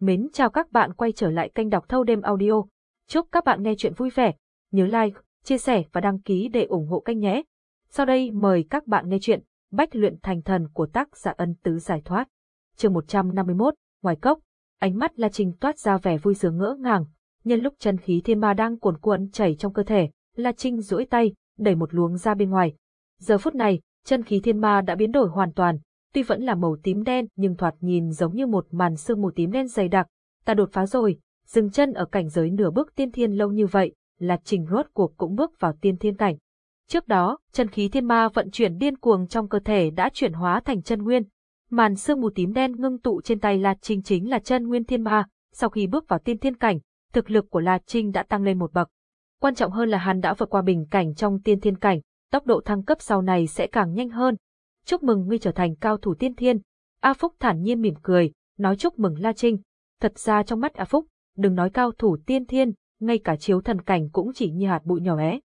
Mến chào các bạn quay trở lại kênh đọc thâu đêm audio. Chúc các bạn nghe chuyện vui vẻ. Nhớ like, chia sẻ và đăng ký để ủng hộ kênh nhé. Sau đây mời các bạn nghe chuyện Bách luyện thành thần của tác giả ân tứ giải thoát. chương 151, ngoài cốc, ánh mắt La Trinh toát ra vẻ vui sướng ngỡ ngàng. Nhân lúc chân khí thiên ma đang cuồn cuộn chảy trong cơ thể, La Trinh duỗi tay, đẩy một luống ra bên ngoài. Giờ phút này, chân khí thiên ma đã biến đổi hoàn toàn, tuy vẫn là màu tím đen nhưng thoạt nhìn giống như một màn sương mù tím đen dày đặc. Ta đột phá rồi, dừng chân ở cảnh giới nửa bước tiên thiên lâu như vậy, là trình rốt cuộc cũng bước vào tiên thiên cảnh. Trước đó, chân khí thiên ma vận chuyển điên cuồng trong cơ thể đã chuyển hóa thành chân nguyên. Màn sương mù tím đen ngưng tụ trên tay La Trinh chính là chân nguyên thiên ma, sau khi bước vào tiên thiên cảnh, thực lực của La Trinh đã tăng lên một bậc. Quan trọng hơn là hắn đã vượt qua bình cảnh trong tiên thiên cảnh, tốc độ thăng cấp sau này sẽ càng nhanh hơn, chúc mừng ngươi trở thành cao thủ tiên thiên. A Phúc thản nhiên mỉm cười, nói chúc mừng La Trinh. Thật ra trong mắt A Phúc, đừng nói cao thủ tiên thiên, ngay cả chiếu thần cảnh cũng chỉ như hạt bụi nhỏ bé.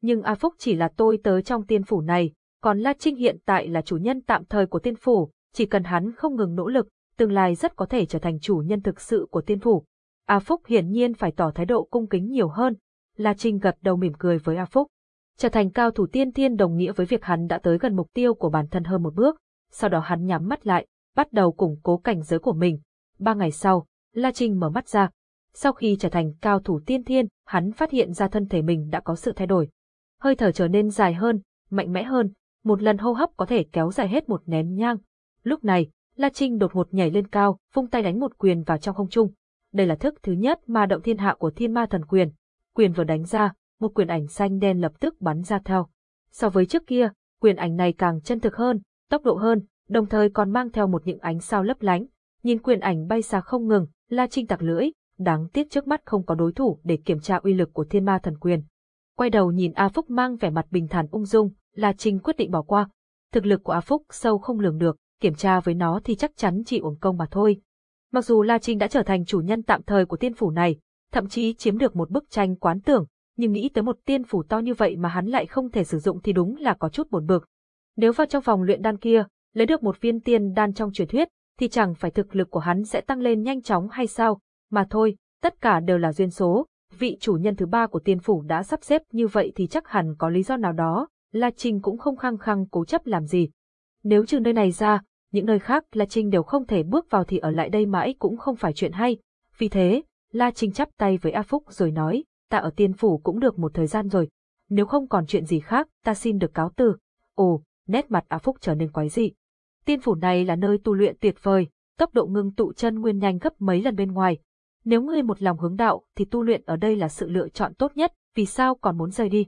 Nhưng A Phúc chỉ là tôi tớ trong tiên phủ này, còn La Trinh hiện tại là chủ nhân tạm thời của tiên phủ, chỉ cần hắn không ngừng nỗ lực, tương lai rất có thể trở thành chủ nhân thực sự của tiên phủ. A Phúc hiển nhiên phải tỏ thái độ cung kính nhiều hơn. La Trinh gật đầu mỉm cười với A Phúc trở thành cao thủ tiên thiên đồng nghĩa với việc hắn đã tới gần mục tiêu của bản thân hơn một bước, sau đó hắn nhắm mắt lại, bắt đầu củng cố cảnh giới của mình. Ba ngày sau, La Trinh mở mắt ra. Sau khi trở thành cao thủ tiên thiên, hắn phát hiện ra thân thể mình đã có sự thay đổi. Hơi thở trở nên dài hơn, mạnh mẽ hơn, một lần hô hấp có thể kéo dài hết một nén nhang. Lúc này, La Trinh đột ngột nhảy lên cao, vung tay đánh một quyền vào trong không trung. Đây là thức thứ nhất mà động thiên hạ của thiên ma thần quyền. Quyền vừa đánh ra, một quyền ảnh xanh đen lập tức bắn ra theo. So với trước kia, quyền ảnh này càng chân thực hơn, tốc độ hơn, đồng thời còn mang theo một những ánh sao lấp lánh. Nhìn quyền ảnh bay xa không ngừng, La Trinh tặc lưỡi, đáng tiếc trước mắt không có đối thủ để kiểm tra uy lực của thiên ma thần quyền. Quay đầu nhìn A Phúc mang vẻ mặt bình thản ung dung, La Trinh quyết định bỏ qua. Thực lực của A Phúc sâu không lường được, kiểm tra với nó thì chắc chắn chỉ uổng công mà thôi. Mặc dù La Trinh đã trở thành chủ nhân tạm thời của tiên phủ này, thậm chí chiếm được một bức tranh quán tưởng, nhưng nghĩ tới một tiên phủ to như vậy mà hắn lại không thể sử dụng thì đúng là có chút buồn bực. Nếu vào trong phòng luyện đan kia, lấy được một viên tiên đan trong truyền thuyết, thì chẳng phải thực lực của hắn sẽ tăng lên nhanh chóng hay sao, mà thôi, tất cả đều là duyên số, vị chủ nhân thứ ba của tiên phủ đã sắp xếp như vậy thì chắc hẳn có lý do nào đó, La Trinh cũng không khăng khăng cố chấp làm gì. Nếu trừ nơi này ra, những nơi khác La Trinh đều không thể bước vào thì ở lại đây mãi cũng không phải chuyện hay, vì thế, La Trinh chắp tay với A Phúc rồi nói, ta ở tiên phủ cũng được một thời gian rồi. Nếu không còn chuyện gì khác, ta xin được cáo từ. Ồ, nét mặt Á Phúc trở nên quái dị. Tiên phủ này là nơi tu luyện tuyệt vời, tốc độ ngưng tụ chân nguyên nhanh gấp mấy lần bên ngoài. Nếu ngươi một lòng hướng đạo thì tu luyện ở đây là sự lựa chọn tốt nhất, vì sao còn muốn rời đi?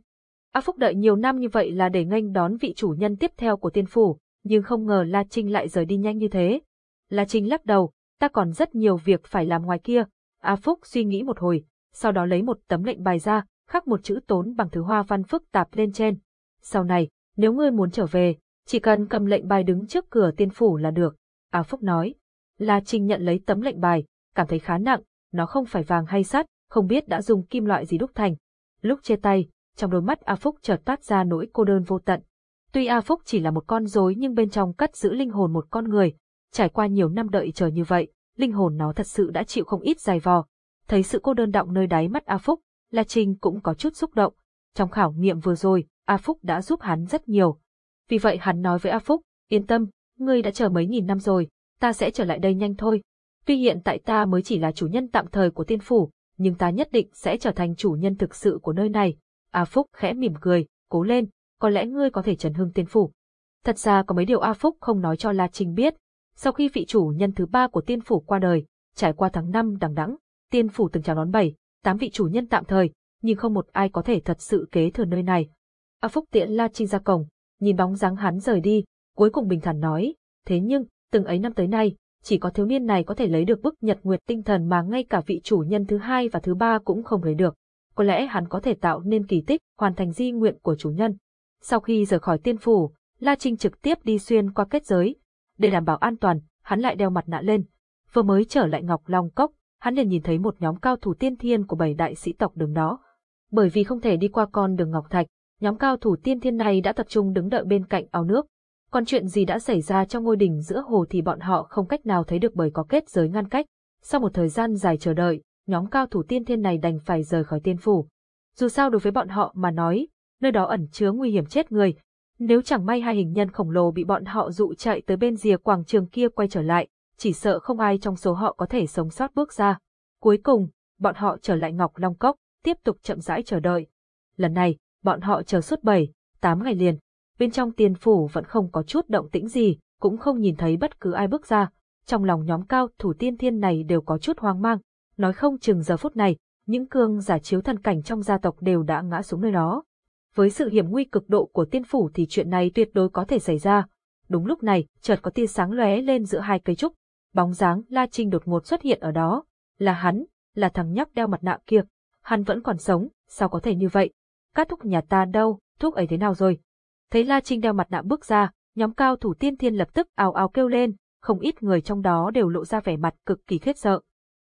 A Phúc đợi nhiều năm như vậy là để nghênh đón vị chủ nhân tiếp theo của tiên phủ, nhưng không ngờ La Trinh lại rời đi nhanh như thế. La Trinh lắc đầu, ta còn rất nhiều việc phải làm ngoài kia. A Phúc suy nghĩ một hồi, sau đó lấy một tấm lệnh bài ra, khắc một chữ tốn bằng thứ hoa văn phức tạp lên trên. Sau này, nếu ngươi muốn trở về, chỉ cần cầm lệnh bài đứng trước cửa tiên phủ là được. Á Phúc nói. La Trinh nhận lấy tấm lệnh bài, cảm thấy khá nặng, nó không phải vàng hay sắt, không biết đã dùng kim loại gì đúc thành. Lúc chia tay, trong đôi mắt A Phúc chợt toát ra nỗi cô đơn vô tận. Tuy A Phúc chỉ là một con rối nhưng bên trong cất giữ linh hồn một con người. Trải qua nhiều năm đợi chờ như vậy, linh hồn nó thật sự đã chịu không ít dài vò, thấy sự cô đơn động nơi đáy mắt A Phúc, La Trinh cũng có chút xúc động. Trong khảo nghiệm vừa rồi, A Phúc đã giúp hắn rất nhiều. Vì vậy hắn nói với A Phúc, yên tâm, ngươi đã chờ mấy nghìn năm rồi, ta sẽ trở lại đây nhanh thôi. Tuy hiện tại ta mới chỉ là chủ nhân tạm thời của tiên phủ, nhưng ta nhất định sẽ trở thành chủ nhân thực sự của nơi này. A Phúc khẽ mỉm cười, cố lên, có lẽ ngươi có thể trần hưng tiên phủ. Thật ra có mấy điều A Phúc không nói cho La Trinh biết. Sau khi vị chủ nhân thứ ba của tiên phủ qua đời, trải qua tháng năm đằng đẵng, tiên phủ từng chào đón bảy, tám vị chủ nhân tạm thời, nhưng không một ai có thể thật sự kế thừa nơi này. A Phúc tiễn La Trinh ra cổng, nhìn bóng dáng hắn rời đi, cuối cùng bình thản nói, thế nhưng, từng ấy năm tới nay, chỉ có thiếu niên này có thể lấy được bức nhật nguyệt tinh thần mà ngay cả vị chủ nhân thứ hai và thứ ba cũng không lấy được. Có lẽ hắn có thể tạo nên kỳ tích, hoàn thành di nguyện của chủ nhân. Sau khi rời khỏi tiên phủ, La Trinh trực tiếp đi xuyên qua kết giới. Để đảm bảo an toàn, hắn lại đeo mặt nạ lên. Vừa mới trở lại Ngọc Long Cốc, hắn liền nhìn thấy một nhóm cao thủ tiên thiên của bảy đại sĩ tộc đường đó. Bởi vì không thể đi qua con đường Ngọc Thạch, nhóm cao thủ tiên thiên này đã tập trung đứng đợi bên cạnh ao nước. Còn chuyện gì đã xảy ra trong ngôi đình giữa hồ thì bọn họ không cách nào thấy được bởi có kết giới ngăn cách. Sau một thời gian dài chờ đợi, nhóm cao thủ tiên thiên này đành phải rời khỏi tiên phủ. Dù sao đối với bọn họ mà nói, nơi đó ẩn chứa nguy hiểm chết người. Nếu chẳng may hai hình nhân khổng lồ bị bọn họ dụ chạy tới bên rìa quảng trường kia quay trở lại, chỉ sợ không ai trong số họ có thể sống sót bước ra. Cuối cùng, bọn họ trở lại Ngọc Long Cốc, tiếp tục chậm rãi chờ đợi. Lần này, bọn họ chờ suốt 7, 8 ngày liền. Bên trong tiên phủ vẫn không có chút động tĩnh gì, cũng không nhìn thấy bất cứ ai bước ra. Trong lòng nhóm cao thủ tiên thiên này đều có chút hoang mang, nói không chừng giờ phút này, những cương giả chiếu thần cảnh trong gia tộc đều đã ngã xuống nơi đó. Với sự hiểm nguy cực độ của tiên phủ thì chuyện này tuyệt đối có thể xảy ra. Đúng lúc này, chợt có tia sáng lóe lên giữa hai cây trúc, bóng dáng La Trinh đột ngột xuất hiện ở đó. Là hắn, là thằng nhóc đeo mặt nạ kia. Hắn vẫn còn sống, sao có thể như vậy? Các thúc nhà ta đâu, thúc ấy thế nào rồi? Thấy La Trinh đeo mặt nạ bước ra, nhóm cao thủ tiên thiên lập tức ào ào kêu lên, không ít người trong đó đều lộ ra vẻ mặt cực kỳ khiếp sợ.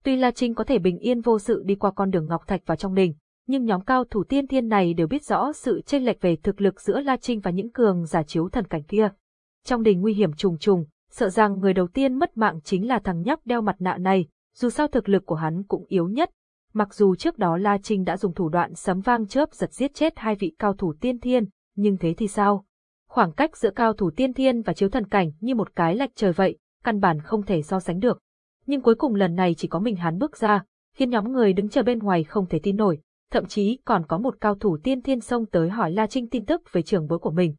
Tuy La Trinh có thể bình yên vô sự đi qua con đường Ngọc Thạch vào trong đình, nhưng nhóm cao thủ tiên thiên này đều biết rõ sự chênh lệch về thực lực giữa La Trinh và những cường giả chiếu thần cảnh kia. Trong đình nguy hiểm trùng trùng, sợ rằng người đầu tiên mất mạng chính là thằng nhóc đeo mặt nạ này, dù sao thực lực của hắn cũng yếu nhất. Mặc dù trước đó La Trinh đã dùng thủ đoạn sấm vang chớp giật giết chết hai vị cao thủ tiên thiên, nhưng thế thì sao? Khoảng cách giữa cao thủ tiên thiên và chiếu thần cảnh như một cái lạch trời vậy, căn bản không thể so sánh được. Nhưng cuối cùng lần này chỉ có mình hắn bước ra, khiến nhóm người đứng chờ bên ngoài không thể tin nổi, thậm chí còn có một cao thủ tiên thiên xông tới hỏi La Trinh tin tức về trường bối của mình.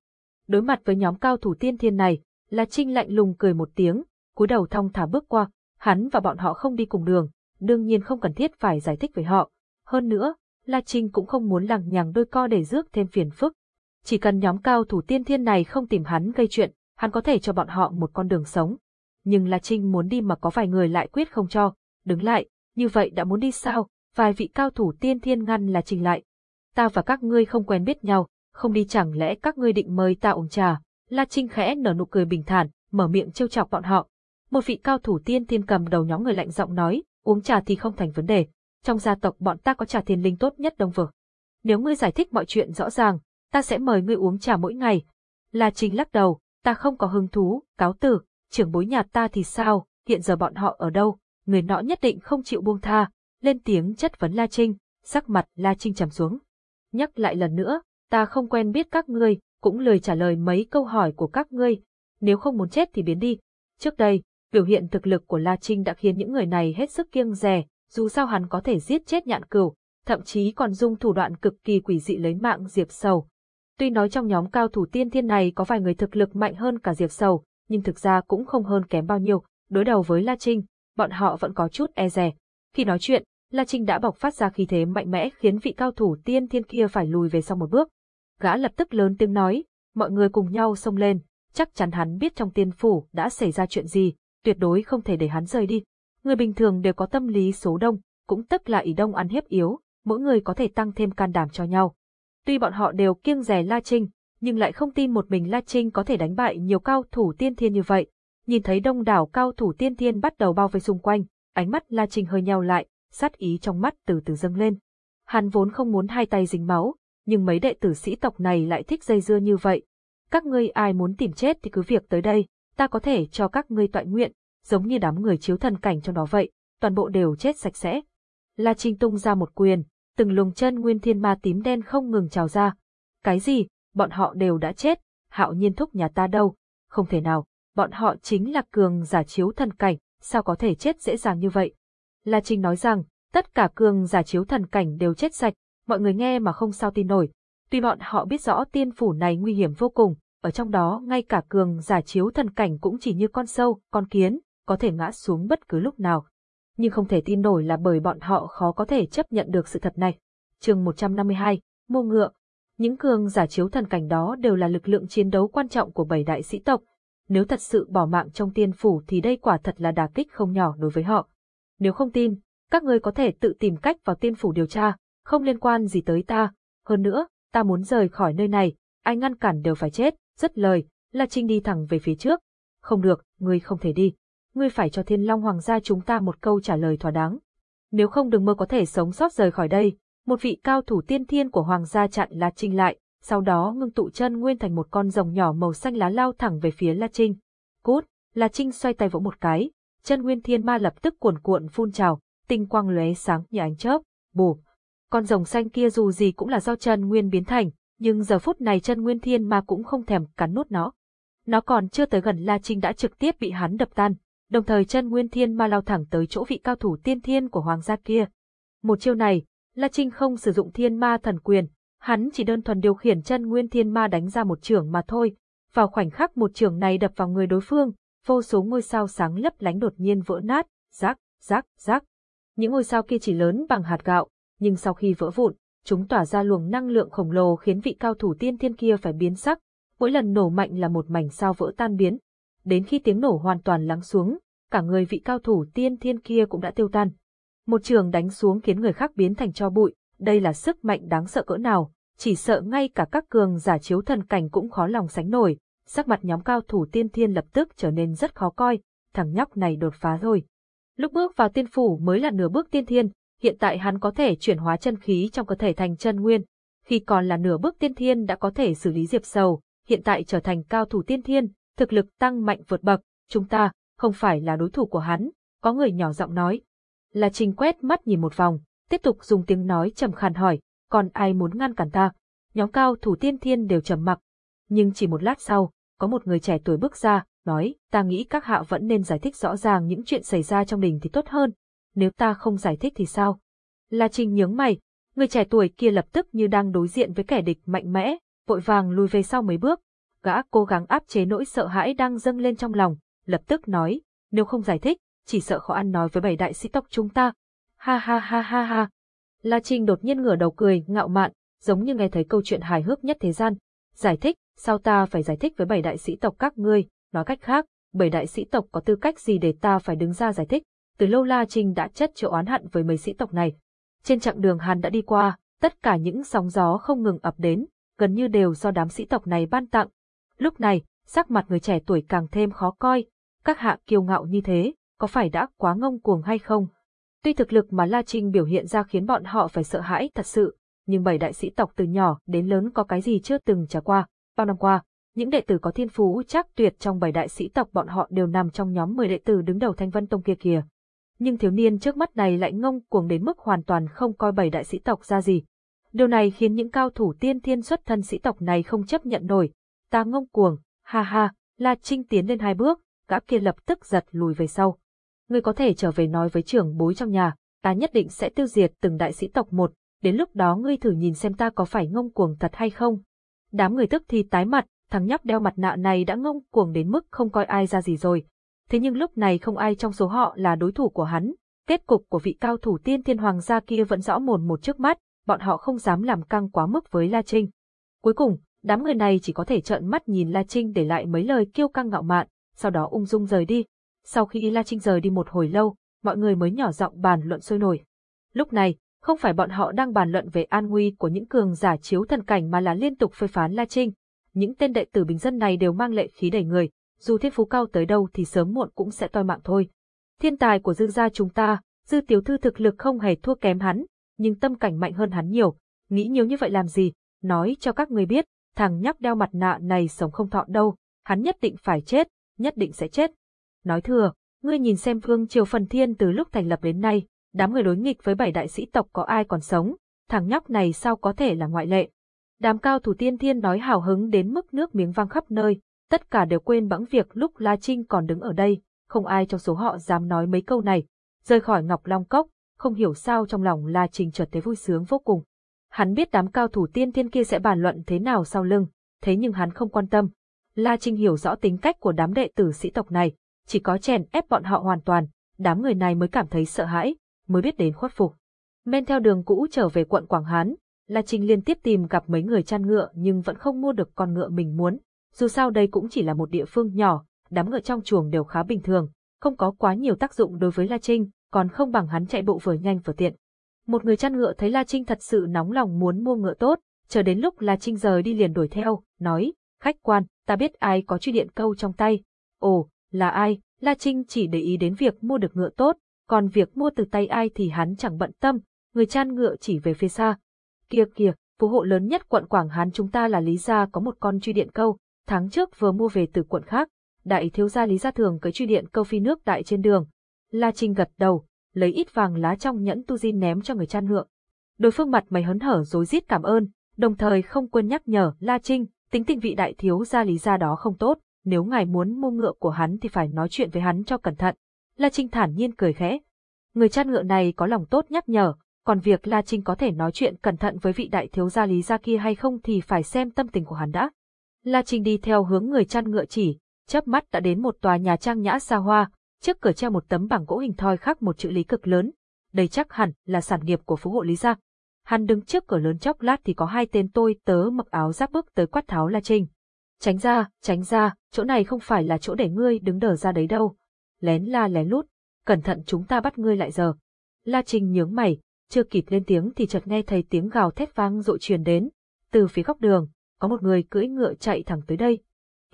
Đối mặt với nhóm cao thủ tiên thiên này, La Trinh lạnh lùng cười một tiếng, cúi đầu thong thả bước qua, hắn và bọn họ không đi cùng đường, đương nhiên không cần thiết phải giải thích với họ. Hơn nữa, La Trinh cũng không muốn lằng nhằng đôi co để rước thêm phiền phức. Chỉ cần nhóm cao thủ tiên thiên này không tìm hắn gây chuyện, hắn có thể cho bọn họ một con đường sống. Nhưng La Trinh muốn đi mà có vài người lại quyết không cho, đứng lại, như vậy đã muốn đi sao, vài vị cao thủ tiên thiên ngăn La Trinh lại. Ta và các ngươi không quen biết nhau, không đi chẳng lẽ các ngươi định mời ta uống trà, La Trinh khẽ nở nụ cười bình thản, mở miệng trêu chọc bọn họ. Một vị cao thủ tiên thiên cầm đầu nhóm người lạnh giọng nói, uống trà thì không thành vấn đề, trong gia tộc bọn ta có trà thiên linh tốt nhất đông vực. Nếu ngươi giải thích mọi chuyện rõ ràng, ta sẽ mời ngươi uống trà mỗi ngày. La Trinh lắc đầu, ta không có hứng thú, cáo tử, trưởng bối nhà ta thì sao, hiện giờ bọn họ ở đâu, người nọ nhất định không chịu buông tha, lên tiếng chất vấn La Trinh, sắc mặt La Trinh trầm xuống. Nhắc lại lần nữa, ta không quen biết các ngươi, cũng lời trả lời mấy câu hỏi của các ngươi, nếu không muốn chết thì biến đi. Trước đây, biểu hiện thực lực của La Trinh đã khiến những người này hết sức kiêng dè, dù sao hắn có thể giết chết nhạn cửu, thậm chí còn dùng thủ đoạn cực kỳ quỷ dị lấy mạng Diệp Sầu. Tuy nói trong nhóm cao thủ tiên thiên này có vài người thực lực mạnh hơn cả Diệp Sầu, nhưng thực ra cũng không hơn kém bao nhiêu, đối đầu với La Trinh, bọn họ vẫn có chút e dè. Khi nói chuyện, La Trinh đã bộc phát ra khí thế mạnh mẽ khiến vị cao thủ tiên thiên kia phải lùi về sau một bước. Gã lập tức lớn tiếng nói, mọi người cùng nhau xông lên, chắc chắn hắn biết trong tiên phủ đã xảy ra chuyện gì, tuyệt đối không thể để hắn rời đi. Người bình thường đều có tâm lý số đông, cũng tức là ý đông ăn hiếp yếu, mỗi người có thể tăng thêm can đảm cho nhau. Tuy bọn họ đều kiêng rè La Trinh, nhưng lại không tin một mình La Trinh có thể đánh bại nhiều cao thủ tiên thiên như vậy. Nhìn thấy đông đảo cao thủ tiên thiên bắt đầu bao vây xung quanh, ánh mắt La Trinh hơi nheo lại, sát ý trong mắt từ từ dâng lên. Hắn vốn không muốn hai tay dính máu, nhưng mấy đệ tử sĩ tộc này lại thích dây dưa như vậy. Các ngươi ai muốn tìm chết thì cứ việc tới đây, ta có thể cho các ngươi tọa nguyện, giống như đám người chiếu thần cảnh trong đó vậy, toàn bộ đều chết sạch sẽ. La Trinh tung ra một quyền, từng luồng chân nguyên thiên ma tím đen không ngừng trào ra. Cái gì, bọn họ đều đã chết, hạo nhiên thúc nhà ta đâu, không thể nào, bọn họ chính là cường giả chiếu thần cảnh, sao có thể chết dễ dàng như vậy. La Trinh nói rằng, tất cả cường giả chiếu thần cảnh đều chết sạch, mọi người nghe mà không sao tin nổi. Tuy bọn họ biết rõ tiên phủ này nguy hiểm vô cùng, ở trong đó ngay cả cường giả chiếu thần cảnh cũng chỉ như con sâu, con kiến, có thể ngã xuống bất cứ lúc nào. Nhưng không thể tin nổi là bởi bọn họ khó có thể chấp nhận được sự thật này. chương 152, Mô Ngựa Những cường giả chiếu thần cảnh đó đều là lực lượng chiến đấu quan trọng của bảy đại sĩ tộc. Nếu thật sự bỏ mạng trong tiên phủ thì đây quả thật là đả kích không nhỏ đối với họ. Nếu không tin, các ngươi có thể tự tìm cách vào tiên phủ điều tra, không liên quan gì tới ta. Hơn nữa, ta muốn rời khỏi nơi này, ai ngăn cản đều phải chết, rất lời, La Trinh đi thẳng về phía trước. Không được, ngươi không thể đi. Ngươi phải cho Thiên Long Hoàng gia chúng ta một câu trả lời thỏa đáng. Nếu không đừng mơ có thể sống sót rời khỏi đây. Một vị cao thủ tiên thiên của Hoàng gia chặn La Trinh lại, sau đó ngưng tụ chân nguyên thành một con rồng nhỏ màu xanh lá lao thẳng về phía La Trinh. Cút, La Trinh xoay tay vỗ một cái, chân nguyên thiên ma lập tức cuồn cuộn phun trào, tinh quang lóe sáng như ánh chớp, bù. Con rồng xanh kia dù gì cũng là do chân nguyên biến thành, nhưng giờ phút này chân nguyên thiên ma cũng không thèm cắn nuốt nó. Nó còn chưa tới gần La Trinh đã trực tiếp bị hắn đập tan, đồng thời chân nguyên thiên ma lao thẳng tới chỗ vị cao thủ tiên thiên của hoàng gia kia. Một chiêu này, La Trinh không sử dụng thiên ma thần quyền, hắn chỉ đơn thuần điều khiển chân nguyên thiên ma đánh ra một trường mà thôi. Vào khoảnh khắc một trường này đập vào người đối phương, vô số ngôi sao sáng lấp lánh đột nhiên vỡ nát, rác, rác, rác. Những ngôi sao kia chỉ lớn bằng hạt gạo, nhưng sau khi vỡ vụn, chúng tỏa ra luồng năng lượng khổng lồ khiến vị cao thủ tiên thiên kia phải biến sắc, mỗi lần nổ mạnh là một mảnh sao vỡ tan biến. Đến khi tiếng nổ hoàn toàn lắng xuống, cả người vị cao thủ tiên thiên kia cũng đã tiêu tan. Một trường đánh xuống khiến người khác biến thành cho bụi, đây là sức mạnh đáng sợ cỡ nào, chỉ sợ ngay cả các cường giả chiếu thần cảnh cũng khó lòng sánh nổi. Sắc mặt nhóm cao thủ tiên thiên lập tức trở nên rất khó coi, thằng nhóc này đột phá rồi. Lúc bước vào tiên phủ mới là nửa bước tiên thiên, hiện tại hắn có thể chuyển hóa chân khí trong cơ thể thành chân nguyên. Khi còn là nửa bước tiên thiên đã có thể xử lý diệp sầu, hiện tại trở thành cao thủ tiên thiên, thực lực tăng mạnh vượt bậc, chúng ta không phải là đối thủ của hắn, có người nhỏ giọng nói. Là trình quét mắt nhìn một vòng, tiếp tục dùng tiếng nói trầm khàn hỏi, còn ai muốn ngăn cản ta? Nhóm cao thủ tiên thiên đều trầm mặc. Nhưng chỉ một lát sau, có một người trẻ tuổi bước ra, nói, ta nghĩ các hạ vẫn nên giải thích rõ ràng những chuyện xảy ra trong đình thì tốt hơn. Nếu ta không giải thích thì sao? La Trinh nhướng mày, người trẻ tuổi kia lập tức như đang đối diện với kẻ địch mạnh mẽ, vội vàng lùi về sau mấy bước. Gã cố gắng áp chế nỗi sợ hãi đang dâng lên trong lòng, lập tức nói, nếu không giải thích, chỉ sợ khó ăn nói với bảy đại sĩ tộc chúng ta. Ha ha ha ha ha. La Trinh đột nhiên ngửa đầu cười, ngạo mạn, giống như nghe thấy câu chuyện hài hước nhất thế gian. Giải thích, sao ta phải giải thích với bảy đại sĩ tộc các ngươi, nói cách khác, bảy đại sĩ tộc có tư cách gì để ta phải đứng ra giải thích. Từ lâu La Trinh đã chất chịu oán hận với mấy sĩ tộc này. Trên chặng đường hắn đã đi qua, tất cả những sóng gió không ngừng ập đến, gần như đều do đám sĩ tộc này ban tặng. Lúc này, sắc mặt người trẻ tuổi càng thêm khó coi, các hạ kiêu ngạo như thế, có phải đã quá ngông cuồng hay không? Tuy thực lực mà La Trinh biểu hiện ra khiến bọn họ phải sợ hãi thật sự, nhưng bảy đại sĩ tộc từ nhỏ đến lớn có cái gì chưa từng trải qua, bao năm qua, những đệ tử có thiên phú chắc tuyệt trong bảy đại sĩ tộc bọn họ đều nằm trong nhóm 10 đệ tử đứng đầu Thanh Vân Tông kia kìa. Nhưng thiếu niên trước mắt này lại ngông cuồng đến mức hoàn toàn không coi bảy đại sĩ tộc ra gì. Điều này khiến những cao thủ tiên thiên xuất thân sĩ tộc này không chấp nhận nổi. Ta ngông cuồng, ha ha, La Trinh tiến lên hai bước, gã kia lập tức giật lùi về sau. Ngươi có thể trở về nói với trưởng bối trong nhà, ta nhất định sẽ tiêu diệt từng đại sĩ tộc một, đến lúc đó ngươi thử nhìn xem ta có phải ngông cuồng thật hay không. Đám người tức thì tái mặt, thằng nhóc đeo mặt nạ này đã ngông cuồng đến mức không coi ai ra gì rồi. Thế nhưng lúc này không ai trong số họ là đối thủ của hắn, kết cục của vị cao thủ tiên thiên hoàng gia kia vẫn rõ mồn một trước mắt, bọn họ không dám làm căng quá mức với La Trinh. Cuối cùng, đám người này chỉ có thể trợn mắt nhìn La Trinh để lại mấy lời kiêu căng ngạo mạn, sau đó ung dung rời đi. Sau khi La Trinh rời đi một hồi lâu, mọi người mới nhỏ giọng bàn luận sôi nổi. Lúc này, không phải bọn họ đang bàn luận về an nguy của những cường giả chiếu thần cảnh mà là liên tục phê phán La Trinh. Những tên đệ tử bình dân này đều mang lệ khí đầy người, dù thiên phú cao tới đâu thì sớm muộn cũng sẽ toi mạng thôi. Thiên tài của dư gia chúng ta, dư tiểu thư thực lực không hề thua kém hắn, nhưng tâm cảnh mạnh hơn hắn nhiều, nghĩ nhiều như vậy làm gì, nói cho các người biết, thằng nhóc đeo mặt nạ này sống không thọ đâu, hắn nhất định phải chết, nhất định sẽ chết. Nói thừa, ngươi nhìn xem Vương Triều Phần Thiên từ lúc thành lập đến nay, đám người đối nghịch với bảy đại sĩ tộc có ai còn sống, thằng nhóc này sao có thể là ngoại lệ. Đám cao thủ tiên thiên nói hào hứng đến mức nước miếng văng khắp nơi, tất cả đều quên bẵng việc lúc La Trinh còn đứng ở đây, không ai trong số họ dám nói mấy câu này. Rời khỏi Ngọc Long Cốc, không hiểu sao trong lòng La Trinh chợt thấy vui sướng vô cùng. Hắn biết đám cao thủ tiên thiên kia sẽ bàn luận thế nào sau lưng, thế nhưng hắn không quan tâm. La Trinh hiểu rõ tính cách của đám đệ tử sĩ tộc này, chỉ có chèn ép bọn họ hoàn toàn, đám người này mới cảm thấy sợ hãi, mới biết đến khuất phục. Men theo đường cũ trở về quận Quảng Hán, La Trinh liên tiếp tìm gặp mấy người chăn ngựa nhưng vẫn không mua được con ngựa mình muốn. Dù sao đây cũng chỉ là một địa phương nhỏ, đám ngựa trong chuồng đều khá bình thường, không có quá nhiều tác dụng đối với La Trinh, còn không bằng hắn chạy bộ vừa nhanh vừa tiện. Một người chăn ngựa thấy La Trinh thật sự nóng lòng muốn mua ngựa tốt, chờ đến lúc La Trinh rời đi liền đuổi theo, nói, khách quan, ta biết ai có truy điện câu trong tay. Ồ, là ai? La Trinh chỉ để ý đến việc mua được ngựa tốt, còn việc mua từ tay ai thì hắn chẳng bận tâm, người chăn ngựa chỉ về phía xa. Kia kìa, phú hộ lớn nhất quận Quảng Hán chúng ta là Lý Gia có một con truy điện câu, tháng trước vừa mua về từ quận khác. Đại thiếu gia Lý Gia thường cưới truy điện câu phi nước đại trên đường, La Trinh gật đầu, lấy ít vàng lá trong nhẫn tu di ném cho người chăn ngựa. Đối phương mặt mày hớn hở rối rít cảm ơn, đồng thời không quên nhắc nhở La Trinh, tính tình vị đại thiếu gia lý gia đó không tốt, nếu ngài muốn mua ngựa của hắn thì phải nói chuyện với hắn cho cẩn thận. La Trinh thản nhiên cười khẽ. Người chăn ngựa này có lòng tốt nhắc nhở, còn việc La Trinh có thể nói chuyện cẩn thận với vị đại thiếu gia lý gia kia hay không thì phải xem tâm tình của hắn đã. La Trinh đi theo hướng người chăn ngựa chỉ, chớp mắt đã đến một tòa nhà trang nhã xa hoa, trước cửa treo một tấm bảng gỗ hình thoi khắc một chữ lý cực lớn, đây chắc hẳn là sản nghiệp của phú hộ Lý gia. Hắn đứng trước cửa lớn chốc lát thì có hai tên tôi tớ mặc áo giáp bước tới quát tháo La Trinh. Tránh ra, tránh ra, chỗ này không phải là chỗ để ngươi đứng đờ ra đấy đâu. Lén la lén lút, cẩn thận chúng ta bắt ngươi lại giờ. La Trinh nhướng mày, chưa kịp lên tiếng thì chợt nghe thấy tiếng gào thét vang dội truyền đến. Từ phía góc đường, có một người cưỡi ngựa chạy thẳng tới đây.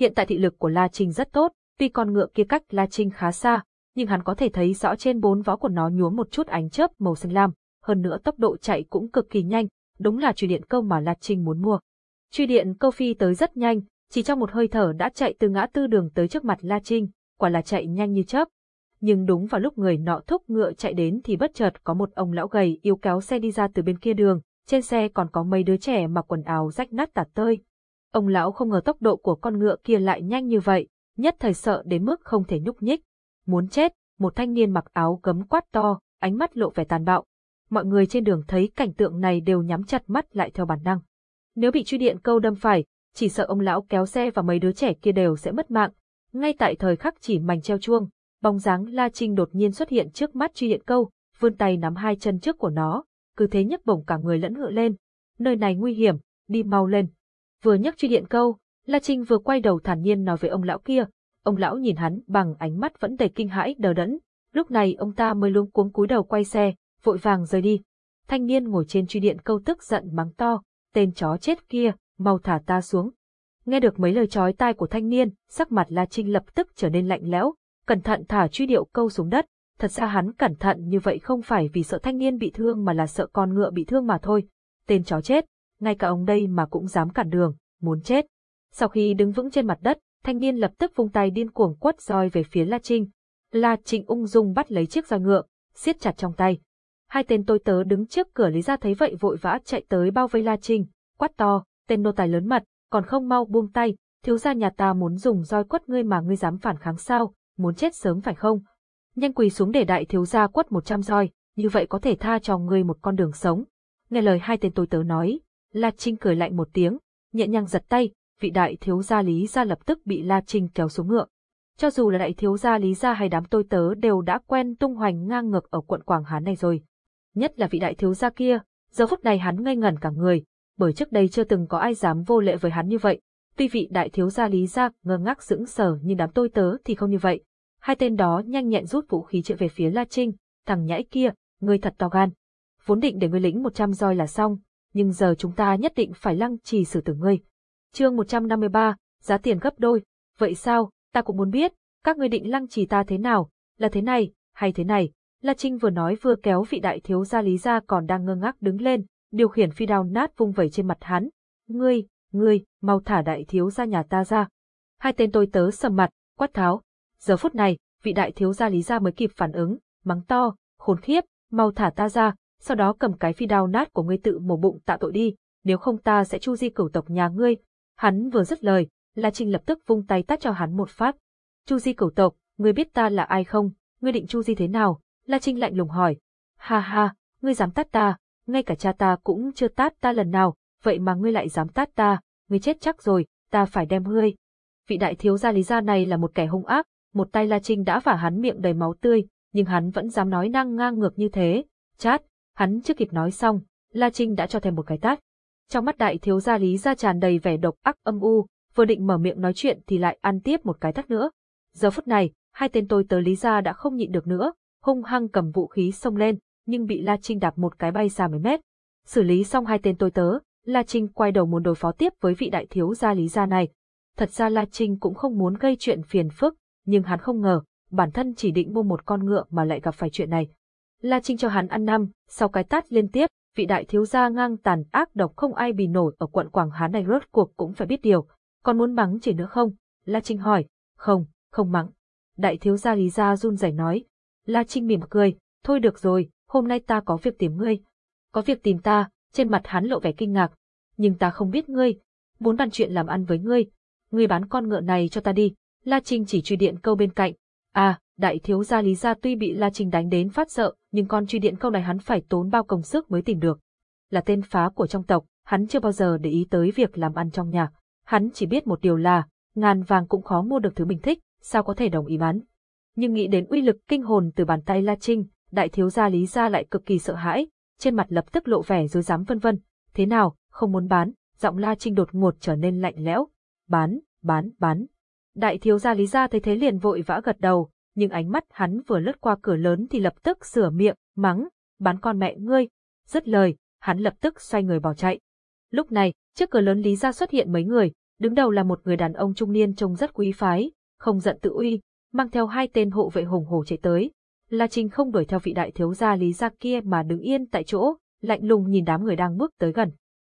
Hiện tại thị lực của La Trinh rất tốt, tuy con ngựa kia cách La Trinh khá xa, nhưng hắn có thể thấy rõ trên bốn vó của nó nhuốm một chút ánh chớp màu xanh lam, hơn nữa tốc độ chạy cũng cực kỳ nhanh, đúng là truy điện câu mà La Trinh muốn mua. Truy điện câu phi tới rất nhanh, chỉ trong một hơi thở đã chạy từ ngã tư đường tới trước mặt La Trinh, quả là chạy nhanh như chớp. Nhưng đúng vào lúc người nọ thúc ngựa chạy đến thì bất chợt có một ông lão gầy yếu kéo xe đi ra từ bên kia đường, trên xe còn có mấy đứa trẻ mặc quần áo rách nát tả tơi. Ông lão không ngờ tốc độ của con ngựa kia lại nhanh như vậy, nhất thời sợ đến mức không thể nhúc nhích. Muốn chết, một thanh niên mặc áo gấm quát to, ánh mắt lộ vẻ tàn bạo. Mọi người trên đường thấy cảnh tượng này đều nhắm chặt mắt lại theo bản năng. Nếu bị truy điện câu đâm phải, chỉ sợ ông lão kéo xe và mấy đứa trẻ kia đều sẽ mất mạng. Ngay tại thời khắc chỉ mảnh treo chuông, bóng dáng La Trinh đột nhiên xuất hiện trước mắt truy điện câu, vươn tay nắm hai chân trước của nó, cứ thế nhấc bổng cả người lẫn ngựa lên. Nơi này nguy hiểm, đi mau lên. Vừa nhấc truy điện câu, La Trinh vừa quay đầu thản nhiên nói với ông lão kia. Ông lão nhìn hắn bằng ánh mắt vẫn đầy kinh hãi đờ đẫn. Lúc này ông ta mới luống cuống cúi đầu quay xe, vội vàng rời đi. Thanh niên ngồi trên truy điện câu tức giận mắng to, tên chó chết kia, mau thả ta xuống. Nghe được mấy lời chói tai của thanh niên, sắc mặt La Trinh lập tức trở nên lạnh lẽo, cẩn thận thả truy điệu câu xuống đất. Thật ra hắn cẩn thận như vậy không phải vì sợ thanh niên bị thương mà là sợ con ngựa bị thương mà thôi. Tên chó chết, ngay cả ông đây mà cũng dám cản đường, muốn chết. Sau khi đứng vững trên mặt đất, thanh niên lập tức vung tay điên cuồng quất roi về phía La Trinh. La Trinh ung dung bắt lấy chiếc roi ngựa, siết chặt trong tay. Hai tên tôi tớ đứng trước cửa Lý ra thấy vậy vội vã chạy tới bao vây La Trinh, quát to, tên nô tài lớn mật, còn không mau buông tay, thiếu gia nhà ta muốn dùng roi quất ngươi mà ngươi dám phản kháng sao, muốn chết sớm phải không? Nhanh quỳ xuống để đại thiếu gia quất một trăm roi, như vậy có thể tha cho ngươi một con đường sống. Nghe lời hai tên tôi tớ nói, La Trinh cười lạnh một tiếng, nhẹ nhàng giật tay, vị đại thiếu gia Lý gia lập tức bị La Trinh kéo xuống ngựa. Cho dù là đại thiếu gia Lý gia hay đám tôi tớ đều đã quen tung hoành ngang ngược ở quận Quảng Hán này rồi. Nhất là vị đại thiếu gia kia, giờ phút này hắn ngây ngẩn cả người, bởi trước đây chưa từng có ai dám vô lệ với hắn như vậy. Tuy vị đại thiếu gia Lý gia ngơ ngác sững sờ nhưng đám tôi tớ thì không như vậy. Hai tên đó nhanh nhẹn rút vũ khí chạy về phía La Trinh, thằng nhãi kia, ngươi thật to gan. Vốn định để ngươi lĩnh một trăm roi là xong, nhưng giờ chúng ta nhất định phải lăng trì xử tử ngươi. Chương 153, giá tiền gấp đôi. Vậy sao, ta cũng muốn biết, các ngươi định lăng trì ta thế nào, là thế này, hay thế này. La Trinh vừa nói vừa kéo vị đại thiếu gia Lý gia còn đang ngơ ngác đứng lên, điều khiển phi đao nát vung vẩy trên mặt hắn. Ngươi, ngươi, mau thả đại thiếu gia nhà ta ra. Hai tên tôi tớ sầm mặt, quát tháo. Giờ phút này, vị đại thiếu gia Lý gia mới kịp phản ứng, mắng to, khốn khiếp, mau thả ta ra, sau đó cầm cái phi đao nát của ngươi tự mổ bụng tạ tội đi, nếu không ta sẽ chu di cửu tộc nhà ngươi. Hắn vừa dứt lời, La Trinh lập tức vung tay tát cho hắn một phát. Chu di cửu tộc, ngươi biết ta là ai không? Ngươi định chu di thế nào? La Trinh lạnh lùng hỏi. Ha ha, ngươi dám tát ta, ngay cả cha ta cũng chưa tát ta lần nào, vậy mà ngươi lại dám tát ta, ngươi chết chắc rồi, ta phải đem ngươi. Vị đại thiếu gia Lý gia này là một kẻ hung ác, một tay La Trinh đã vả hắn miệng đầy máu tươi, nhưng hắn vẫn dám nói năng ngang ngược như thế. Chát, hắn chưa kịp nói xong, La Trinh đã cho thêm một cái tát. Trong mắt đại thiếu gia Lý gia tràn đầy vẻ độc ác âm u, vừa định mở miệng nói chuyện thì lại ăn tiếp một cái tát nữa. Giờ phút này, hai tên tôi tớ Lý gia đã không nhịn được nữa, hung hăng cầm vũ khí xông lên, nhưng bị La Trinh đạp một cái bay xa mấy mét. Xử lý xong hai tên tôi tớ, La Trinh quay đầu muốn đối phó tiếp với vị đại thiếu gia Lý gia này. Thật ra La Trinh cũng không muốn gây chuyện phiền phức, nhưng hắn không ngờ, bản thân chỉ định mua một con ngựa mà lại gặp phải chuyện này. La Trinh cho hắn ăn năm, sau cái tát liên tiếp, vị đại thiếu gia ngang tàn ác độc không ai bì nổi ở quận Quảng Hán này rốt cuộc cũng phải biết điều. Còn muốn mắng chỉ nữa không? La Trinh hỏi. Không, không mắng. Đại thiếu gia Lý Gia run rẩy nói. La Trinh mỉm cười, thôi được rồi, hôm nay ta có việc tìm ngươi. Có việc tìm ta, trên mặt hắn lộ vẻ kinh ngạc. Nhưng ta không biết ngươi, muốn bàn chuyện làm ăn với ngươi. Ngươi bán con ngựa này cho ta đi. La Trinh chỉ truy điện câu bên cạnh. À, đại thiếu gia Lý Gia tuy bị La Trinh đánh đến phát sợ, nhưng con truy điện câu này hắn phải tốn bao công sức mới tìm được. Là tên phá của trong tộc, hắn chưa bao giờ để ý tới việc làm ăn trong nhà. Hắn chỉ biết một điều là, ngàn vàng cũng khó mua được thứ mình thích, sao có thể đồng ý bán. Nhưng nghĩ đến uy lực kinh hồn từ bàn tay La Trinh, đại thiếu gia Lý Gia lại cực kỳ sợ hãi, trên mặt lập tức lộ vẻ dối dám vân vân. Thế nào, không muốn bán, giọng La Trinh đột ngột trở nên lạnh lẽo. Bán, bán, bán. Đại thiếu gia Lý Gia thấy thế liền vội vã gật đầu, nhưng ánh mắt hắn vừa lướt qua cửa lớn thì lập tức sửa miệng, mắng, bán con mẹ ngươi. Dứt lời, hắn lập tức xoay người bỏ chạy. Lúc này, trước cửa lớn Lý Gia xuất hiện mấy người, đứng đầu là một người đàn ông trung niên trông rất quý phái, không giận tự uy, mang theo hai tên hộ vệ hùng hổ chạy tới. La Trinh không đuổi theo vị đại thiếu gia Lý Gia kia mà đứng yên tại chỗ, lạnh lùng nhìn đám người đang bước tới gần.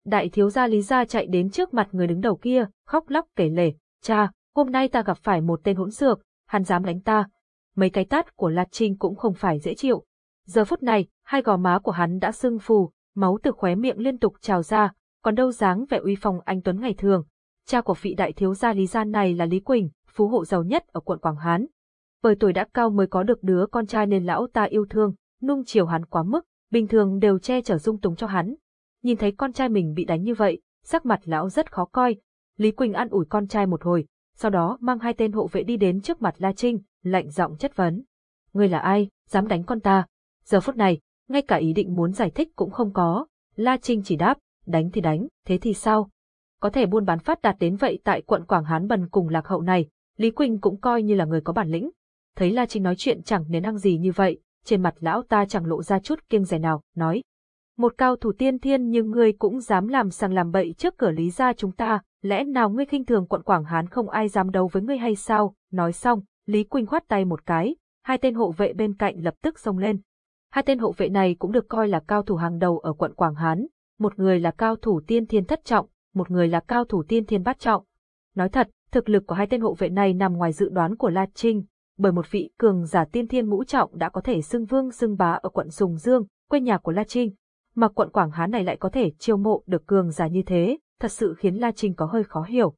Đại thiếu gia Lý Gia chạy đến trước mặt người đứng đầu kia, khóc lóc kể lể, cha, hôm nay ta gặp phải một tên hỗn xược, hắn dám đánh ta. Mấy cái tát của La Trinh cũng không phải dễ chịu. Giờ phút này, hai gò má của hắn đã sưng phù, máu từ khóe miệng liên tục trào ra, còn đâu dáng vẻ uy phong anh Tuấn ngày thường. Cha của vị đại thiếu gia Lý Gia này là Lý Quỳnh, phú hộ giàu nhất ở quận Quảng Hán. Bởi tuổi đã cao mới có được đứa con trai nên lão ta yêu thương, nung chiều hắn quá mức, bình thường đều che chở dung túng cho hắn. Nhìn thấy con trai mình bị đánh như vậy, sắc mặt lão rất khó coi. Lý Quỳnh an ủi con trai một hồi, sau đó mang hai tên hộ vệ đi đến trước mặt La Trinh, lạnh giọng chất vấn. Ngươi là ai, dám đánh con ta? Giờ phút này, ngay cả ý định muốn giải thích cũng không có. La Trinh chỉ đáp, đánh thì đánh, thế thì sao? Có thể buôn bán phát đạt đến vậy tại quận Quảng Hán bần cùng lạc hậu này, Lý Quỳnh cũng coi như là người có bản lĩnh. Thấy La Trinh nói chuyện chẳng nến ăn gì như vậy, trên mặt lão ta chẳng lộ ra chút kiêng rẻ nào, nói. Một cao thủ tiên thiên nhưng ngươi cũng dám làm sằng làm bậy trước cửa lý gia chúng ta, lẽ nào ngươi khinh thường quận Quảng Hán không ai dám đấu với ngươi hay sao? Nói xong, Lý Quỳnh khoát tay một cái, hai tên hộ vệ bên cạnh lập tức xông lên. Hai tên hộ vệ này cũng được coi là cao thủ hàng đầu ở quận Quảng Hán, một người là cao thủ tiên thiên thất trọng, một người là cao thủ tiên thiên bát trọng. Nói thật, thực lực của hai tên hộ vệ này nằm ngoài dự đoán của La Trinh, bởi một vị cường giả tiên thiên ngũ trọng đã có thể xưng vương xưng bá ở quận Sùng Dương, quê nhà của La Trinh, mà quận Quảng Hán này lại có thể chiêu mộ được cường giả như thế, thật sự khiến La Trinh có hơi khó hiểu.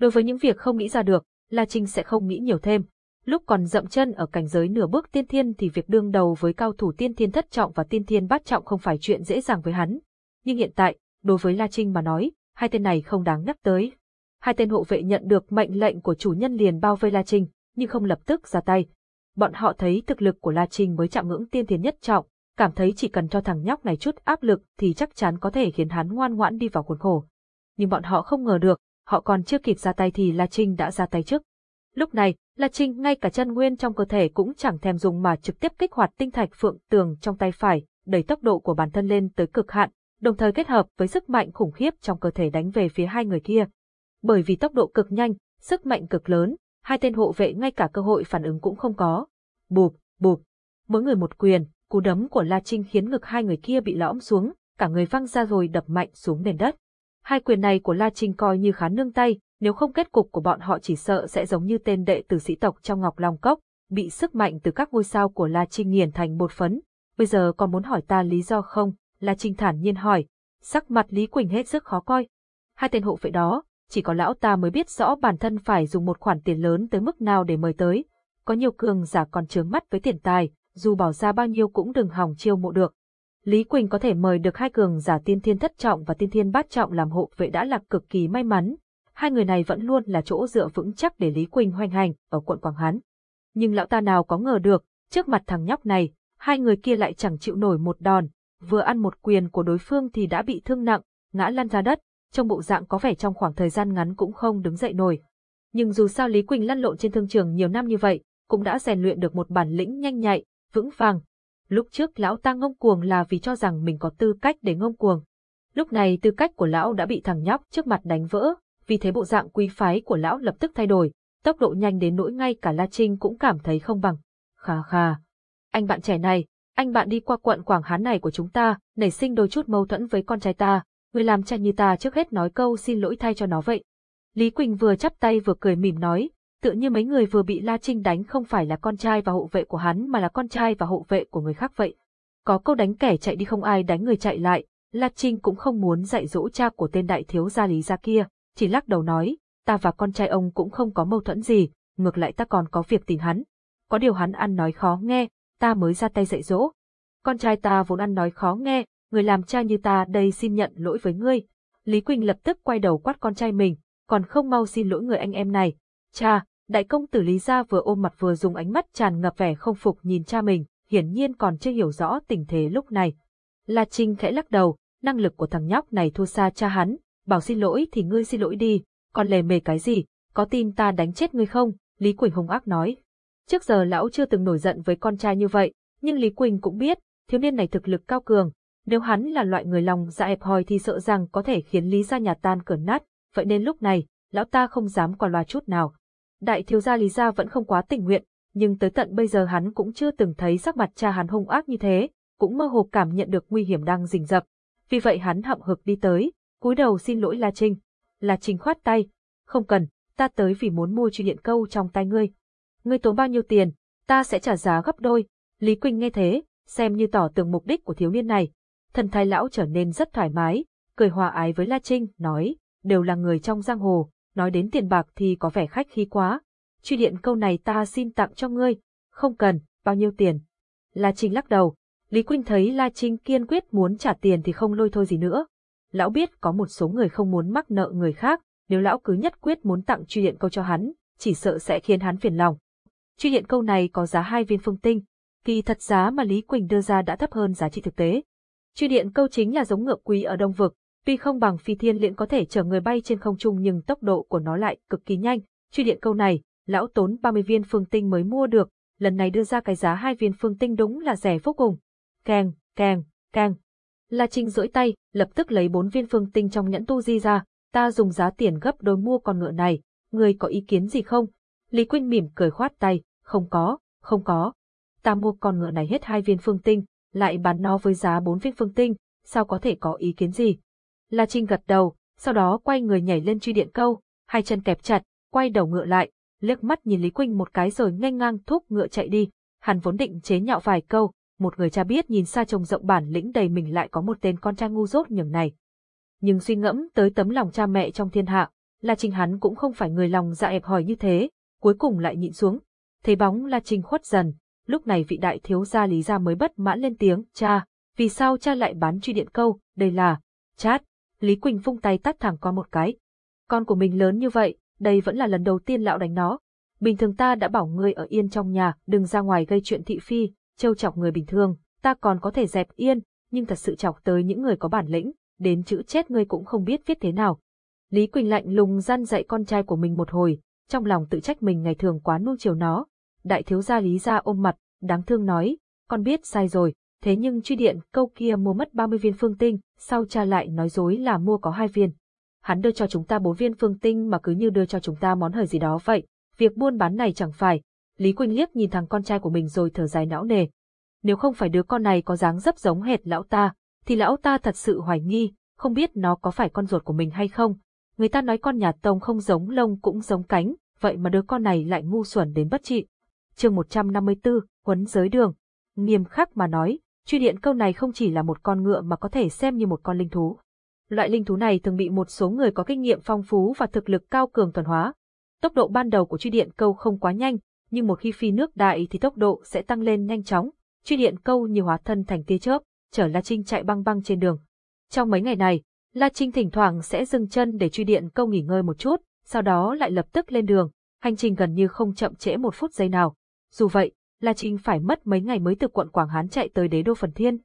Đối với những việc không nghĩ ra được, La Trinh sẽ không nghĩ nhiều thêm. Lúc còn dậm chân ở cảnh giới nửa bước tiên thiên thì việc đương đầu với cao thủ tiên thiên thất trọng và tiên thiên bát trọng không phải chuyện dễ dàng với hắn. Nhưng hiện tại, đối với La Trinh mà nói, hai tên này không đáng nhắc tới. Hai tên hộ vệ nhận được mệnh lệnh của chủ nhân liền bao vây La Trinh, nhưng không lập tức ra tay. Bọn họ thấy thực lực của La Trinh mới chạm ngưỡng tiên thiên nhất trọng, cảm thấy chỉ cần cho thằng nhóc này chút áp lực thì chắc chắn có thể khiến hắn ngoan ngoãn đi vào khuôn khổ. Nhưng bọn họ không ngờ được, họ còn chưa kịp ra tay thì La Trinh đã ra tay trước. Lúc này, La Trinh ngay cả chân nguyên trong cơ thể cũng chẳng thèm dùng mà trực tiếp kích hoạt tinh thạch phượng tường trong tay phải, đẩy tốc độ của bản thân lên tới cực hạn, đồng thời kết hợp với sức mạnh khủng khiếp trong cơ thể đánh về phía hai người kia. Bởi vì tốc độ cực nhanh, sức mạnh cực lớn, hai tên hộ vệ ngay cả cơ hội phản ứng cũng không có. Bụp, bụp, mỗi người một quyền, cú đấm của La Trinh khiến ngực hai người kia bị lõm xuống, cả người văng ra rồi đập mạnh xuống nền đất. Hai quyền này của La Trinh coi như khá nương tay, nếu không kết cục của bọn họ chỉ sợ sẽ giống như tên đệ tử sĩ tộc trong Ngọc Long Cốc, bị sức mạnh từ các ngôi sao của La Trinh nghiền thành bột phấn. Bây giờ còn muốn hỏi ta lý do không? La Trinh thản nhiên hỏi. Sắc mặt Lý Quỳnh hết sức khó coi. Hai tên hộ vệ đó, chỉ có lão ta mới biết rõ bản thân phải dùng một khoản tiền lớn tới mức nào để mời tới. Có nhiều cường giả còn trướng mắt với tiền tài, dù bỏ ra bao nhiêu cũng đừng hòng chiêu mộ được. Lý Quỳnh có thể mời được hai cường giả tiên thiên thất trọng và tiên thiên bát trọng làm hộ vệ đã là cực kỳ may mắn. Hai người này vẫn luôn là chỗ dựa vững chắc để Lý Quỳnh hoành hành ở quận Quảng Hán. Nhưng lão ta nào có ngờ được, trước mặt thằng nhóc này, hai người kia lại chẳng chịu nổi một đòn, vừa ăn một quyền của đối phương thì đã bị thương nặng, ngã lăn ra đất, trong bộ dạng có vẻ trong khoảng thời gian ngắn cũng không đứng dậy nổi. Nhưng dù sao Lý Quỳnh lăn lộn trên thương trường nhiều năm như vậy, cũng đã rèn luyện được một bản lĩnh nhanh nhạy, vững vàng. Lúc trước lão ta ngông cuồng là vì cho rằng mình có tư cách để ngông cuồng. Lúc này tư cách của lão đã bị thằng nhóc trước mặt đánh vỡ, vì thế bộ dạng quý phái của lão lập tức thay đổi, tốc độ nhanh đến nỗi ngay cả La Trinh cũng cảm thấy không bằng. Khà khà. Anh bạn trẻ này, anh bạn đi qua quận Quảng Hán này của chúng ta, nảy sinh đôi chút mâu thuẫn với con trai ta, người làm cha như ta trước hết nói câu xin lỗi thay cho nó vậy. Lý Quỳnh vừa chắp tay vừa cười mỉm nói, Tựa như mấy người vừa bị La Trinh đánh không phải là con trai và hộ vệ của hắn mà là con trai và hộ vệ của người khác vậy. Có câu đánh kẻ chạy đi không ai đánh người chạy lại, La Trinh cũng không muốn dạy dỗ cha của tên đại thiếu gia lý gia kia, chỉ lắc đầu nói, ta và con trai ông cũng không có mâu thuẫn gì, ngược lại ta còn có việc tìm hắn. Có điều hắn ăn nói khó nghe, ta mới ra tay dạy dỗ. Con trai ta vốn ăn nói khó nghe, người làm cha như ta đây xin nhận lỗi với ngươi. Lý Quỳnh lập tức quay đầu quát con trai mình, còn không mau xin lỗi người anh em này. Cha, đại công tử Lý Gia vừa ôm mặt vừa dùng ánh mắt tràn ngập vẻ không phục nhìn cha mình, hiển nhiên còn chưa hiểu rõ tình thế lúc này. La Trinh khẽ lắc đầu, năng lực của thằng nhóc này thua xa cha hắn, bảo xin lỗi thì ngươi xin lỗi đi, còn lề mề cái gì, có tin ta đánh chết ngươi không? Lý Quỳnh hung ác nói. Trước giờ lão chưa từng nổi giận với con trai như vậy, nhưng Lý Quỳnh cũng biết, thiếu niên này thực lực cao cường, nếu hắn là loại người lòng dạ hẹp hòi thì sợ rằng có thể khiến Lý gia nhà tan cửa nát, vậy nên lúc này, lão ta không dám qua loa chút nào. Đại thiếu gia Lý gia vẫn không quá tình nguyện, nhưng tới tận bây giờ hắn cũng chưa từng thấy sắc mặt cha hắn hung ác như thế, cũng mơ hồ cảm nhận được nguy hiểm đang rình rập. Vì vậy hắn hậm hực đi tới, cúi đầu xin lỗi La Trinh. La Trinh khoát tay, không cần, ta tới vì muốn mua truy điện câu trong tay ngươi. Ngươi tốn bao nhiêu tiền, ta sẽ trả giá gấp đôi. Lý Quỳnh nghe thế, xem như tỏ tường mục đích của thiếu niên này. Thần thái lão trở nên rất thoải mái, cười hòa ái với La Trinh, nói, đều là người trong giang hồ, nói đến tiền bạc thì có vẻ khách khí quá. Truy điện câu này ta xin tặng cho ngươi, không cần, bao nhiêu tiền. La Trinh lắc đầu, Lý Quỳnh thấy La Trinh kiên quyết muốn trả tiền thì không lôi thôi gì nữa. Lão biết có một số người không muốn mắc nợ người khác, nếu lão cứ nhất quyết muốn tặng truy điện câu cho hắn, chỉ sợ sẽ khiến hắn phiền lòng. Truy điện câu này có giá hai viên phương tinh, kỳ thật giá mà Lý Quỳnh đưa ra đã thấp hơn giá trị thực tế. Truy điện câu chính là giống ngựa quý ở Đông Vực, tuy không bằng phi thiên liễn có thể chở người bay trên không trung nhưng tốc độ của nó lại cực kỳ nhanh. Truy điện câu này, lão tốn 30 viên phương tinh mới mua được, lần này đưa ra cái giá hai viên phương tinh đúng là rẻ vô cùng. Keng, keng, keng. La Trinh duỗi tay, lập tức lấy bốn viên phương tinh trong nhẫn tu di ra, ta dùng giá tiền gấp đôi mua con ngựa này, người có ý kiến gì không? Lý Quynh mỉm cười khoát tay, không có, không có. Ta mua con ngựa này hết hai viên phương tinh, lại bán nó với giá bốn viên phương tinh, sao có thể có ý kiến gì? La Trinh gật đầu, sau đó quay người nhảy lên truy điện câu, hai chân kẹp chặt, quay đầu ngựa lại, liếc mắt nhìn Lý Quynh một cái rồi nhanh ngang thúc ngựa chạy đi. Hắn vốn định chế nhạo vài câu, một người cha biết nhìn xa trông rộng bản lĩnh đầy mình lại có một tên con trai ngu dốt nhường này. Nhưng suy ngẫm tới tấm lòng cha mẹ trong thiên hạ, La Trinh hắn cũng không phải người lòng dạ ẹp hòi như thế, cuối cùng lại nhịn xuống. Thấy bóng La Trinh khuất dần, lúc này vị đại thiếu gia Lý gia mới bất mãn lên tiếng, cha, vì sao cha lại bán truy điện câu, đây là, chát, Lý Quỳnh vung tay tát thẳng qua một cái. Con của mình lớn như vậy, đây vẫn là lần đầu tiên lão đánh nó. Bình thường ta đã bảo ngươi ở yên trong nhà, đừng ra ngoài gây chuyện thị phi, trêu chọc người bình thường, ta còn có thể dẹp yên, nhưng thật sự chọc tới những người có bản lĩnh, đến chữ chết ngươi cũng không biết viết thế nào. Lý Quỳnh lạnh lùng gian dạy con trai của mình một hồi, trong lòng tự trách mình ngày thường quá nuông chiều nó. Đại thiếu gia Lý gia ôm mặt, đáng thương nói, con biết sai rồi, thế nhưng truy điện câu kia mua mất 30 viên phương tinh, sau cha lại nói dối là mua có hai viên. Hắn đưa cho chúng ta bốn viên phương tinh mà cứ như đưa cho chúng ta món hời gì đó vậy, việc buôn bán này chẳng phải. Lý Quỳnh liếc nhìn thằng con trai của mình rồi thở dài não nề. Nếu không phải đứa con này có dáng dấp giống hệt lão ta, thì lão ta thật sự hoài nghi, không biết nó có phải con ruột của mình hay không. Người ta nói con nhà tông không giống lông cũng giống cánh, vậy mà đứa con này lại ngu xuẩn đến bất trị. chương 154, huấn giới đường. Nghiêm khắc mà nói, truy điện câu này không chỉ là một con ngựa mà có thể xem như một con linh thú. Loại linh thú này thường bị một số người có kinh nghiệm phong phú và thực lực cao cường thuần hóa. Tốc độ ban đầu của truy điện câu không quá nhanh, nhưng một khi phi nước đại thì tốc độ sẽ tăng lên nhanh chóng. Truy điện câu nhiều hóa thân thành tia chớp, chở La Trinh chạy băng băng trên đường. Trong mấy ngày này, La Trinh thỉnh thoảng sẽ dừng chân để truy điện câu nghỉ ngơi một chút, sau đó lại lập tức lên đường, hành trình gần như không chậm trễ một phút giây nào. Dù vậy, La Trinh phải mất mấy ngày mới từ quận Quảng Hán chạy tới đế đô Phần Thiên.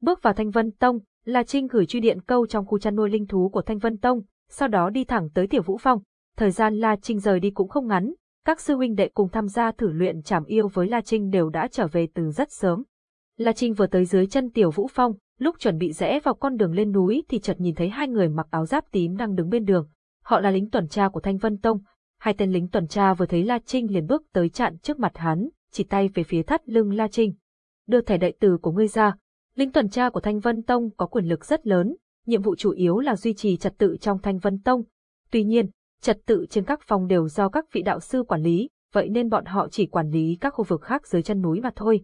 Bước vào Thanh Vân Tông, La Trinh gửi truy điện câu trong khu chăn nuôi linh thú của Thanh Vân Tông, sau đó đi thẳng tới Tiểu Vũ Phong. Thời gian La Trinh rời đi cũng không ngắn, các sư huynh đệ cùng tham gia thử luyện trảm yêu với La Trinh đều đã trở về từ rất sớm. La Trinh vừa tới dưới chân Tiểu Vũ Phong, lúc chuẩn bị rẽ vào con đường lên núi thì chợt nhìn thấy hai người mặc áo giáp tím đang đứng bên đường. Họ là lính tuần tra của Thanh Vân Tông. Hai tên lính tuần tra vừa thấy La Trinh liền bước tới chặn trước mặt hắn, chỉ tay về phía thắt lưng La Trinh. Đưa thẻ đệ tử của ngươi ra. Lính tuần tra của Thanh Vân Tông có quyền lực rất lớn, nhiệm vụ chủ yếu là duy trì trật tự trong Thanh Vân Tông. Tuy nhiên, Trật tự trên các phòng đều do các vị đạo sư quản lý, vậy nên bọn họ chỉ quản lý các khu vực khác dưới chân núi mà thôi.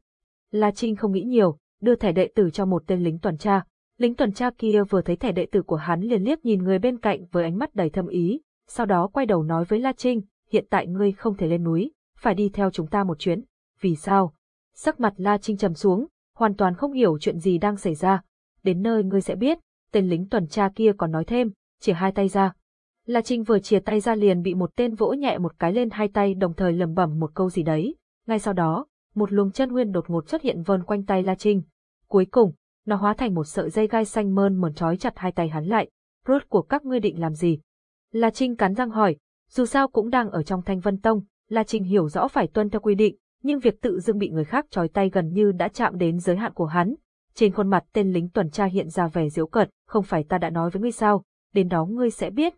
La Trinh không nghĩ nhiều, đưa thẻ đệ tử cho một tên lính tuần tra. Lính tuần tra kia vừa thấy thẻ đệ tử của hắn liền liếc nhìn người bên cạnh với ánh mắt đầy thâm ý, sau đó quay đầu nói với La Trinh, hiện tại ngươi không thể lên núi, phải đi theo chúng ta một chuyến. Vì sao? Sắc mặt La Trinh trầm xuống, hoàn toàn không hiểu chuyện gì đang xảy ra. Đến nơi ngươi sẽ biết, tên lính tuần tra kia còn nói thêm, chỉ hai tay ra. La Trinh vừa chia tay ra liền bị một tên vỗ nhẹ một cái lên hai tay đồng thời lầm bẩm một câu gì đấy. Ngay sau đó, một luồng chân nguyên đột ngột xuất hiện vơn quanh tay La Trinh. Cuối cùng, nó hóa thành một sợi dây gai xanh mơn mởn trói chặt hai tay hắn lại. Rốt của các ngươi định làm gì? La Trinh cắn răng hỏi, dù sao cũng đang ở trong Thanh Vân Tông, La Trinh hiểu rõ phải tuân theo quy định, nhưng việc tự dưng bị người khác trói tay gần như đã chạm đến giới hạn của hắn. Trên khuôn mặt tên lính tuần tra hiện ra vẻ diễu cợt, không phải ta đã nói với ngươi sao, đến đó ngươi sẽ biết.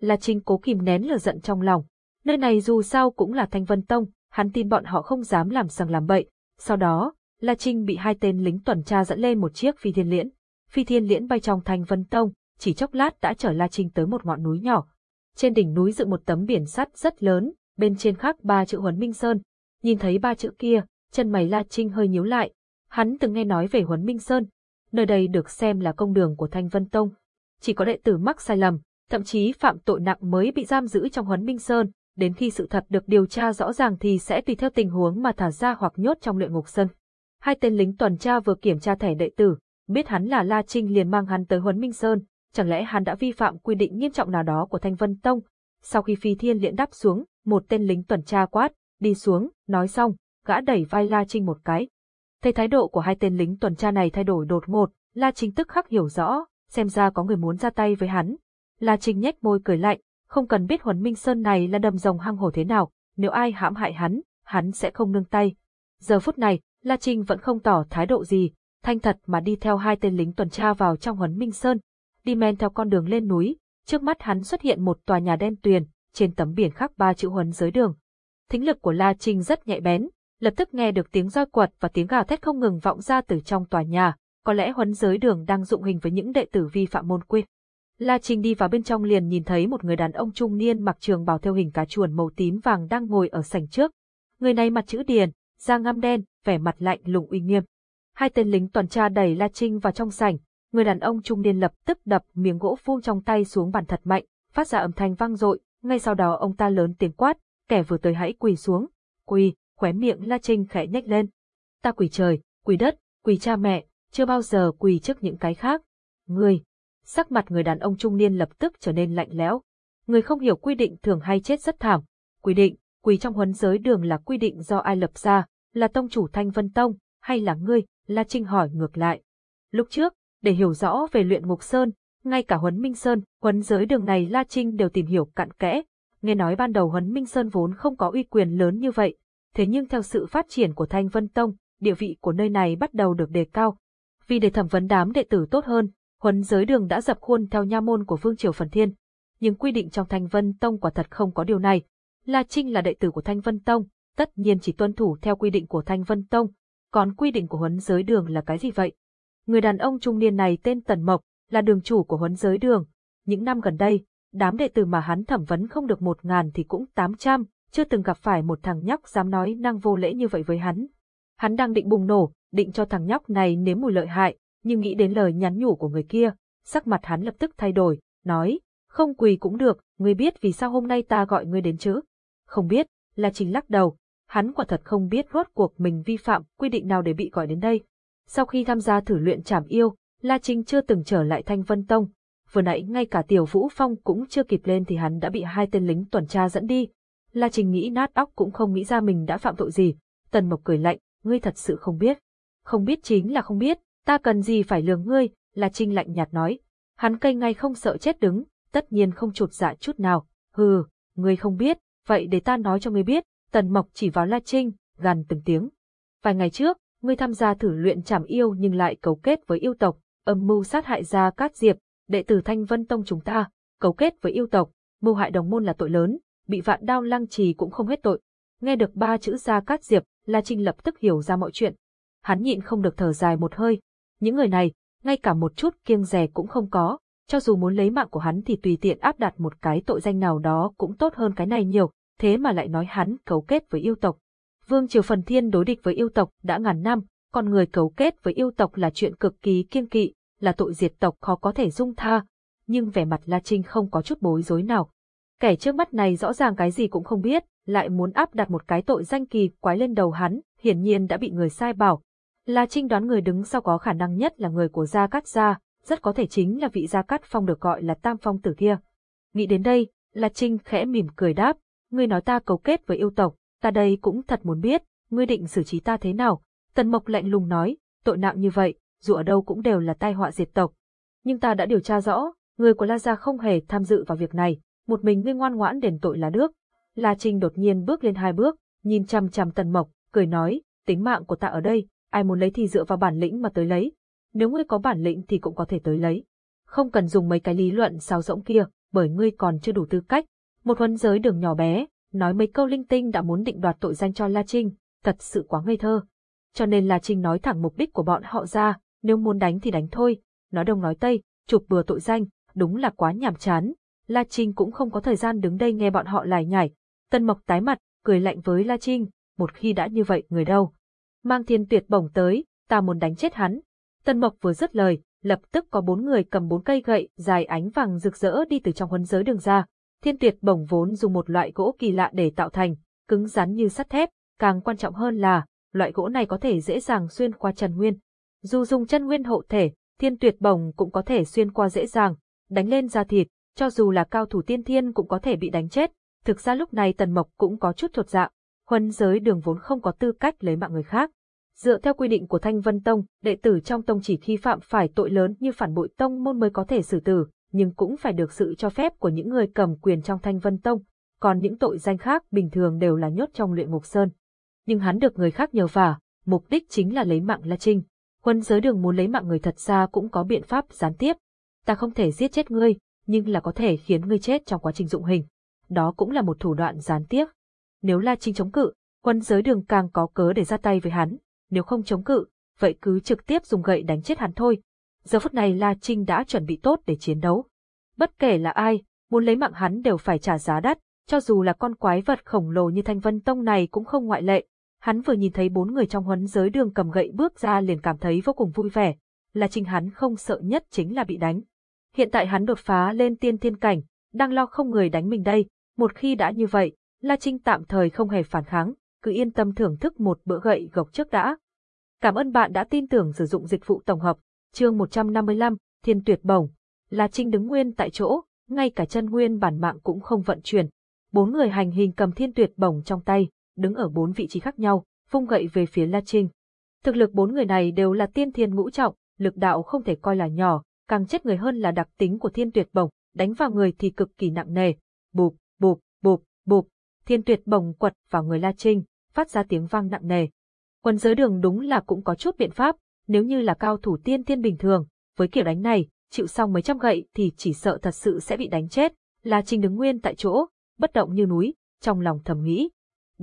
La Trinh cố kìm nén lửa giận trong lòng. Nơi này dù sao cũng là Thanh Vân Tông, hắn tin bọn họ không dám làm sằng làm bậy. Sau đó, La Trinh bị hai tên lính tuần tra dẫn lên một chiếc phi thiên liễn. Phi thiên liễn bay trong Thanh Vân Tông, chỉ chốc lát đã chở La Trinh tới một ngọn núi nhỏ. Trên đỉnh núi dựng một tấm biển sắt rất lớn, bên trên khắc ba chữ Huấn Minh Sơn. Nhìn thấy ba chữ kia, chân mày La Trinh hơi nhíu lại. Hắn từng nghe nói về Huấn Minh Sơn. Nơi đây được xem là công đường của Thanh Vân Tông. Chỉ có đệ tử mắc sai lầm, thậm chí phạm tội nặng mới bị giam giữ trong Huấn Minh Sơn, đến khi sự thật được điều tra rõ ràng thì sẽ tùy theo tình huống mà thả ra hoặc nhốt trong luyện ngục sơn. Hai tên lính tuần tra vừa kiểm tra thẻ đệ tử, biết hắn là La Trinh liền mang hắn tới Huấn Minh Sơn, chẳng lẽ hắn đã vi phạm quy định nghiêm trọng nào đó của Thanh Vân Tông? Sau khi Phi Thiên liễn đáp xuống, một tên lính tuần tra quát, đi xuống, nói xong, gã đẩy vai La Trinh một cái. Thấy thái độ của hai tên lính tuần tra này thay đổi đột ngột, La Trinh tức khắc hiểu rõ, xem ra có người muốn ra tay với hắn. La Trinh nhếch môi cười lạnh, không cần biết Huấn Minh Sơn này là đầm rồng hang hổ thế nào, nếu ai hãm hại hắn, hắn sẽ không nương tay. Giờ phút này, La Trinh vẫn không tỏ thái độ gì, thanh thật mà đi theo hai tên lính tuần tra vào trong Huấn Minh Sơn, đi men theo con đường lên núi, trước mắt hắn xuất hiện một tòa nhà đen tuyền, trên tấm biển khắc ba chữ Huấn giới đường. Thính lực của La Trinh rất nhạy bén, lập tức nghe được tiếng roi quật và tiếng gào thét không ngừng vọng ra từ trong tòa nhà, có lẽ Huấn giới đường đang dụng hình với những đệ tử vi phạm môn quy. La Trinh đi vào bên trong liền nhìn thấy một người đàn ông trung niên mặc trường bào theo hình cá chuồn màu tím vàng đang ngồi ở sảnh trước. Người này mặt chữ điền, da ngăm đen, vẻ mặt lạnh lùng uy nghiêm. Hai tên lính tuần tra đẩy La Trinh vào trong sảnh, người đàn ông trung niên lập tức đập miếng gỗ vuông trong tay xuống bàn thật mạnh, phát ra âm thanh vang dội, ngay sau đó ông ta lớn tiếng quát, kẻ vừa tới hãy quỳ xuống. Quỳ, khóe miệng La Trinh khẽ nhếch lên. Ta quỳ trời, quỳ đất, quỳ cha mẹ, chưa bao giờ quỳ trước những cái khác. Ngươi, sắc mặt người đàn ông trung niên lập tức trở nên lạnh lẽo. Người không hiểu quy định thường hay chết rất thảm. Quy định, quỳ trong huấn giới đường là quy định do ai lập ra, là tông chủ Thanh Vân Tông, hay là ngươi, La Trinh hỏi ngược lại. Lúc trước, để hiểu rõ về luyện ngục sơn, ngay cả huấn Minh Sơn, huấn giới đường này La Trinh đều tìm hiểu cặn kẽ. Nghe nói ban đầu huấn Minh Sơn vốn không có uy quyền lớn như vậy, thế nhưng theo sự phát triển của Thanh Vân Tông, địa vị của nơi này bắt đầu được đề cao. Vì để thẩm vấn đám đệ tử tốt hơn, huấn giới đường đã dập khuôn theo nha môn của Vương Triều Phần Thiên. Nhưng quy định trong Thanh Vân Tông quả thật không có điều này. La Trinh là đệ tử của Thanh Vân Tông, tất nhiên chỉ tuân thủ theo quy định của Thanh Vân Tông. Còn quy định của huấn giới đường là cái gì vậy? Người đàn ông trung niên này tên Tần Mộc, là đường chủ của huấn giới đường. Những năm gần đây, đám đệ tử mà hắn thẩm vấn không được một ngàn thì cũng tám trăm, chưa từng gặp phải một thằng nhóc dám nói năng vô lễ như vậy với hắn. Hắn đang định bùng nổ, định cho thằng nhóc này nếm mùi lợi hại, nhưng nghĩ đến lời nhắn nhủ của người kia, sắc mặt hắn lập tức thay đổi, nói, không quỳ cũng được, ngươi biết vì sao hôm nay ta gọi ngươi đến chứ? Không biết, là trình lắc đầu, hắn quả thật không biết rốt cuộc mình vi phạm quy định nào để bị gọi đến đây. Sau khi tham gia thử luyện trảm yêu, La Trinh chưa từng trở lại Thanh Vân Tông. Vừa nãy ngay cả Tiểu Vũ Phong cũng chưa kịp lên thì hắn đã bị hai tên lính tuần tra dẫn đi. La Trinh nghĩ nát óc cũng không nghĩ ra mình đã phạm tội gì. Tần Mộc cười lạnh, ngươi thật sự không biết. Không biết chính là không biết, ta cần gì phải lường ngươi, La Trinh lạnh nhạt nói. Hắn cây ngay không sợ chết đứng, tất nhiên không chột dạ chút nào. Hừ, ngươi không biết, vậy để ta nói cho ngươi biết. Tần Mộc chỉ vào La Trinh, gằn từng tiếng. Vài ngày trước, ngươi tham gia thử luyện trảm yêu nhưng lại cấu kết với yêu tộc, âm mưu sát hại Gia Cát Diệp, đệ tử Thanh Vân Tông chúng ta, cấu kết với yêu tộc, mưu hại đồng môn là tội lớn, bị vạn đao lăng trì cũng không hết tội. Nghe được ba chữ Gia Cát Diệp, La Trinh lập tức hiểu ra mọi chuyện. Hắn nhịn không được thở dài một hơi. Những người này, ngay cả một chút kiêng rè cũng không có, cho dù muốn lấy mạng của hắn thì tùy tiện áp đặt một cái tội danh nào đó cũng tốt hơn cái này nhiều, thế mà lại nói hắn cấu kết với yêu tộc. Vương Triều Phần Thiên đối địch với yêu tộc đã ngàn năm, còn người cấu kết với yêu tộc là chuyện cực kỳ kiêng kỵ, là tội diệt tộc khó có thể dung tha. Nhưng vẻ mặt La Trinh không có chút bối rối nào. Kẻ trước mắt này rõ ràng cái gì cũng không biết, lại muốn áp đặt một cái tội danh kỳ quái lên đầu hắn, hiển nhiên đã bị người sai bảo. La Trinh đoán người đứng sau có khả năng nhất là người của Gia Cát Gia, rất có thể chính là vị Gia Cát Phong được gọi là Tam Phong tử kia. Nghĩ đến đây, La Trinh khẽ mỉm cười đáp, ngươi nói ta cấu kết với yêu tộc, ta đây cũng thật muốn biết, ngươi định xử trí ta thế nào. Tần Mộc lạnh lùng nói, tội nặng như vậy, dù ở đâu cũng đều là tai họa diệt tộc. Nhưng ta đã điều tra rõ, người của La Gia không hề tham dự vào việc này, một mình ngươi ngoan ngoãn đền tội là được. La Trinh đột nhiên bước lên hai bước, nhìn chằm chằm Tần Mộc, cười nói, tính mạng của ta ở đây, ai muốn lấy thì dựa vào bản lĩnh mà tới lấy. Nếu ngươi có bản lĩnh thì cũng có thể tới lấy. Không cần dùng mấy cái lý luận sao rỗng kia, bởi ngươi còn chưa đủ tư cách. Một huấn giới đường nhỏ bé, nói mấy câu linh tinh đã muốn định đoạt tội danh cho La Trinh, thật sự quá ngây thơ. Cho nên La Trinh nói thẳng mục đích của bọn họ ra, nếu muốn đánh thì đánh thôi, nói đông nói tây, chụp bừa tội danh, đúng là quá nhàm chán. La Trinh cũng không có thời gian đứng đây nghe bọn họ lải nhải. Tân Mộc tái mặt, cười lạnh với La Trinh, một khi đã như vậy người đâu. Mang thiên tuyệt bổng tới, ta muốn đánh chết hắn. Tân Mộc vừa dứt lời, lập tức có bốn người cầm bốn cây gậy dài ánh vàng rực rỡ đi từ trong huấn giới đường ra. Thiên tuyệt bổng vốn dùng một loại gỗ kỳ lạ để tạo thành, cứng rắn như sắt thép, càng quan trọng hơn là, loại gỗ này có thể dễ dàng xuyên qua trần nguyên. Dù dùng chân nguyên hộ thể, thiên tuyệt bổng cũng có thể xuyên qua dễ dàng, đánh lên da thịt, cho dù là cao thủ tiên thiên cũng có thể bị đánh chết. Thực ra lúc này Tần Mộc cũng có chút thột dạ, huân giới đường vốn không có tư cách lấy mạng người khác. Dựa theo quy định của Thanh Vân Tông, đệ tử trong tông chỉ khi phạm phải tội lớn như phản bội tông môn mới có thể xử tử, nhưng cũng phải được sự cho phép của những người cầm quyền trong Thanh Vân Tông, còn những tội danh khác bình thường đều là nhốt trong luyện ngục sơn. Nhưng hắn được người khác nhờ vả, mục đích chính là lấy mạng La Trinh. Quân giới đường muốn lấy mạng người thật ra cũng có biện pháp gián tiếp. Ta không thể giết chết ngươi, nhưng là có thể khiến ngươi chết trong quá trình dụng hình. Đó cũng là một thủ đoạn gián tiếp. Nếu La Trinh chống cự, quân giới đường càng có cớ để ra tay với hắn, nếu không chống cự, vậy cứ trực tiếp dùng gậy đánh chết hắn thôi. Giờ phút này La Trinh đã chuẩn bị tốt để chiến đấu. Bất kể là ai, muốn lấy mạng hắn đều phải trả giá đắt, cho dù là con quái vật khổng lồ như Thanh Vân Tông này cũng không ngoại lệ. Hắn vừa nhìn thấy bốn người trong huấn giới đường cầm gậy bước ra liền cảm thấy vô cùng vui vẻ. là chính hắn không sợ nhất chính là bị đánh. Hiện tại hắn đột phá lên tiên thiên cảnh, đang lo không người đánh mình đây. Một khi đã như vậy, La Trinh tạm thời không hề phản kháng, cứ yên tâm thưởng thức một bữa gậy gộc trước đã. Cảm ơn bạn đã tin tưởng sử dụng dịch vụ tổng hợp, chương 155, Thiên Tuyệt Bổng. La Trinh đứng nguyên tại chỗ, ngay cả chân nguyên bản mạng cũng không vận chuyển. Bốn người hành hình cầm Thiên Tuyệt Bổng trong tay, đứng ở bốn vị trí khác nhau, vung gậy về phía La Trinh. Thực lực bốn người này đều là tiên thiên ngũ trọng, lực đạo không thể coi là nhỏ, càng chết người hơn là đặc tính của Thiên Tuyệt Bổng, đánh vào người thì cực kỳ nặng nề. Bụp, bụp, bụp, bụp, Thiên Tuyệt Bổng quật vào người La Trinh, phát ra tiếng vang nặng nề. Quân giới đường đúng là cũng có chút biện pháp, nếu như là cao thủ tiên thiên bình thường, với kiểu đánh này, chịu xong mấy trăm gậy thì chỉ sợ thật sự sẽ bị đánh chết. La Trinh đứng nguyên tại chỗ, bất động như núi, trong lòng thầm nghĩ.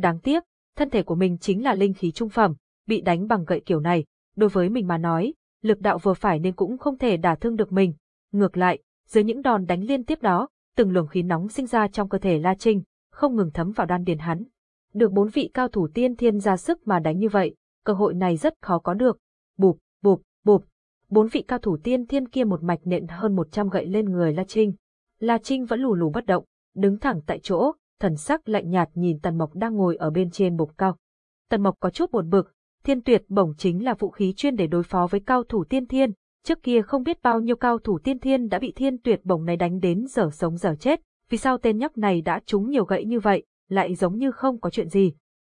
Đáng tiếc, thân thể của mình chính là linh khí trung phẩm, bị đánh bằng gậy kiểu này, đối với mình mà nói, lực đạo vừa phải nên cũng không thể đả thương được mình. Ngược lại, dưới những đòn đánh liên tiếp đó, từng luồng khí nóng sinh ra trong cơ thể La Trinh, không ngừng thấm vào đan điền hắn. Được bốn vị cao thủ tiên thiên ra sức mà đánh như vậy, cơ hội này rất khó có được. Bụp, bụp, bụp. Bốn vị cao thủ tiên thiên kia một mạch nện hơn 100 gậy lên người La Trinh. La Trinh vẫn lù lù bất động, đứng thẳng tại chỗ, thần sắc lạnh nhạt nhìn Tần Mộc đang ngồi ở bên trên bục cao. Tần Mộc có chút buồn bực, thiên tuyệt bổng chính là vũ khí chuyên để đối phó với cao thủ tiên thiên. Trước kia không biết bao nhiêu cao thủ tiên thiên đã bị thiên tuyệt bổng này đánh đến giờ sống giờ chết, vì sao tên nhóc này đã trúng nhiều gậy như vậy, lại giống như không có chuyện gì.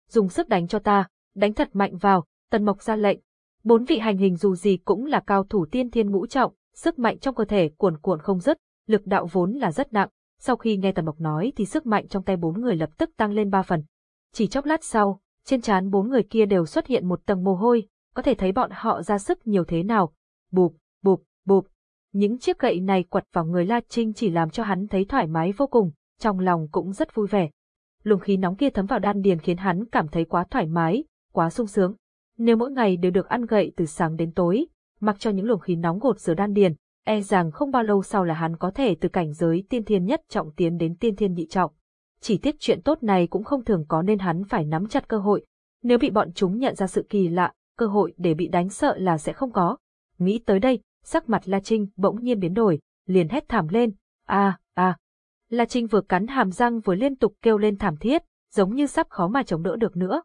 Dùng sức đánh cho ta, đánh thật mạnh vào, Tần Mộc ra lệnh. Bốn vị hành hình dù gì cũng là cao thủ tiên thiên ngũ trọng, sức mạnh trong cơ thể cuồn cuộn không dứt, lực đạo vốn là rất nặng. Sau khi nghe Tần Mộc nói thì sức mạnh trong tay bốn người lập tức tăng lên ba phần. Chỉ chốc lát sau, trên trán bốn người kia đều xuất hiện một tầng mồ hôi, có thể thấy bọn họ ra sức nhiều thế nào. Bụp, bụp, bụp. Những chiếc gậy này quật vào người La Trinh chỉ làm cho hắn thấy thoải mái vô cùng, trong lòng cũng rất vui vẻ. Luồng khí nóng kia thấm vào đan điền khiến hắn cảm thấy quá thoải mái, quá sung sướng. Nếu mỗi ngày đều được ăn gậy từ sáng đến tối, mặc cho những luồng khí nóng gột rửa đan điền, e rằng không bao lâu sau là hắn có thể từ cảnh giới tiên thiên nhất trọng tiến đến tiên thiên nhị trọng. Chỉ tiếc chuyện tốt này cũng không thường có nên hắn phải nắm chặt cơ hội. Nếu bị bọn chúng nhận ra sự kỳ lạ, cơ hội để bị đánh sợ là sẽ không có. Nghĩ tới đây, sắc mặt La Trinh bỗng nhiên biến đổi, liền hét thảm lên, a a. La Trinh vừa cắn hàm răng vừa liên tục kêu lên thảm thiết, giống như sắp khó mà chống đỡ được nữa.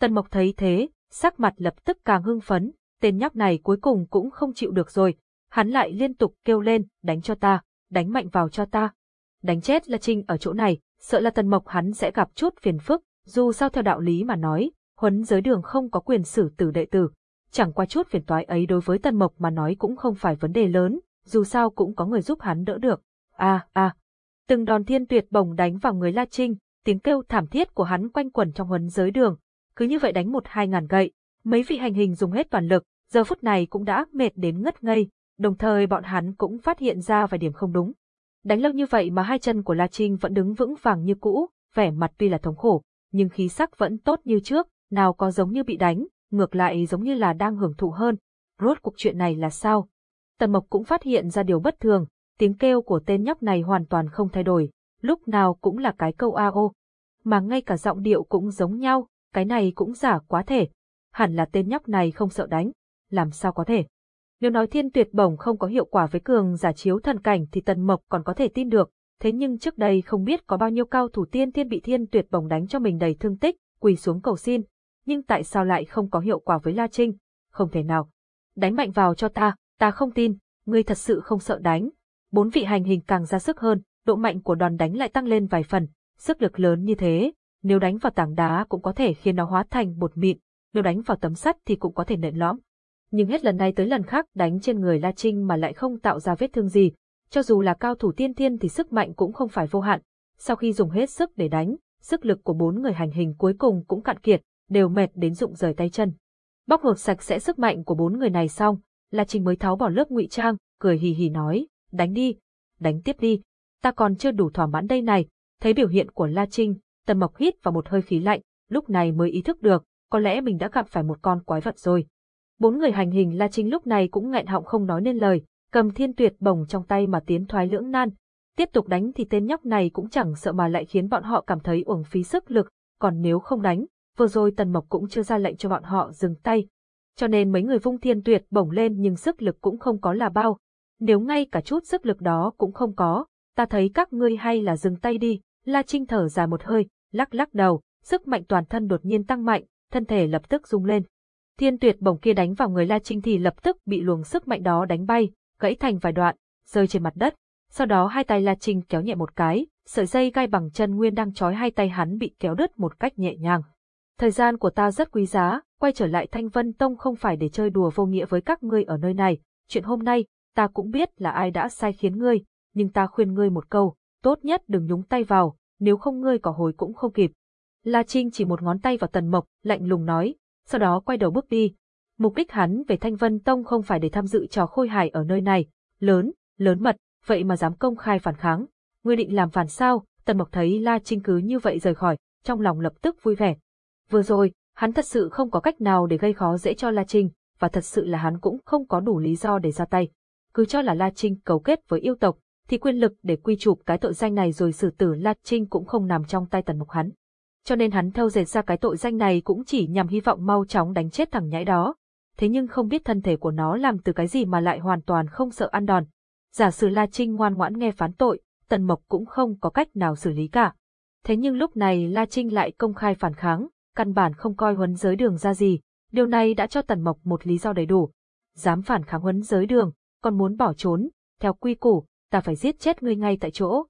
Tần Mộc thấy thế, sắc mặt lập tức càng hưng phấn, tên nhóc này cuối cùng cũng không chịu được rồi, hắn lại liên tục kêu lên, đánh cho ta, đánh mạnh vào cho ta. Đánh chết La Trinh ở chỗ này, sợ là Tần Mộc hắn sẽ gặp chút phiền phức, dù sao theo đạo lý mà nói, huấn giới đường không có quyền xử tử đệ tử. Chẳng qua chút phiền toái ấy đối với Tần Mộc mà nói cũng không phải vấn đề lớn, dù sao cũng có người giúp hắn đỡ được. A à, a. À. Từng đòn thiên tuyệt bổng đánh vào người La Trinh, tiếng kêu thảm thiết của hắn quanh quẩn trong huấn giới đường, cứ như vậy đánh một hai ngàn gậy, mấy vị hành hình dùng hết toàn lực, giờ phút này cũng đã mệt đến ngất ngây, đồng thời bọn hắn cũng phát hiện ra vài điểm không đúng. Đánh lâu như vậy mà hai chân của La Trinh vẫn đứng vững vàng như cũ, vẻ mặt tuy là thống khổ, nhưng khí sắc vẫn tốt như trước, nào có giống như bị đánh, ngược lại giống như là đang hưởng thụ hơn. Rốt cuộc chuyện này là sao? Tần Mộc cũng phát hiện ra điều bất thường, tiếng kêu của tên nhóc này hoàn toàn không thay đổi, lúc nào cũng là cái câu a o, Mà ngay cả giọng điệu cũng giống nhau, cái này cũng giả quá thể. Hẳn là tên nhóc này không sợ đánh, làm sao có thể. Nếu nói thiên tuyệt bổng không có hiệu quả với cường giả chiếu thần cảnh thì Tần Mộc còn có thể tin được, thế nhưng trước đây không biết có bao nhiêu cao thủ tiên thiên bị thiên tuyệt bổng đánh cho mình đầy thương tích, quỳ xuống cầu xin. Nhưng tại sao lại không có hiệu quả với La Trinh? Không thể nào. Đánh mạnh vào cho ta, ta không tin, ngươi thật sự không sợ đánh. Bốn vị hành hình càng ra sức hơn, độ mạnh của đòn đánh lại tăng lên vài phần, sức lực lớn như thế, nếu đánh vào tảng đá cũng có thể khiến nó hóa thành bột mịn, nếu đánh vào tấm sắt thì cũng có thể nện lõm. Nhưng hết lần này tới lần khác đánh trên người La Trinh mà lại không tạo ra vết thương gì, cho dù là cao thủ tiên thiên thì sức mạnh cũng không phải vô hạn. Sau khi dùng hết sức để đánh, sức lực của bốn người hành hình cuối cùng cũng cạn kiệt, đều mệt đến rụng rời tay chân. Bóc lột sạch sẽ sức mạnh của bốn người này xong, La Trinh mới tháo bỏ lớp ngụy trang, cười hì hì nói, đánh đi, đánh tiếp đi, ta còn chưa đủ thỏa mãn đây này. Thấy biểu hiện của La Trinh, Tần Mộc hít vào một hơi khí lạnh, lúc này mới ý thức được, có lẽ mình đã gặp phải một con quái vật rồi. Bốn người hành hình La Trinh lúc này cũng nghẹn họng không nói nên lời, cầm thiên tuyệt bổng trong tay mà tiến thoái lưỡng nan. Tiếp tục đánh thì tên nhóc này cũng chẳng sợ mà lại khiến bọn họ cảm thấy uổng phí sức lực, còn nếu không đánh, vừa rồi Tần Mộc cũng chưa ra lệnh cho bọn họ dừng tay. Cho nên mấy người vung thiên tuyệt bổng lên nhưng sức lực cũng không có là bao. Nếu ngay cả chút sức lực đó cũng không có, ta thấy các ngươi hay là dừng tay đi, La Trinh thở dài một hơi, lắc lắc đầu, sức mạnh toàn thân đột nhiên tăng mạnh, thân thể lập tức rung lên. Thiên tuyệt bổng kia đánh vào người La Trinh thì lập tức bị luồng sức mạnh đó đánh bay, gãy thành vài đoạn, rơi trên mặt đất. Sau đó hai tay La Trinh kéo nhẹ một cái, sợi dây gai bằng chân nguyên đang trói hai tay hắn bị kéo đứt một cách nhẹ nhàng. Thời gian của ta rất quý giá, quay trở lại Thanh Vân Tông không phải để chơi đùa vô nghĩa với các ngươi ở nơi này. Chuyện hôm nay, ta cũng biết là ai đã sai khiến ngươi, nhưng ta khuyên ngươi một câu, tốt nhất đừng nhúng tay vào, nếu không ngươi có hồi cũng không kịp. La Trinh chỉ một ngón tay vào Tần Mộc, lạnh lùng nói, sau đó quay đầu bước đi. Mục đích hắn về Thanh Vân Tông không phải để tham dự trò khôi hài ở nơi này, lớn, lớn mật, vậy mà dám công khai phản kháng. Ngươi định làm phản sao? Tần Mộc thấy La Trinh cứ như vậy rời khỏi, trong lòng lập tức vui vẻ. Vừa rồi, hắn thật sự không có cách nào để gây khó dễ cho La Trinh, và thật sự là hắn cũng không có đủ lý do để ra tay. Cứ cho là La Trinh cấu kết với yêu tộc, thì quyền lực để quy chụp cái tội danh này rồi xử tử La Trinh cũng không nằm trong tay Tần Mộc hắn. Cho nên hắn thâu dệt ra cái tội danh này cũng chỉ nhằm hy vọng mau chóng đánh chết thằng nhãi đó. Thế nhưng không biết thân thể của nó làm từ cái gì mà lại hoàn toàn không sợ ăn đòn. Giả sử La Trinh ngoan ngoãn nghe phán tội, Tần Mộc cũng không có cách nào xử lý cả. Thế nhưng lúc này La Trinh lại công khai phản kháng, căn bản không coi huấn giới đường ra gì, điều này đã cho Tần Mộc một lý do đầy đủ. Dám phản kháng huấn giới đường, còn muốn bỏ trốn, theo quy củ, ta phải giết chết ngươi ngay tại chỗ.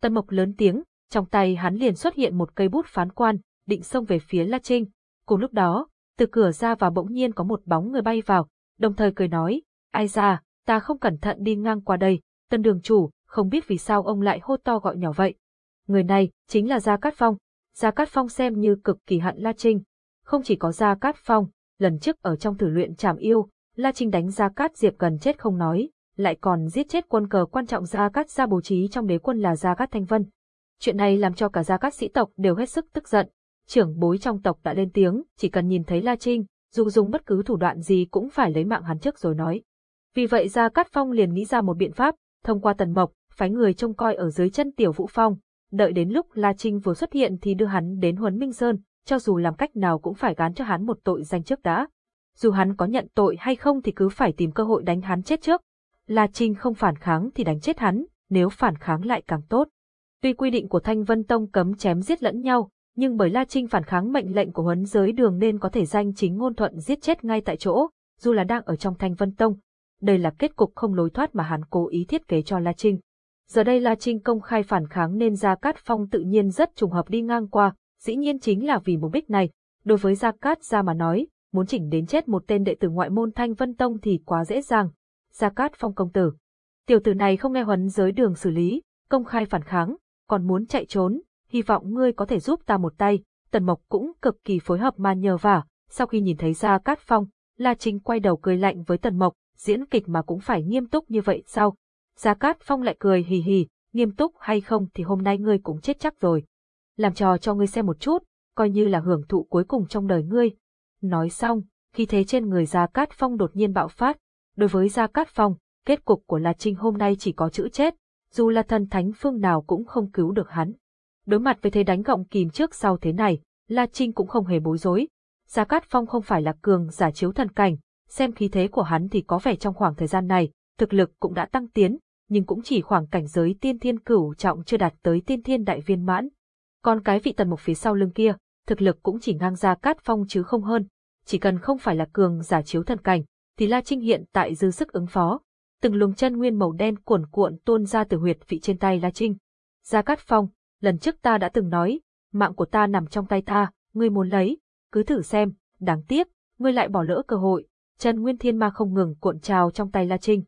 Tần Mộc lớn tiếng, trong tay hắn liền xuất hiện một cây bút phán quan, định xông về phía La Trinh. Cùng lúc đó, từ cửa ra vào bỗng nhiên có một bóng người bay vào, đồng thời cười nói, ai ra, ta không cẩn thận đi ngang qua đây, tân đường chủ, không biết vì sao ông lại hô to gọi nhỏ vậy. Người này, chính là Gia Cát Phong. Gia Cát Phong xem như cực kỳ hận La Trinh. Không chỉ có Gia Cát Phong, lần trước ở trong thử luyện trảm yêu, La Trinh đánh Gia Cát Diệp gần chết không nói, lại còn giết chết quân cờ quan trọng Gia Cát ra bố trí trong đế quân là Gia Cát Thanh Vân. Chuyện này làm cho cả Gia Cát sĩ tộc đều hết sức tức giận. Trưởng bối trong tộc đã lên tiếng, chỉ cần nhìn thấy La Trinh, dù dùng bất cứ thủ đoạn gì cũng phải lấy mạng hắn trước rồi nói. Vì vậy Gia Cát Phong liền nghĩ ra một biện pháp, thông qua Tần Mộc, phái người trông coi ở dưới chân Tiểu Vũ Phong, đợi đến lúc La Trinh vừa xuất hiện thì đưa hắn đến Huấn Minh Sơn, cho dù làm cách nào cũng phải gán cho hắn một tội danh trước đã. Dù hắn có nhận tội hay không thì cứ phải tìm cơ hội đánh hắn chết trước. La Trinh không phản kháng thì đánh chết hắn, nếu phản kháng lại càng tốt. Tuy quy định của Thanh Vân Tông cấm chém giết lẫn nhau, nhưng bởi La Trinh phản kháng mệnh lệnh của huấn giới đường nên có thể danh chính ngôn thuận giết chết ngay tại chỗ, dù là đang ở trong Thanh Vân Tông. Đây là kết cục không lối thoát mà hắn cố ý thiết kế cho La Trinh. Giờ đây La Trinh công khai phản kháng nên Gia Cát Phong tự nhiên rất trùng hợp đi ngang qua, dĩ nhiên chính là vì mục đích này. Đối với Gia Cát Gia mà nói, muốn chỉnh đến chết một tên đệ tử ngoại môn Thanh Vân Tông thì quá dễ dàng. Gia Cát Phong công tử. Tiểu tử này không nghe huấn giới đường xử lý, công khai phản kháng, còn muốn chạy trốn, hy vọng ngươi có thể giúp ta một tay. Tần Mộc cũng cực kỳ phối hợp mà nhờ vả, sau khi nhìn thấy Gia Cát Phong, La Trinh quay đầu cười lạnh với Tần Mộc, diễn kịch mà cũng phải nghiêm túc như vậy sao? Gia Cát Phong lại cười hì hì, nghiêm túc hay không thì hôm nay ngươi cũng chết chắc rồi. Làm trò cho ngươi xem một chút, coi như là hưởng thụ cuối cùng trong đời ngươi. Nói xong, khi thế trên người Gia Cát Phong đột nhiên bạo phát. Đối với Gia Cát Phong, kết cục của La Trinh hôm nay chỉ có chữ chết, dù là thần thánh phương nào cũng không cứu được hắn. Đối mặt với thế đánh gọng kìm trước sau thế này, La Trinh cũng không hề bối rối. Gia Cát Phong không phải là cường giả chiếu thần cảnh, xem khí thế của hắn thì có vẻ trong khoảng thời gian này, thực lực cũng đã tăng tiến, nhưng cũng chỉ khoảng cảnh giới tiên thiên cửu trọng chưa đạt tới tiên thiên đại viên mãn. Còn cái vị tần mục phía sau lưng kia, thực lực cũng chỉ ngang gia cát phong chứ không hơn. Chỉ cần không phải là cường giả chiếu thần cảnh, thì La Trinh hiện tại dư sức ứng phó. Từng luồng chân nguyên màu đen cuồn cuộn tuôn ra từ huyệt vị trên tay La Trinh. Gia Cát Phong, lần trước ta đã từng nói, mạng của ta nằm trong tay ta, ngươi muốn lấy, cứ thử xem, đáng tiếc, ngươi lại bỏ lỡ cơ hội. Chân nguyên thiên ma không ngừng cuộn trào trong tay La Trinh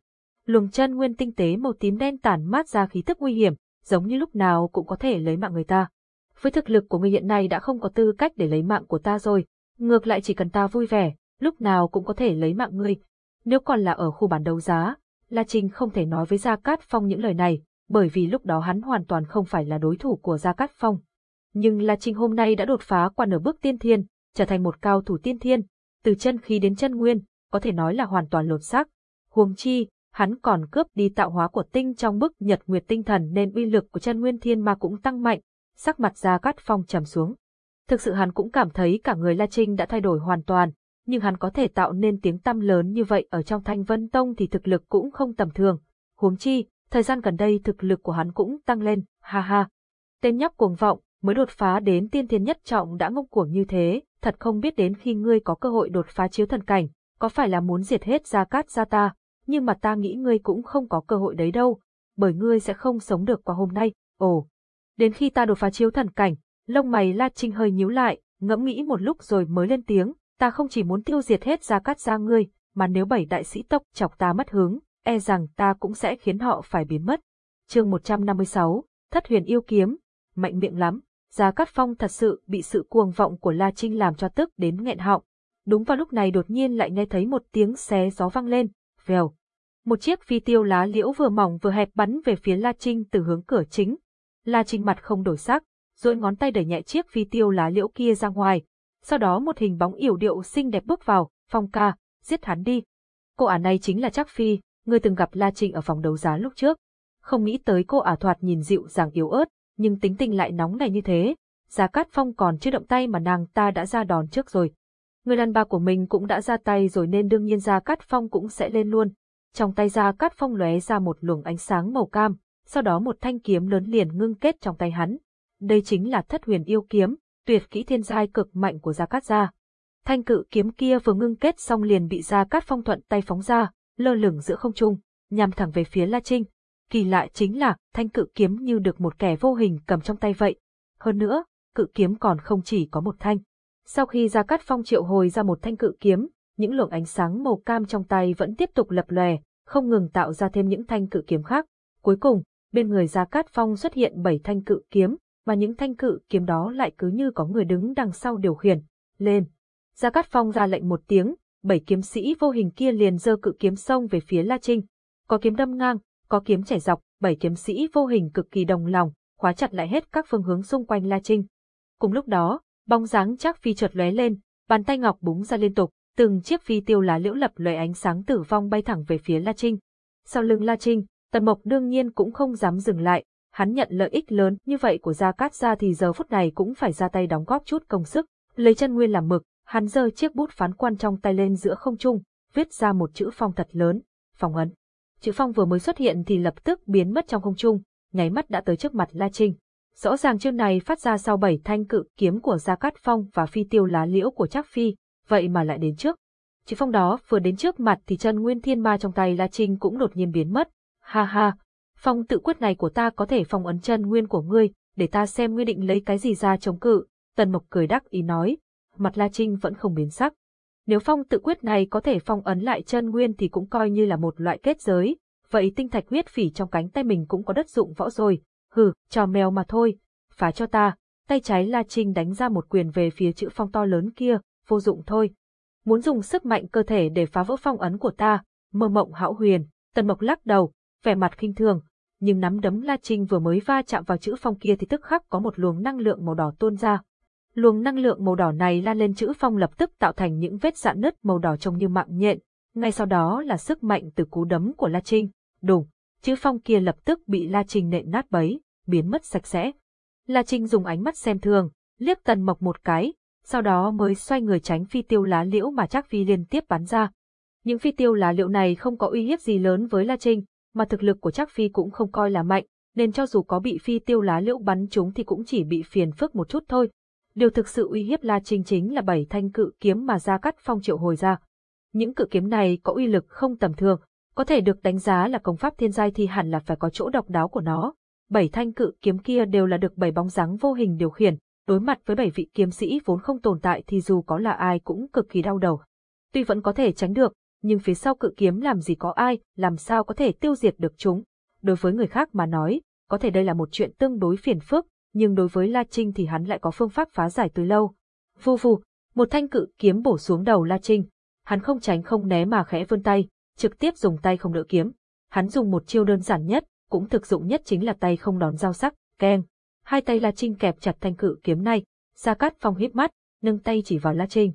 luồng chân nguyên tinh tế màu tím đen tản mát ra khí tức nguy hiểm, giống như lúc nào cũng có thể lấy mạng người ta. Với thực lực của ngươi hiện nay đã không có tư cách để lấy mạng của ta rồi, ngược lại chỉ cần ta vui vẻ, lúc nào cũng có thể lấy mạng ngươi. Nếu còn là ở khu bán đấu giá, La Trinh không thể nói với Gia Cát Phong những lời này, bởi vì lúc đó hắn hoàn toàn không phải là đối thủ của Gia Cát Phong. Nhưng La Trinh hôm nay đã đột phá qua nửa bước tiên thiên, trở thành một cao thủ tiên thiên, từ chân khí đến chân nguyên, có thể nói là hoàn toàn lột xác. Huống chi, hắn còn cướp đi tạo hóa của tinh trong bức nhật nguyệt tinh thần nên uy lực của chân nguyên thiên ma cũng tăng mạnh, sắc mặt Gia cát phong trầm xuống. Thực sự hắn cũng cảm thấy cả người La Trinh đã thay đổi hoàn toàn, nhưng hắn có thể tạo nên tiếng tăm lớn như vậy ở trong thanh vân tông thì thực lực cũng không tầm thường. Huống chi, thời gian gần đây thực lực của hắn cũng tăng lên, ha ha. Tên nhóc cuồng vọng, mới đột phá đến tiên thiên nhất trọng đã ngông cuồng như thế, thật không biết đến khi ngươi có cơ hội đột phá chiếu thần cảnh, có phải là muốn diệt hết gia cát gia ta, nhưng mà ta nghĩ ngươi cũng không có cơ hội đấy đâu, bởi ngươi sẽ không sống được qua hôm nay, ồ. Đến khi ta đột phá chiếu thần cảnh, lông mày La Trinh hơi nhíu lại, ngẫm nghĩ một lúc rồi mới lên tiếng, ta không chỉ muốn tiêu diệt hết gia cát gia ngươi, mà nếu bảy đại sĩ tộc chọc ta mất hướng, e rằng ta cũng sẽ khiến họ phải biến mất. chương 156, Thất huyền yêu kiếm, mạnh miệng lắm, Gia Cát Phong thật sự bị sự cuồng vọng của La Trinh làm cho tức đến nghẹn họng. Đúng vào lúc này đột nhiên lại nghe thấy một tiếng xé gió vang lên, vèo, một chiếc phi tiêu lá liễu vừa mỏng vừa hẹp bắn về phía La Trinh từ hướng cửa chính. La Trinh mặt không đổi sắc, rồi ngón tay đẩy nhẹ chiếc phi tiêu lá liễu kia ra ngoài. Sau đó một hình bóng yểu điệu xinh đẹp bước vào, phong ca, giết hắn đi. Cô ả này chính là Trác Phi, người từng gặp La Trinh ở phòng đấu giá lúc trước. Không nghĩ tới cô ả thoạt nhìn dịu dàng yếu ớt, nhưng tính tình lại nóng này như thế. Gia Cát Phong còn chưa động tay mà nàng ta đã ra đòn trước rồi. Người đàn bà của mình cũng đã ra tay rồi nên đương nhiên Gia Cát Phong cũng sẽ lên luôn. Trong tay Gia Cát Phong lóe ra một luồng ánh sáng màu cam, sau đó một thanh kiếm lớn liền ngưng kết trong tay hắn. Đây chính là thất huyền yêu kiếm, tuyệt kỹ thiên giai cực mạnh của Gia Cát Gia. Thanh cự kiếm kia vừa ngưng kết xong liền bị Gia Cát Phong thuận tay phóng ra, lơ lửng giữa không trung, nhằm thẳng về phía La Trinh. Kỳ lạ chính là, thanh cự kiếm như được một kẻ vô hình cầm trong tay vậy. Hơn nữa, cự kiếm còn không chỉ có một thanh. Sau khi Gia Cát Phong triệu hồi ra một thanh cự kiếm, những luồng ánh sáng màu cam trong tay vẫn tiếp tục lập lòe, không ngừng tạo ra thêm những thanh cự kiếm khác. Cuối cùng, bên người Gia Cát Phong xuất hiện bảy thanh cự kiếm, mà những thanh cự kiếm đó lại cứ như có người đứng đằng sau điều khiển. Lên! Gia Cát Phong ra lệnh một tiếng, bảy kiếm sĩ vô hình kia liền giơ cự kiếm xông về phía La Trinh. Có kiếm đâm ngang, có kiếm chảy dọc, bảy kiếm sĩ vô hình cực kỳ đồng lòng, khóa chặt lại hết các phương hướng xung quanh La Trinh. Cùng lúc đó, bóng dáng chắc phi chợt lóe lên, bàn tay ngọc búng ra liên tục, từng chiếc phi tiêu lá liễu lập lóe ánh sáng tử vong bay thẳng về phía La Trinh. Sau lưng La Trinh, Tần Mộc đương nhiên cũng không dám dừng lại, hắn nhận lợi ích lớn như vậy của Gia Cát Gia thì giờ phút này cũng phải ra tay đóng góp chút công sức, lấy chân nguyên làm mực, hắn giơ chiếc bút phán quan trong tay lên giữa không trung, viết ra một chữ phong thật lớn, phong ấn. Chữ phong vừa mới xuất hiện thì lập tức biến mất trong không trung, nháy mắt đã tới trước mặt La Trinh. Rõ ràng chương này phát ra sau bảy thanh cự kiếm của Gia Cát Phong và phi tiêu lá liễu của Trác Phi, vậy mà lại đến trước. Chữ phong đó vừa đến trước mặt thì chân nguyên thiên ma trong tay La Trinh cũng đột nhiên biến mất. Ha ha, phong tự quyết này của ta có thể phong ấn chân nguyên của ngươi, để ta xem ngươi định lấy cái gì ra chống cự. Tần Mộc cười đắc ý nói, mặt La Trinh vẫn không biến sắc. Nếu phong tự quyết này có thể phong ấn lại chân nguyên thì cũng coi như là một loại kết giới, vậy tinh thạch huyết phỉ trong cánh tay mình cũng có đất dụng võ rồi. Hừ, trò mèo mà thôi, phá cho ta. Tay trái La Trinh đánh ra một quyền về phía chữ phong to lớn kia, vô dụng thôi. Muốn dùng sức mạnh cơ thể để phá vỡ phong ấn của ta, mơ mộng hão huyền, Tần Mộc lắc đầu, vẻ mặt khinh thường, nhưng nắm đấm La Trinh vừa mới va chạm vào chữ phong kia thì tức khắc có một luồng năng lượng màu đỏ tuôn ra. Luồng năng lượng màu đỏ này lan lên chữ phong lập tức tạo thành những vết dạn nứt màu đỏ trông như mạng nhện, ngay sau đó là sức mạnh từ cú đấm của La Trinh, đùng, chữ phong kia lập tức bị La Trinh nện nát bấy, biến mất sạch sẽ. La Trinh dùng ánh mắt xem thường, liếc Tần Mộc một cái, sau đó mới xoay người tránh phi tiêu lá liễu mà Trác Phi liên tiếp bắn ra. Những phi tiêu lá liễu này không có uy hiếp gì lớn với La Trinh, mà thực lực của Trác Phi cũng không coi là mạnh, nên cho dù có bị phi tiêu lá liễu bắn chúng thì cũng chỉ bị phiền phức một chút thôi. Điều thực sự uy hiếp La Trinh chính là bảy thanh cự kiếm mà Gia Cát Phong triệu hồi ra. Những cự kiếm này có uy lực không tầm thường, có thể được đánh giá là công pháp thiên giai thì hẳn là phải có chỗ độc đáo của nó. Bảy thanh cự kiếm kia đều là được bảy bóng dáng vô hình điều khiển, đối mặt với bảy vị kiếm sĩ vốn không tồn tại thì dù có là ai cũng cực kỳ đau đầu. Tuy vẫn có thể tránh được, nhưng phía sau cự kiếm làm gì có ai, làm sao có thể tiêu diệt được chúng. Đối với người khác mà nói, có thể đây là một chuyện tương đối phiền phức, nhưng đối với La Trinh thì hắn lại có phương pháp phá giải từ lâu. Vù vù, một thanh cự kiếm bổ xuống đầu La Trinh. Hắn không tránh không né mà khẽ vươn tay, trực tiếp dùng tay không đỡ kiếm. Hắn dùng một chiêu đơn giản nhất, cũng thực dụng nhất chính là tay không đón dao sắc, keng. Hai tay La Trinh kẹp chặt thanh cự kiếm này, Gia Cát Phong híp mắt, nâng tay chỉ vào La Trinh.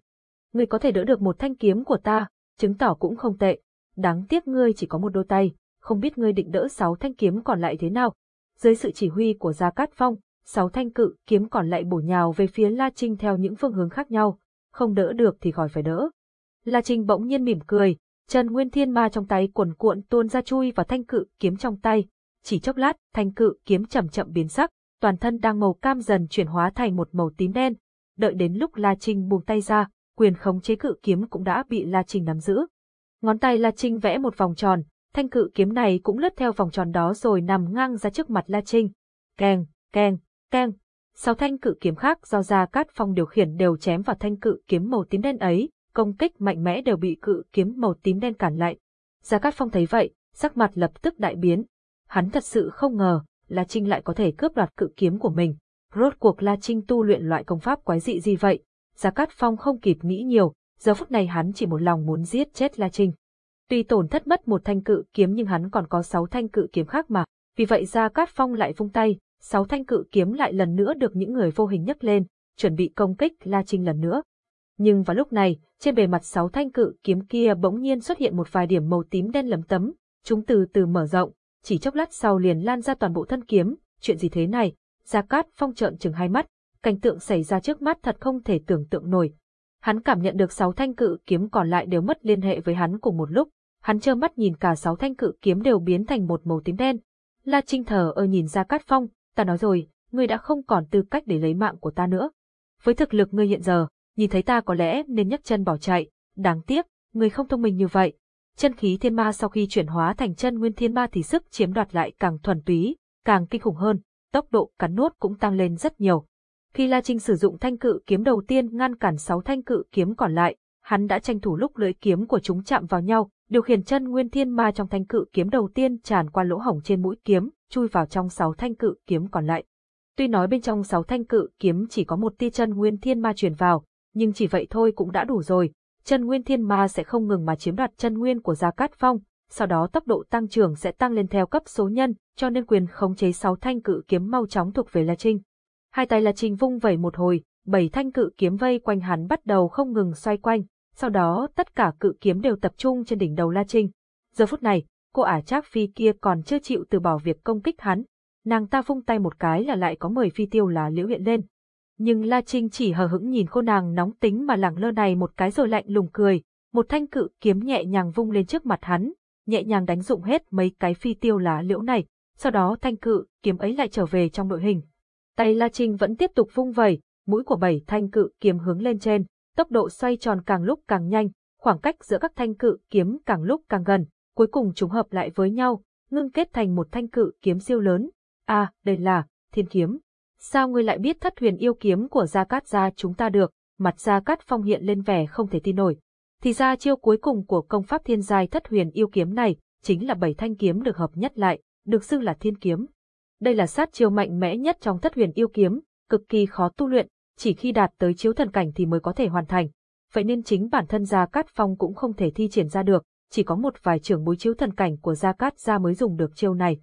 người có thể đỡ được một thanh kiếm của ta, chứng tỏ cũng không tệ. Đáng tiếc ngươi chỉ có một đôi tay, không biết ngươi định đỡ sáu thanh kiếm còn lại thế nào. Dưới sự chỉ huy của Gia Cát Phong, sáu thanh cự kiếm còn lại bổ nhào về phía La Trinh theo những phương hướng khác nhau, không đỡ được thì khỏi phải đỡ. La Trinh bỗng nhiên mỉm cười, chân nguyên thiên ma trong tay cuồn cuộn tuôn ra chui vào thanh cự kiếm trong tay. Chỉ chốc lát, thanh cự kiếm chậm chậm biến sắc, toàn thân đang màu cam dần chuyển hóa thành một màu tím đen. Đợi đến lúc La Trinh buông tay ra, quyền khống chế cự kiếm cũng đã bị La Trinh nắm giữ. Ngón tay La Trinh vẽ một vòng tròn, thanh cự kiếm này cũng lướt theo vòng tròn đó rồi nằm ngang ra trước mặt La Trinh. Keng, keng, keng. Sáu thanh cự kiếm khác do Gia Cát Phong điều khiển đều chém vào thanh cự kiếm màu tím đen ấy, công kích mạnh mẽ đều bị cự kiếm màu tím đen cản lại. Gia Cát Phong thấy vậy, sắc mặt lập tức đại biến. Hắn thật sự không ngờ, La Trinh lại có thể cướp đoạt cự kiếm của mình. Rốt cuộc La Trinh tu luyện loại công pháp quái dị gì vậy? Gia Cát Phong không kịp nghĩ nhiều, giờ phút này hắn chỉ một lòng muốn giết chết La Trinh. Tuy tổn thất mất một thanh cự kiếm nhưng hắn còn có sáu thanh cự kiếm khác mà, vì vậy Gia Cát Phong lại vung tay, sáu thanh cự kiếm lại lần nữa được những người vô hình nhấc lên, chuẩn bị công kích La Trinh lần nữa. Nhưng vào lúc này, trên bề mặt sáu thanh cự kiếm kia bỗng nhiên xuất hiện một vài điểm màu tím đen lấm tấm, chúng từ từ mở rộng, chỉ chốc lát sau liền lan ra toàn bộ thân kiếm, chuyện gì thế này? Gia Cát Phong trợn trừng hai mắt, cảnh tượng xảy ra trước mắt thật không thể tưởng tượng nổi. Hắn cảm nhận được sáu thanh cự kiếm còn lại đều mất liên hệ với hắn cùng một lúc, hắn trơ mắt nhìn cả sáu thanh cự kiếm đều biến thành một màu tím đen. La Trinh thở ơ nhìn ra Cát Phong, ta nói rồi, ngươi đã không còn tư cách để lấy mạng của ta nữa. Với thực lực ngươi hiện giờ, nhìn thấy ta có lẽ nên nhấc chân bỏ chạy, đáng tiếc, ngươi không thông minh như vậy, Chân khí thiên ma sau khi chuyển hóa thành chân nguyên thiên ma thì sức chiếm đoạt lại càng thuần túy, càng kinh khủng hơn, tốc độ cắn nuốt cũng tăng lên rất nhiều. Khi La Trinh sử dụng thanh cự kiếm đầu tiên ngăn cản sáu thanh cự kiếm còn lại, hắn đã tranh thủ lúc lưỡi kiếm của chúng chạm vào nhau, điều khiển chân nguyên thiên ma trong thanh cự kiếm đầu tiên tràn qua lỗ hổng trên mũi kiếm, chui vào trong sáu thanh cự kiếm còn lại. Tuy nói bên trong sáu thanh cự kiếm chỉ có một tia chân nguyên thiên ma truyền vào, nhưng chỉ vậy thôi cũng đã đủ rồi, chân nguyên thiên ma sẽ không ngừng mà chiếm đoạt chân nguyên của Gia Cát Phong, sau đó tốc độ tăng trưởng sẽ tăng lên theo cấp số nhân, cho nên quyền khống chế sáu thanh cự kiếm mau chóng thuộc về La Trinh. Hai tay là trình vung vẩy một hồi, bảy thanh cự kiếm vây quanh hắn bắt đầu không ngừng xoay quanh, sau đó tất cả cự kiếm đều tập trung trên đỉnh đầu La Trinh. Giờ phút này, cô ả Trác Phi kia còn chưa chịu từ bỏ việc công kích hắn, nàng ta vung tay một cái là lại có 10 phi tiêu lá liễu hiện lên. Nhưng La Trinh chỉ hờ hững nhìn cô nàng nóng tính mà lẳng lơ này một cái rồi lạnh lùng cười, một thanh cự kiếm nhẹ nhàng vung lên trước mặt hắn, nhẹ nhàng đánh dụng hết mấy cái phi tiêu lá liễu này, sau đó thanh cự kiếm ấy lại trở về trong đội hình. Tay La Trinh vẫn tiếp tục vung vẩy, mũi của bảy thanh cự kiếm hướng lên trên, tốc độ xoay tròn càng lúc càng nhanh, khoảng cách giữa các thanh cự kiếm càng lúc càng gần, cuối cùng chúng hợp lại với nhau, ngưng kết thành một thanh cự kiếm siêu lớn. À, đây là Thiên kiếm. Sao ngươi lại biết thất huyền yêu kiếm của Gia Cát gia chúng ta được? Mặt Gia Cát Phong hiện lên vẻ không thể tin nổi. Thì ra chiêu cuối cùng của công pháp thiên giai thất huyền yêu kiếm này chính là bảy thanh kiếm được hợp nhất lại, được xưng là thiên kiếm. Đây là sát chiêu mạnh mẽ nhất trong thất huyền yêu kiếm, cực kỳ khó tu luyện, chỉ khi đạt tới chiếu thần cảnh thì mới có thể hoàn thành. Vậy nên chính bản thân Gia Cát Phong cũng không thể thi triển ra được, chỉ có một vài trưởng bối chiếu thần cảnh của Gia Cát gia mới dùng được chiêu này.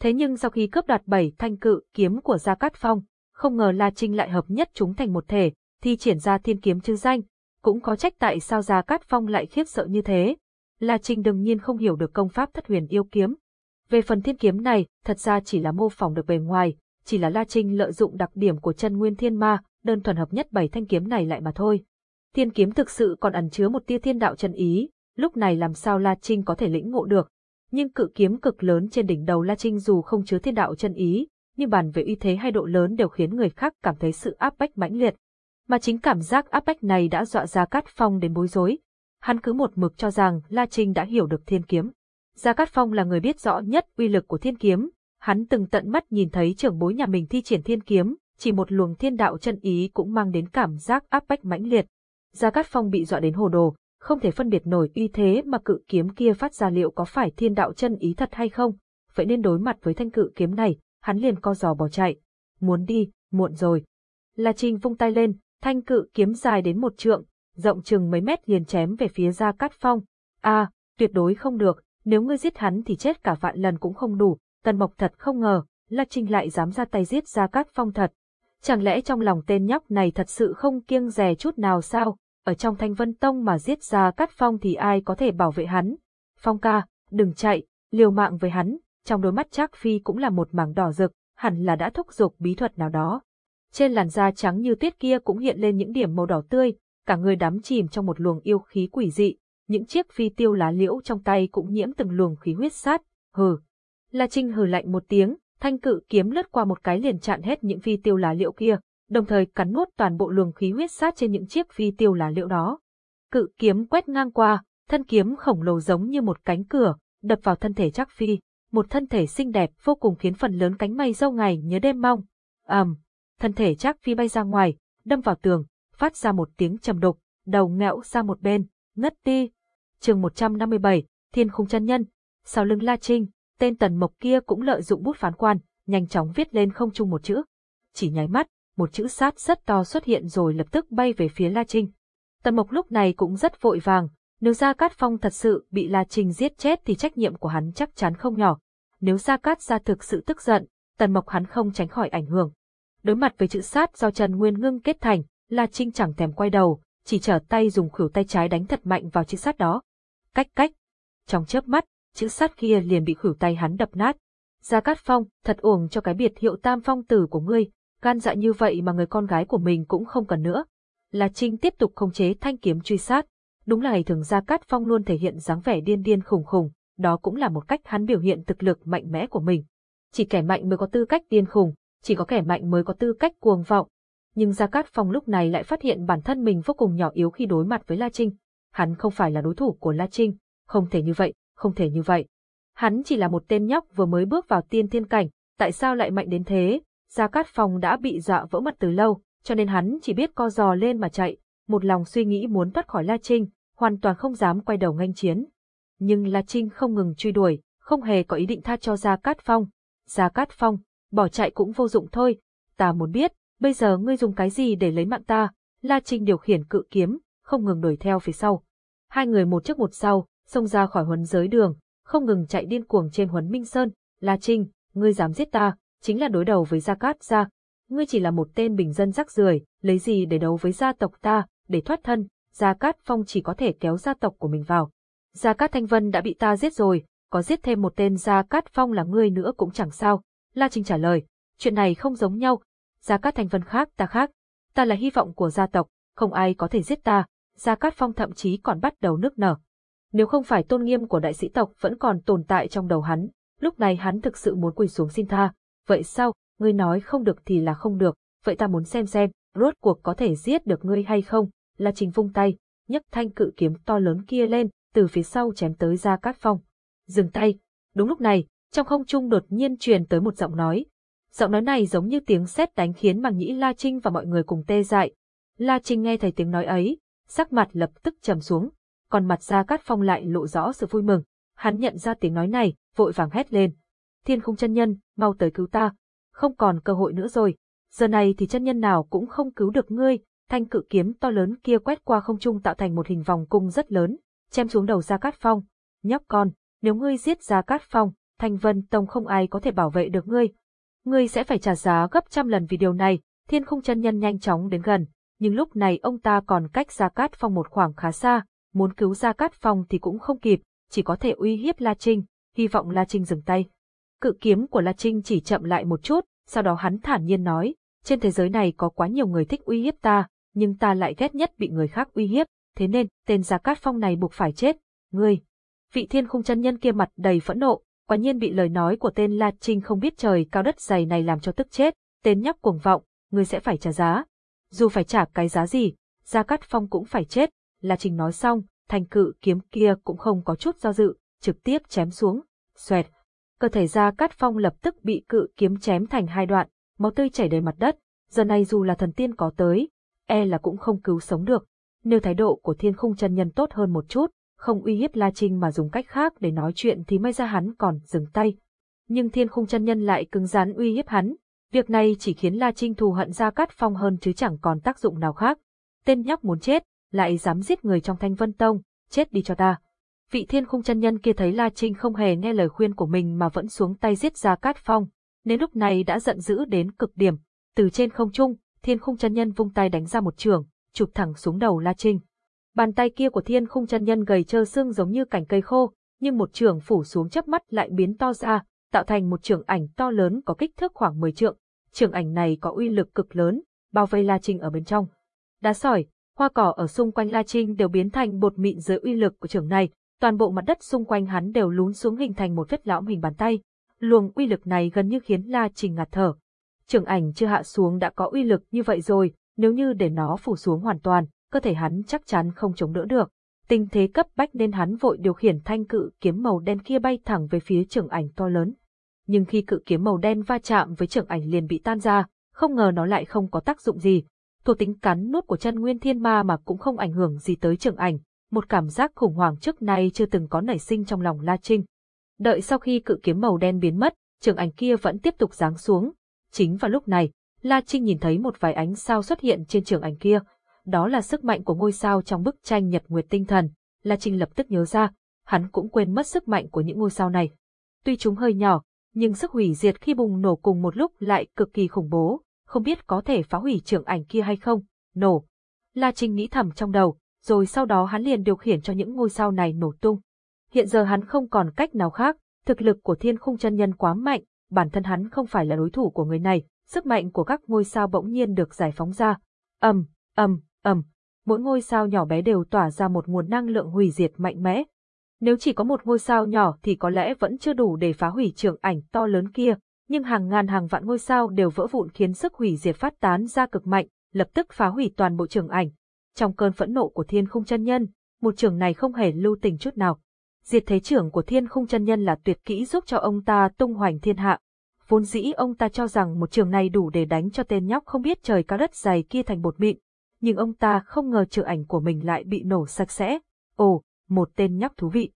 Thế nhưng sau khi cướp đoạt bảy thanh cự kiếm của Gia Cát Phong, không ngờ La Trinh lại hợp nhất chúng thành một thể, thi triển ra thiên kiếm chư danh, cũng có trách tại sao Gia Cát Phong lại khiếp sợ như thế. La Trinh đương nhiên không hiểu được công pháp thất huyền yêu kiếm. Về phần thiên kiếm này, thật ra chỉ là mô phỏng được bề ngoài, chỉ là La Trinh lợi dụng đặc điểm của chân nguyên thiên ma, đơn thuần hợp nhất bảy thanh kiếm này lại mà thôi. Thiên kiếm thực sự còn ẩn chứa một tia thiên đạo chân ý, lúc này làm sao La Trinh có thể lĩnh ngộ được. Nhưng cự kiếm cực lớn trên đỉnh đầu La Trinh dù không chứa thiên đạo chân ý, nhưng bàn về uy thế hay độ lớn đều khiến người khác cảm thấy sự áp bách mãnh liệt. Mà chính cảm giác áp bách này đã dọa ra Cát Phong đến bối rối. Hắn cứ một mực cho rằng La Trinh đã hiểu được thiên kiếm. Gia Cát Phong là người biết rõ nhất uy lực của thiên kiếm, hắn từng tận mắt nhìn thấy trưởng bối nhà mình thi triển thiên kiếm, chỉ một luồng thiên đạo chân ý cũng mang đến cảm giác áp bách mãnh liệt. Gia Cát Phong bị dọa đến hồ đồ, không thể phân biệt nổi uy thế mà cự kiếm kia phát ra liệu có phải thiên đạo chân ý thật hay không, vậy nên đối mặt với thanh cự kiếm này, hắn liền co giò bỏ chạy. Muốn đi, muộn rồi. La Trinh vung tay lên, thanh cự kiếm dài đến một trượng, rộng chừng mấy mét liền chém về phía Gia Cát Phong. a à, tuyệt đối không được, nếu ngươi giết hắn thì chết cả vạn lần cũng không đủ, Tần Mộc thật không ngờ, La Trinh lại dám ra tay giết Ra Cát Phong thật. Chẳng lẽ trong lòng tên nhóc này thật sự không kiêng dè chút nào sao? ở trong Thanh Vân Tông mà giết ra Cát Phong thì ai có thể bảo vệ hắn. Phong ca, đừng chạy, liều mạng với hắn, trong đôi mắt Trác Phi cũng là một mảng đỏ rực, hẳn là đã thúc giục bí thuật nào đó. Trên làn da trắng như tuyết kia cũng hiện lên những điểm màu đỏ tươi, cả người đắm chìm trong một luồng yêu khí quỷ dị, những chiếc phi tiêu lá liễu trong tay cũng nhiễm từng luồng khí huyết sát, hừ. La Trinh hừ lạnh một tiếng, thanh cự kiếm lướt qua một cái liền chặn hết những phi tiêu lá liễu kia, đồng thời cắn nuốt toàn bộ luồng khí huyết sát trên những chiếc phi tiêu lá liễu đó. Cự kiếm quét ngang qua, thân kiếm khổng lồ giống như một cánh cửa, đập vào thân thể Trác Phi, một thân thể xinh đẹp vô cùng khiến phần lớn cánh mây dâu ngày nhớ đêm mong. ầm, um, thân thể Trác Phi bay ra ngoài, đâm vào tường, phát ra một tiếng trầm đục, đầu ngẹo ra một bên, ngất đi. Chương 157, Thiên Khung chân nhân. Sau lưng La Trinh, tên Tần Mộc kia cũng lợi dụng bút phán quan, nhanh chóng viết lên không chung một chữ. Chỉ nháy mắt, một chữ sát rất to xuất hiện rồi lập tức bay về phía La Trinh. Tần Mộc lúc này cũng rất vội vàng, nếu Gia Cát Phong thật sự bị La Trinh giết chết thì trách nhiệm của hắn chắc chắn không nhỏ. Nếu Gia Cát ra thực sự tức giận, Tần Mộc hắn không tránh khỏi ảnh hưởng. Đối mặt với chữ sát do Trần Nguyên ngưng kết thành, La Trinh chẳng thèm quay đầu, chỉ trở tay dùng khuỷu tay trái đánh thật mạnh vào chữ sắt đó. Cách cách. Trong chớp mắt, chữ sắt kia liền bị khuỷu tay hắn đập nát. Gia Cát Phong, thật uổng cho cái biệt hiệu tam phong tử của ngươi, gan dạ như vậy mà người con gái của mình cũng không cần nữa. La Trinh tiếp tục khống chế thanh kiếm truy sát. Đúng là ngày thường Gia Cát Phong luôn thể hiện dáng vẻ điên điên khủng khủng, đó cũng là một cách hắn biểu hiện thực lực mạnh mẽ của mình. Chỉ kẻ mạnh mới có tư cách điên khùng, chỉ có kẻ mạnh mới có tư cách cuồng vọng. Nhưng Gia Cát Phong lúc này lại phát hiện bản thân mình vô cùng nhỏ yếu khi đối mặt với La Trinh. Hắn không phải là đối thủ của La Trinh, không thể như vậy, không thể như vậy. Hắn chỉ là một tên nhóc vừa mới bước vào tiên thiên cảnh, tại sao lại mạnh đến thế, Gia Cát Phong đã bị dọa vỡ mặt từ lâu, cho nên hắn chỉ biết co giò lên mà chạy, một lòng suy nghĩ muốn thoát khỏi La Trinh, hoàn toàn không dám quay đầu nghênh chiến. Nhưng La Trinh không ngừng truy đuổi, không hề có ý định tha cho Gia Cát Phong. Gia Cát Phong, bỏ chạy cũng vô dụng thôi, ta muốn biết, bây giờ ngươi dùng cái gì để lấy mạng ta? La Trinh điều khiển cự kiếm, không ngừng đuổi theo phía sau. Hai người một trước một sau, xông ra khỏi huấn giới đường, không ngừng chạy điên cuồng trên huấn Minh Sơn. La Trinh, ngươi dám giết ta, chính là đối đầu với Gia Cát gia. Ngươi chỉ là một tên bình dân rắc rưởi, lấy gì để đấu với gia tộc ta, để thoát thân, Gia Cát Phong chỉ có thể kéo gia tộc của mình vào. Gia Cát Thanh Vân đã bị ta giết rồi, có giết thêm một tên Gia Cát Phong là ngươi nữa cũng chẳng sao. La Trinh trả lời, chuyện này không giống nhau. Gia Cát Thanh Vân khác ta khác. Ta là hy vọng của gia tộc, không ai có thể giết ta. Gia Cát Phong thậm chí còn bắt đầu nước nở. Nếu không phải tôn nghiêm của đại sĩ tộc vẫn còn tồn tại trong đầu hắn, lúc này hắn thực sự muốn quỳ xuống xin tha. Vậy sao, ngươi nói không được thì là không được, vậy ta muốn xem xem, rốt cuộc có thể giết được ngươi hay không, La Trình vung tay, nhấc thanh cự kiếm to lớn kia lên, từ phía sau chém tới Gia Cát Phong. Dừng tay, đúng lúc này, trong không trung đột nhiên truyền tới một giọng nói. Giọng nói này giống như tiếng sét đánh khiến Mạc Nhĩ La Trinh và mọi người cùng tê dại. La Trinh nghe thấy tiếng nói ấy, sắc mặt lập tức trầm xuống, còn mặt Gia Cát Phong lại lộ rõ sự vui mừng. Hắn nhận ra tiếng nói này, vội vàng hét lên. Thiên không chân nhân, mau tới cứu ta. Không còn cơ hội nữa rồi. Giờ này thì chân nhân nào cũng không cứu được ngươi, thanh cự kiếm to lớn kia quét qua không trung tạo thành một hình vòng cung rất lớn, chém xuống đầu Gia Cát Phong. Nhóc con, nếu ngươi giết Gia Cát Phong, Thanh Vân Tông không ai có thể bảo vệ được ngươi. Ngươi sẽ phải trả giá gấp trăm lần vì điều này, thiên không chân nhân nhanh chóng đến gần, nhưng lúc này ông ta còn cách Gia Cát Phong một khoảng khá xa, muốn cứu Gia Cát Phong thì cũng không kịp, chỉ có thể uy hiếp La Trinh, hy vọng La Trinh dừng tay. Cự kiếm của La Trinh chỉ chậm lại một chút, sau đó hắn thản nhiên nói, trên thế giới này có quá nhiều người thích uy hiếp ta, nhưng ta lại ghét nhất bị người khác uy hiếp, thế nên tên Gia Cát Phong này buộc phải chết. Ngươi! Vị thiên khung chân nhân kia mặt đầy phẫn nộ, quả nhiên bị lời nói của tên La Trinh không biết trời cao đất dày này làm cho tức chết, tên nhóc cuồng vọng, ngươi sẽ phải trả giá. Dù phải trả cái giá gì, Gia Cát Phong cũng phải chết, La Trinh nói xong, thanh cự kiếm kia cũng không có chút do dự, trực tiếp chém xuống, xoẹt. Cơ thể Gia Cát Phong lập tức bị cự kiếm chém thành hai đoạn, máu tươi chảy đầy mặt đất, giờ này dù là thần tiên có tới, e là cũng không cứu sống được. Nếu thái độ của thiên khung chân nhân tốt hơn một chút, không uy hiếp La Trinh mà dùng cách khác để nói chuyện thì may ra hắn còn dừng tay. Nhưng thiên khung chân nhân lại cứng rắn uy hiếp hắn, việc này chỉ khiến La Trinh thù hận Gia Cát Phong hơn chứ chẳng còn tác dụng nào khác. Tên nhóc muốn chết, lại dám giết người trong thanh vân tông, chết đi cho ta. Vị thiên khung chân nhân kia thấy La Trinh không hề nghe lời khuyên của mình mà vẫn xuống tay giết Gia Cát Phong, nên lúc này đã giận dữ đến cực điểm. Từ trên không trung, thiên khung chân nhân vung tay đánh ra một trường, chụp thẳng xuống đầu La Trinh. Bàn tay kia của thiên khung chân nhân gầy trơ xương giống như cành cây khô, nhưng một trường phủ xuống chớp mắt lại biến to ra, tạo thành một trường ảnh to lớn có kích thước khoảng 10 trượng. Trường ảnh này có uy lực cực lớn, bao vây La Trinh ở bên trong. Đá sỏi, hoa cỏ ở xung quanh La Trinh đều biến thành bột mịn dưới uy lực của trường này, toàn bộ mặt đất xung quanh hắn đều lún xuống hình thành một vết lõm hình bàn tay. Luồng uy lực này gần như khiến La Trinh ngạt thở, trường ảnh chưa hạ xuống đã có uy lực như vậy rồi, nếu như để nó phủ xuống hoàn toàn, cơ thể hắn chắc chắn không chống đỡ được. Tình thế cấp bách nên hắn vội điều khiển thanh cự kiếm màu đen kia bay thẳng về phía trưởng ảnh to lớn. Nhưng khi cự kiếm màu đen va chạm với trưởng ảnh liền bị tan ra, không ngờ nó lại không có tác dụng gì. Thuộc tính cắn nuốt của chân nguyên thiên ma mà cũng không ảnh hưởng gì tới trưởng ảnh, một cảm giác khủng hoảng trước nay chưa từng có nảy sinh trong lòng La Trinh. Đợi sau khi cự kiếm màu đen biến mất, trưởng ảnh kia vẫn tiếp tục giáng xuống, Chính vào lúc này, La Trinh nhìn thấy một vài ánh sao xuất hiện trên trường ảnh kia. Đó là sức mạnh của ngôi sao trong bức tranh Nhật Nguyệt Tinh Thần. La Trinh lập tức nhớ ra, hắn cũng quên mất sức mạnh của những ngôi sao này. Tuy chúng hơi nhỏ, nhưng sức hủy diệt khi bùng nổ cùng một lúc lại cực kỳ khủng bố, không biết có thể phá hủy trưởng ảnh kia hay không. Nổ. La Trinh nghĩ thầm trong đầu, rồi sau đó hắn liền điều khiển cho những ngôi sao này nổ tung. Hiện giờ hắn không còn cách nào khác, thực lực của thiên khung chân nhân quá mạnh, bản thân hắn không phải là đối thủ của người này, sức mạnh của các ngôi sao bỗng nhiên được giải phóng ra. Ầm, ầm, ầm, mỗi ngôi sao nhỏ bé đều tỏa ra một nguồn năng lượng hủy diệt mạnh mẽ. Nếu chỉ có một ngôi sao nhỏ thì có lẽ vẫn chưa đủ để phá hủy trường ảnh to lớn kia, nhưng hàng ngàn hàng vạn ngôi sao đều vỡ vụn khiến sức hủy diệt phát tán ra cực mạnh, lập tức phá hủy toàn bộ trường ảnh. Trong cơn phẫn nộ của thiên khung chân nhân, một trường này không hề lưu tình chút nào. Diệt thế trưởng của thiên khung chân nhân là tuyệt kỹ giúp cho ông ta tung hoành thiên hạ. Vốn dĩ ông ta cho rằng một trường này đủ để đánh cho tên nhóc không biết trời cao đất dày kia thành bột mịn, nhưng ông ta không ngờ trường ảnh của mình lại bị nổ sạch sẽ. Ồ, một tên nhóc thú vị.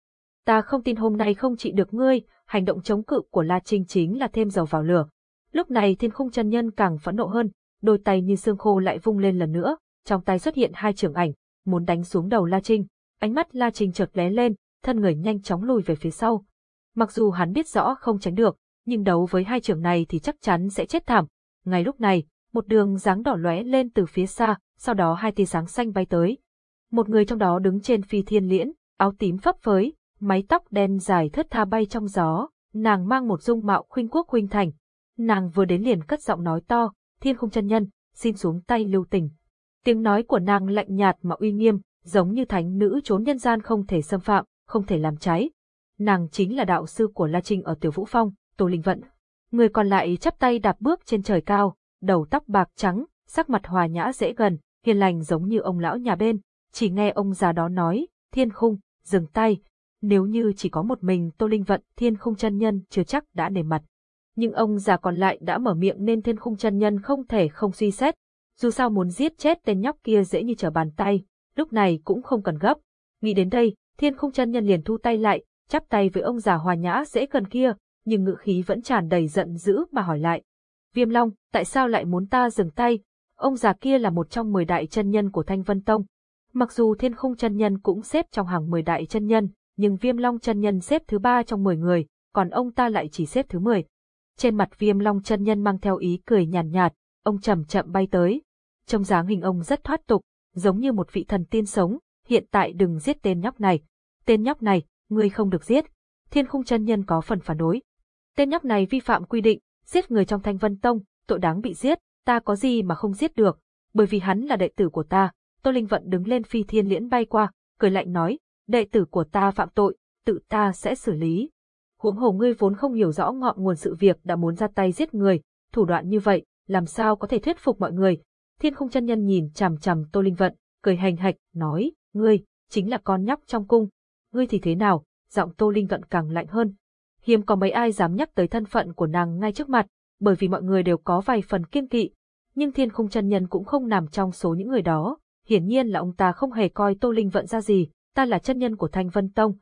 Ta không tin hôm nay không trị được ngươi, hành động chống cự của La Trinh chính là thêm dầu vào lửa. Lúc này thiên khung chân nhân càng phẫn nộ hơn, đôi tay như xương khô lại vung lên lần nữa, trong tay xuất hiện hai trường ảnh, muốn đánh xuống đầu La Trinh. Ánh mắt La Trinh chợt lé lên, thân người nhanh chóng lùi về phía sau. Mặc dù hắn biết rõ không tránh được, nhưng đấu với hai trưởng này thì chắc chắn sẽ chết thảm. Ngay lúc này, một đường dáng đỏ lóe lên từ phía xa, sau đó hai tia sáng xanh bay tới. Một người trong đó đứng trên phi thiên liễn, áo tím phấp phới, mái tóc đen dài thướt tha bay trong gió, nàng mang một dung mạo khuynh quốc khuynh thành. Nàng vừa đến liền cất giọng nói to, thiên không chân nhân, xin xuống tay lưu tình. Tiếng nói của nàng lạnh nhạt mà uy nghiêm, giống như thánh nữ trốn nhân gian không thể xâm phạm, không thể làm cháy. Nàng chính là đạo sư của La Trinh ở Tiểu Vũ Phong, Tô Linh Vận. Người còn lại chắp tay đạp bước trên trời cao, đầu tóc bạc trắng, sắc mặt hòa nhã dễ gần, hiền lành giống như ông lão nhà bên. Chỉ nghe ông già đó nói, thiên khung, dừng tay. Nếu như chỉ có một mình Tô Linh Vận, thiên khung chân nhân chưa chắc đã nề mặt. Nhưng ông già còn lại đã mở miệng nên thiên khung chân nhân không thể không suy xét. Dù sao muốn giết chết tên nhóc kia dễ như trở bàn tay, lúc này cũng không cần gấp. Nghĩ đến đây, thiên khung chân nhân liền thu tay lại, chắp tay với ông già hòa nhã dễ gần kia, nhưng ngự khí vẫn tràn đầy giận dữ mà hỏi lại. Viêm Long, tại sao lại muốn ta dừng tay? Ông già kia là một trong mười đại chân nhân của Thanh Vân Tông. Mặc dù thiên khung chân nhân cũng xếp trong hàng mười đại chân nhân, nhưng Viêm Long chân nhân xếp thứ ba trong mười người, còn ông ta lại chỉ xếp thứ mười. Trên mặt Viêm Long chân nhân mang theo ý cười nhàn nhạt, nhạt, ông chậm chậm bay tới. Trong dáng hình ông rất thoát tục, giống như một vị thần tiên sống, hiện tại đừng giết tên nhóc này. Tên nhóc này, ngươi không được giết. Thiên khung chân nhân có phần phản đối. Tên nhóc này vi phạm quy định, giết người trong thanh vân tông, tội đáng bị giết, ta có gì mà không giết được, bởi vì hắn là đệ tử của ta. Tô Linh Vận đứng lên phi thiên liễn bay qua, cười lạnh nói, đệ tử của ta phạm tội, tự ta sẽ xử lý. Huống hồ ngươi vốn không hiểu rõ ngọn nguồn sự việc đã muốn ra tay giết người, thủ đoạn như vậy, làm sao có thể thuyết phục mọi người. Thiên không chân nhân nhìn chằm chằm Tô Linh Vận, cười hành hạch, nói, ngươi, chính là con nhóc trong cung. Ngươi thì thế nào? Giọng Tô Linh Vận càng lạnh hơn. Hiếm có mấy ai dám nhắc tới thân phận của nàng ngay trước mặt, bởi vì mọi người đều có vài phần kiên kỵ. Nhưng thiên không chân nhân cũng không nằm trong số những người đó. Hiển nhiên là ông ta không hề coi Tô Linh Vận ra gì, ta là chân nhân của Thanh Vân Tông.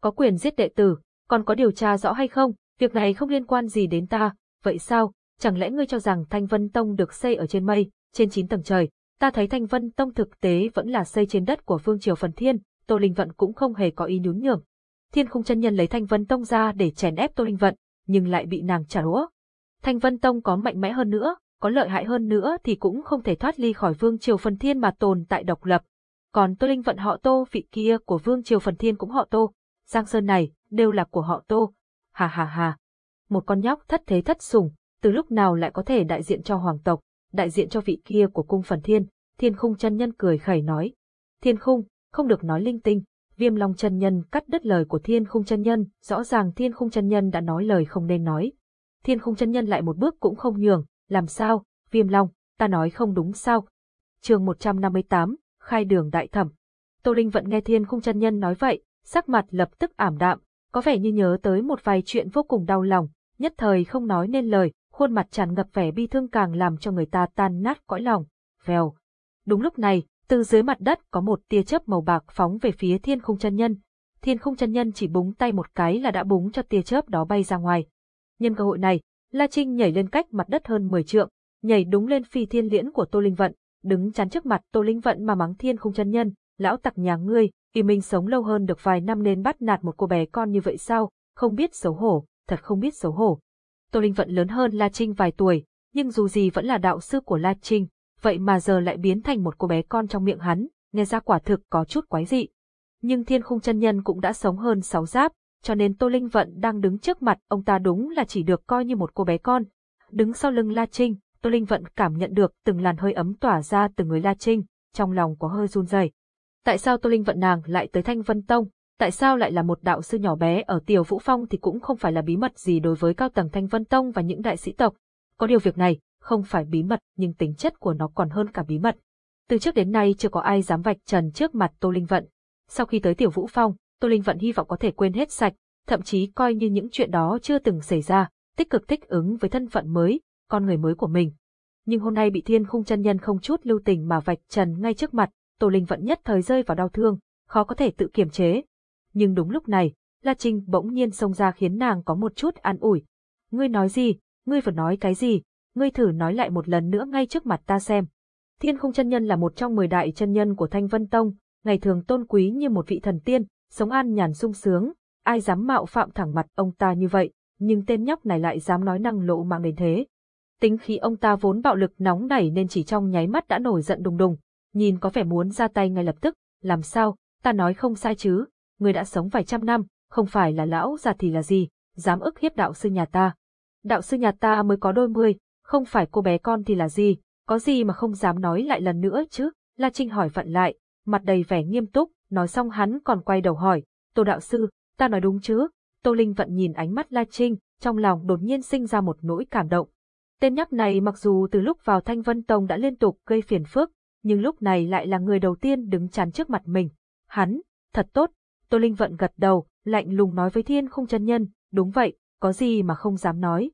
Có quyền giết đệ tử, còn có điều tra rõ hay không, việc này không liên quan gì đến ta, vậy sao, chẳng lẽ ngươi cho rằng Thanh Vân Tông được xây ở trên mây, trên chín tầng trời, ta thấy Thanh Vân Tông thực tế vẫn là xây trên đất của Vương Triều Phần Thiên, Tô Linh Vận cũng không hề có ý nhún nhường. Thiên Khung chân nhân lấy Thanh Vân Tông ra để chèn ép Tô Linh Vận, nhưng lại bị nàng trả đũa. Thanh Vân Tông có mạnh mẽ hơn nữa, có lợi hại hơn nữa thì cũng không thể thoát ly khỏi Vương Triều Phần Thiên mà tồn tại độc lập. Còn Tô Linh Vận họ Tô vị kia của Vương Triều Phần Thiên cũng họ Tô, Giang Sơn này đều là của họ Tô. Hà hà hà. Một con nhóc thất thế thất sủng, từ lúc nào lại có thể đại diện cho hoàng tộc, đại diện cho vị kia của cung Phần Thiên, Thiên Khung chân nhân cười khẩy nói. Thiên Khung, không được nói linh tinh, Viêm Long chân nhân cắt đứt lời của Thiên Khung chân nhân, rõ ràng Thiên Khung chân nhân đã nói lời không nên nói. Thiên Khung chân nhân lại một bước cũng không nhường, làm sao, Viêm Long, ta nói không đúng sao? Chương 158, khai đường đại thẩm. Tô Linh vẫn nghe Thiên Khung chân nhân nói vậy, sắc mặt lập tức ảm đạm, có vẻ như nhớ tới một vài chuyện vô cùng đau lòng, nhất thời không nói nên lời, khuôn mặt tràn ngập vẻ bi thương càng làm cho người ta tan nát cõi lòng. Vèo. Đúng lúc này, từ dưới mặt đất có một tia chớp màu bạc phóng về phía thiên khung chân nhân. Thiên khung chân nhân chỉ búng tay một cái là đã búng cho tia chớp đó bay ra ngoài. Nhân cơ hội này, La Trinh nhảy lên cách mặt đất hơn 10 trượng, nhảy đúng lên phi thiên liễn của Tô Linh Vận, đứng chắn trước mặt Tô Linh Vận mà mắng thiên Không chân nhân, lão tặc nhà ngươi, y minh sống lâu hơn được vài năm nên bắt nạt một cô bé con như vậy sao, không biết xấu hổ, thật không biết xấu hổ. Tô Linh Vận lớn hơn La Trinh vài tuổi, nhưng dù gì vẫn là đạo sư của La Trinh, vậy mà giờ lại biến thành một cô bé con trong miệng hắn, nghe ra quả thực có chút quái dị. Nhưng thiên khung chân nhân cũng đã sống hơn sáu giáp, cho nên Tô Linh Vận đang đứng trước mặt ông ta đúng là chỉ được coi như một cô bé con. Đứng sau lưng La Trinh, Tô Linh Vận cảm nhận được từng làn hơi ấm tỏa ra từ người La Trinh, trong lòng có hơi run rẩy. Tại sao Tô Linh Vận nàng lại tới Thanh Vân Tông? Tại sao lại là một đạo sư nhỏ bé ở Tiểu Vũ Phong thì cũng không phải là bí mật gì đối với cao tầng Thanh Vân Tông và những đại sĩ tộc. Có điều việc này, không phải bí mật nhưng tính chất của nó còn hơn cả bí mật. Từ trước đến nay chưa có ai dám vạch trần trước mặt Tô Linh Vận. Sau khi tới Tiểu Vũ Phong, Tô Linh Vận hy vọng có thể quên hết sạch, thậm chí coi như những chuyện đó chưa từng xảy ra, tích cực thích ứng với thân phận mới, con người mới của mình. Nhưng hôm nay bị thiên khung chân nhân không chút lưu tình mà vạch trần ngay trước mặt, Tô Linh Vận nhất thời rơi vào đau thương, khó có thể tự kiềm chế. Nhưng đúng lúc này, La Trinh bỗng nhiên xông ra khiến nàng có một chút an ủi. Ngươi nói gì? Ngươi vừa nói cái gì? ngươi thử nói lại một lần nữa ngay trước mặt ta xem. Thiên không chân nhân là một trong mười đại chân nhân của Thanh Vân Tông, ngày thường tôn quý như một vị thần tiên, sống an nhàn sung sướng, ai dám mạo phạm thẳng mặt ông ta như vậy, nhưng tên nhóc này lại dám nói năng lộ mạng đến thế. Tính khí ông ta vốn bạo lực nóng nảy nên chỉ trong nháy mắt đã nổi giận đùng đùng, nhìn có vẻ muốn ra tay ngay lập tức, làm sao, ta nói không sai chứ, người đã sống vài trăm năm, không phải là lão già thì là gì, dám ức hiếp đạo sư nhà ta. Đạo sư nhà ta mới có đôi mươi, không phải cô bé con thì là gì, có gì mà không dám nói lại lần nữa chứ, La Trinh hỏi vận lại, mặt đầy vẻ nghiêm túc, nói xong hắn còn quay đầu hỏi, Tô đạo sư, ta nói đúng chứ? Tô Linh vận nhìn ánh mắt La Trinh, trong lòng đột nhiên sinh ra một nỗi cảm động. Tên nhóc này mặc dù từ lúc vào Thanh Vân Tông đã liên tục gây phiền phức, nhưng lúc này lại là người đầu tiên đứng chắn trước mặt mình. Hắn, thật tốt. Tô Linh vận gật đầu, lạnh lùng nói với Thiên Không chân nhân, đúng vậy, có gì mà không dám nói.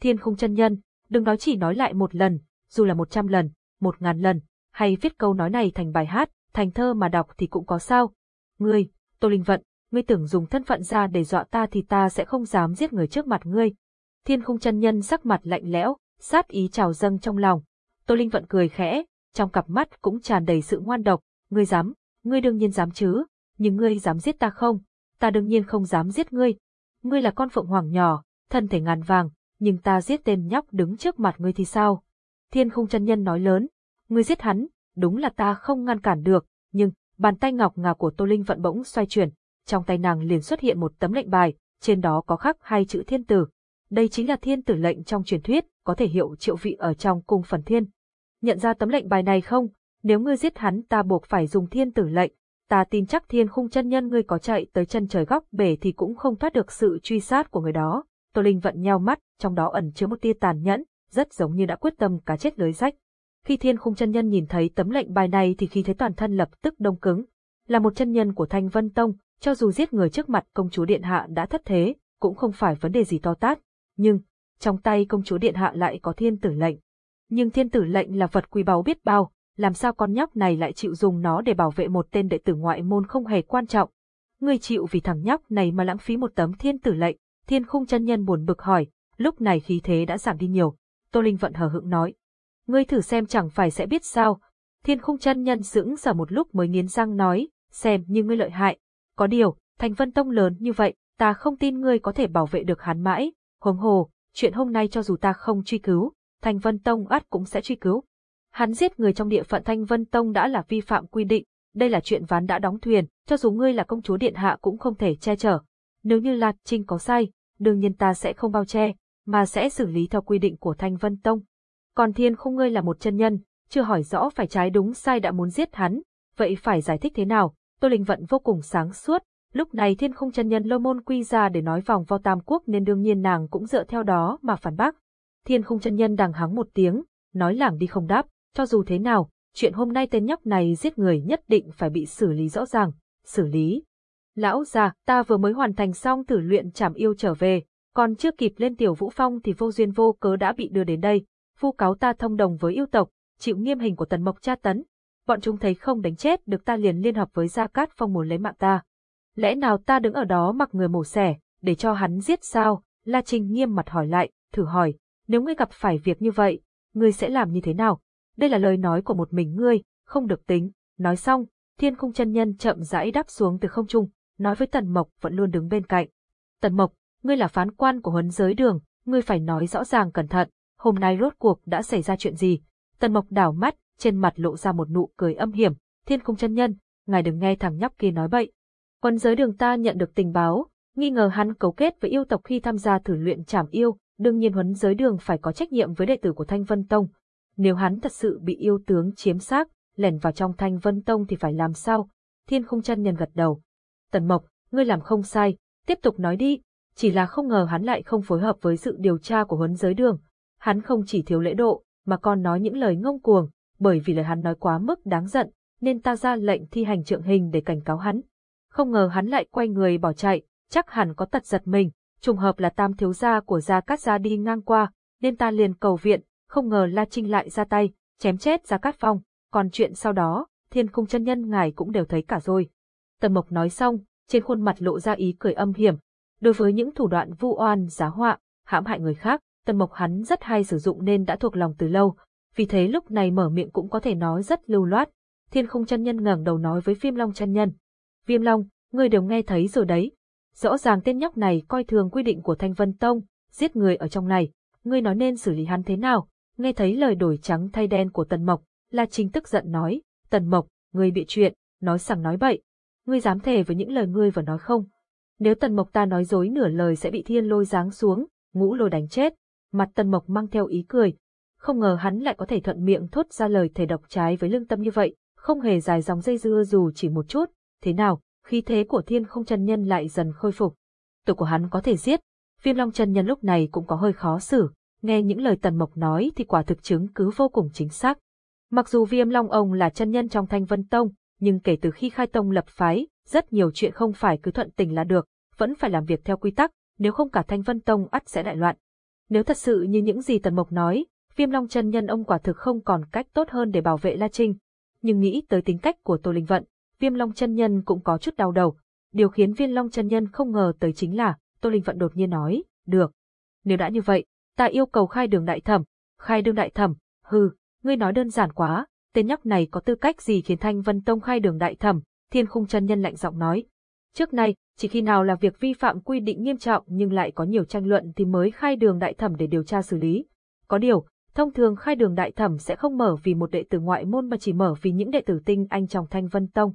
Thiên Không chân nhân, đừng nói chỉ nói lại một lần, dù là một trăm lần, một ngàn lần, hay viết câu nói này thành bài hát, thành thơ mà đọc thì cũng có sao. Ngươi, Tô Linh vận, ngươi tưởng dùng thân phận ra để dọa ta thì ta sẽ không dám giết người trước mặt ngươi. Thiên Khung chân nhân sắc mặt lạnh lẽo, sát ý trào dâng trong lòng. Tô Linh vận cười khẽ, trong cặp mắt cũng tràn đầy sự ngoan độc, ngươi dám, ngươi đương nhiên dám chứ, nhưng ngươi dám giết ta không? Ta đương nhiên không dám giết ngươi. Ngươi là con phượng hoàng nhỏ, thân thể ngàn vàng, nhưng ta giết tên nhóc đứng trước mặt ngươi thì sao? Thiên khung chân nhân nói lớn, ngươi giết hắn, đúng là ta không ngăn cản được, nhưng, bàn tay ngọc ngà của Tô Linh vận bỗng xoay chuyển, trong tay nàng liền xuất hiện một tấm lệnh bài, trên đó có khắc hai chữ thiên tử. Đây chính là thiên tử lệnh trong truyền thuyết, có thể hiệu triệu vị ở trong cung phần thiên. Nhận ra tấm lệnh bài này không? Nếu ngươi giết hắn ta buộc phải dùng thiên tử lệnh, ta tin chắc thiên khung chân nhân ngươi có chạy tới chân trời góc bể thì cũng không thoát được sự truy sát của người đó. Tô Linh vận nheo mắt, trong đó ẩn chứa một tia tàn nhẫn, rất giống như đã quyết tâm cá chết lưới rách. Khi thiên khung chân nhân nhìn thấy tấm lệnh bài này thì khi thấy toàn thân lập tức đông cứng. Là một chân nhân của Thanh Vân Tông, cho dù giết người trước mặt công chúa Điện Hạ đã thất thế, cũng không phải vấn đề gì to tát. Nhưng, trong tay công chúa Điện Hạ lại có thiên tử lệnh. Nhưng thiên tử lệnh là vật quý báu biết bao, làm sao con nhóc này lại chịu dùng nó để bảo vệ một tên đệ tử ngoại môn không hề quan trọng. Ngươi chịu vì thằng nhóc này mà lãng phí một tấm thiên tử lệnh, thiên khung chân nhân buồn bực hỏi, lúc này khí thế đã giảm đi nhiều. Tô Linh vận hờ hững nói. Ngươi thử xem chẳng phải sẽ biết sao. Thiên khung chân nhân sững sờ một lúc mới nghiến răng nói, xem như ngươi lợi hại. Có điều, thành vân tông lớn như vậy, ta không tin ngươi có thể bảo vệ được hắn mãi. Huống hồ, chuyện hôm nay cho dù ta không truy cứu, thành vân tông ắt cũng sẽ truy cứu. Hắn giết người trong địa phận Thanh Vân Tông đã là vi phạm quy định, đây là chuyện ván đã đóng thuyền, cho dù ngươi là công chúa điện hạ cũng không thể che chở. Nếu như Lạc Trinh có sai, đương nhiên ta sẽ không bao che, mà sẽ xử lý theo quy định của Thanh Vân Tông. Còn Thiên không ngươi là một chân nhân, chưa hỏi rõ phải trái đúng sai đã muốn giết hắn, vậy phải giải thích thế nào? Tô Linh Vận vô cùng sáng suốt, lúc này Thiên không chân nhân lô môn quy ra để nói vòng vo tam quốc nên đương nhiên nàng cũng dựa theo đó mà phản bác. Thiên không chân nhân đằng hắng một tiếng, nói lảng đi không đáp, cho dù thế nào, chuyện hôm nay tên nhóc này giết người nhất định phải bị xử lý rõ ràng, xử lý. Lão già, ta vừa mới hoàn thành xong tử luyện trảm yêu trở về, còn chưa kịp lên tiểu vũ phong thì vô duyên vô cớ đã bị đưa đến đây, vu cáo ta thông đồng với yêu tộc, chịu nghiêm hình của tần mộc tra tấn. Bọn chúng thấy không đánh chết được ta liền liên hợp với Gia Cát Phong muốn lấy mạng ta. Lẽ nào ta đứng ở đó mặc người mổ xẻ, để cho hắn giết sao? La Trinh nghiêm mặt hỏi lại, thử hỏi, nếu ngươi gặp phải việc như vậy, ngươi sẽ làm như thế nào? đây là lời nói của một mình ngươi, không được tính. Nói xong, thiên khung chân nhân chậm rãi đáp xuống từ không trung, nói với Tần Mộc vẫn luôn đứng bên cạnh. Tần Mộc, ngươi là phán quan của huấn giới đường, ngươi phải nói rõ ràng cẩn thận, hôm nay rốt cuộc đã xảy ra chuyện gì. Tần Mộc đảo mắt, trên mặt lộ ra một nụ cười âm hiểm, thiên cung chân nhân, ngài đừng nghe thằng nhóc kia nói bậy. Huấn giới đường ta nhận được tình báo, nghi ngờ hắn cấu kết với yêu tộc khi tham gia thử luyện trảm yêu, đương nhiên huấn giới đường phải có trách nhiệm với đệ tử của Thanh Vân Tông, nếu hắn thật sự bị yêu tướng chiếm xác, lẻn vào trong thanh vân tông thì phải làm sao? Thiên không chân nhân gật đầu. Tần Mộc, ngươi làm không sai, tiếp tục nói đi, chỉ là không ngờ hắn lại không phối hợp với sự điều tra của huấn giới đường. Hắn không chỉ thiếu lễ độ, mà còn nói những lời ngông cuồng, bởi vì lời hắn nói quá mức đáng giận, nên ta ra lệnh thi hành trượng hình để cảnh cáo hắn. Không ngờ hắn lại quay người bỏ chạy, chắc hẳn có tật giật mình, trùng hợp là tam thiếu gia của gia cát gia đi ngang qua, nên ta liền cầu viện, không ngờ La Trinh lại ra tay, chém chết gia cát phong, còn chuyện sau đó, thiên khung chân nhân ngài cũng đều thấy cả rồi. Tần Mộc nói xong, trên khuôn mặt lộ ra ý cười âm hiểm. Đối với những thủ đoạn vu oan, giá họa, hãm hại người khác, Tần Mộc hắn rất hay sử dụng nên đã thuộc lòng từ lâu, vì thế lúc này mở miệng cũng có thể nói rất lưu loát. Thiên Không chân nhân ngẩng đầu nói với Viêm Long chân nhân. Viêm Long, ngươi đều nghe thấy rồi đấy. Rõ ràng tên nhóc này coi thường quy định của Thanh Vân Tông, giết người ở trong này, ngươi nói nên xử lý hắn thế nào? Nghe thấy lời đổi trắng thay đen của Tần Mộc, La Trinh tức giận nói, Tần Mộc, ngươi bị chuyện, nói sằng nói bậy. Ngươi dám thề với những lời ngươi vừa nói không? Nếu Tần Mộc ta nói dối nửa lời sẽ bị thiên lôi giáng xuống, ngũ lôi đánh chết. Mặt Tần Mộc mang theo ý cười. Không ngờ hắn lại có thể thuận miệng thốt ra lời thể độc trái với lương tâm như vậy, không hề dài dòng dây dưa dù chỉ một chút. Thế nào, khí thế của thiên không chân nhân lại dần khôi phục. Tội của hắn có thể giết. Viêm Long chân nhân lúc này cũng có hơi khó xử, nghe những lời Tần Mộc nói thì quả thực chứng cứ vô cùng chính xác. Mặc dù Viêm Long ông là chân nhân trong Thanh Vân Tông, nhưng kể từ khi khai tông lập phái, rất nhiều chuyện không phải cứ thuận tình là được, vẫn phải làm việc theo quy tắc, nếu không cả Thanh Vân Tông ắt sẽ đại loạn. Nếu thật sự như những gì Tần Mộc nói, Viêm Long chân nhân ông quả thực không còn cách tốt hơn để bảo vệ La Trinh. Nhưng nghĩ tới tính cách của Tô Linh Vận, Viêm Long chân nhân cũng có chút đau đầu. Điều khiến Viêm Long chân nhân không ngờ tới chính là, Tô Linh Vận đột nhiên nói, được. Nếu đã như vậy, ta yêu cầu khai đường đại thẩm. Khai đường đại thẩm, hừ, ngươi nói đơn giản quá, tên nhóc này có tư cách gì khiến Thanh Vân Tông khai đường đại thẩm, thiên khung chân nhân lạnh giọng nói. Trước nay, chỉ khi nào là việc vi phạm quy định nghiêm trọng nhưng lại có nhiều tranh luận thì mới khai đường đại thẩm để điều tra xử lý. Có điều, thông thường khai đường đại thẩm sẽ không mở vì một đệ tử ngoại môn mà chỉ mở vì những đệ tử tinh anh trong Thanh Vân Tông.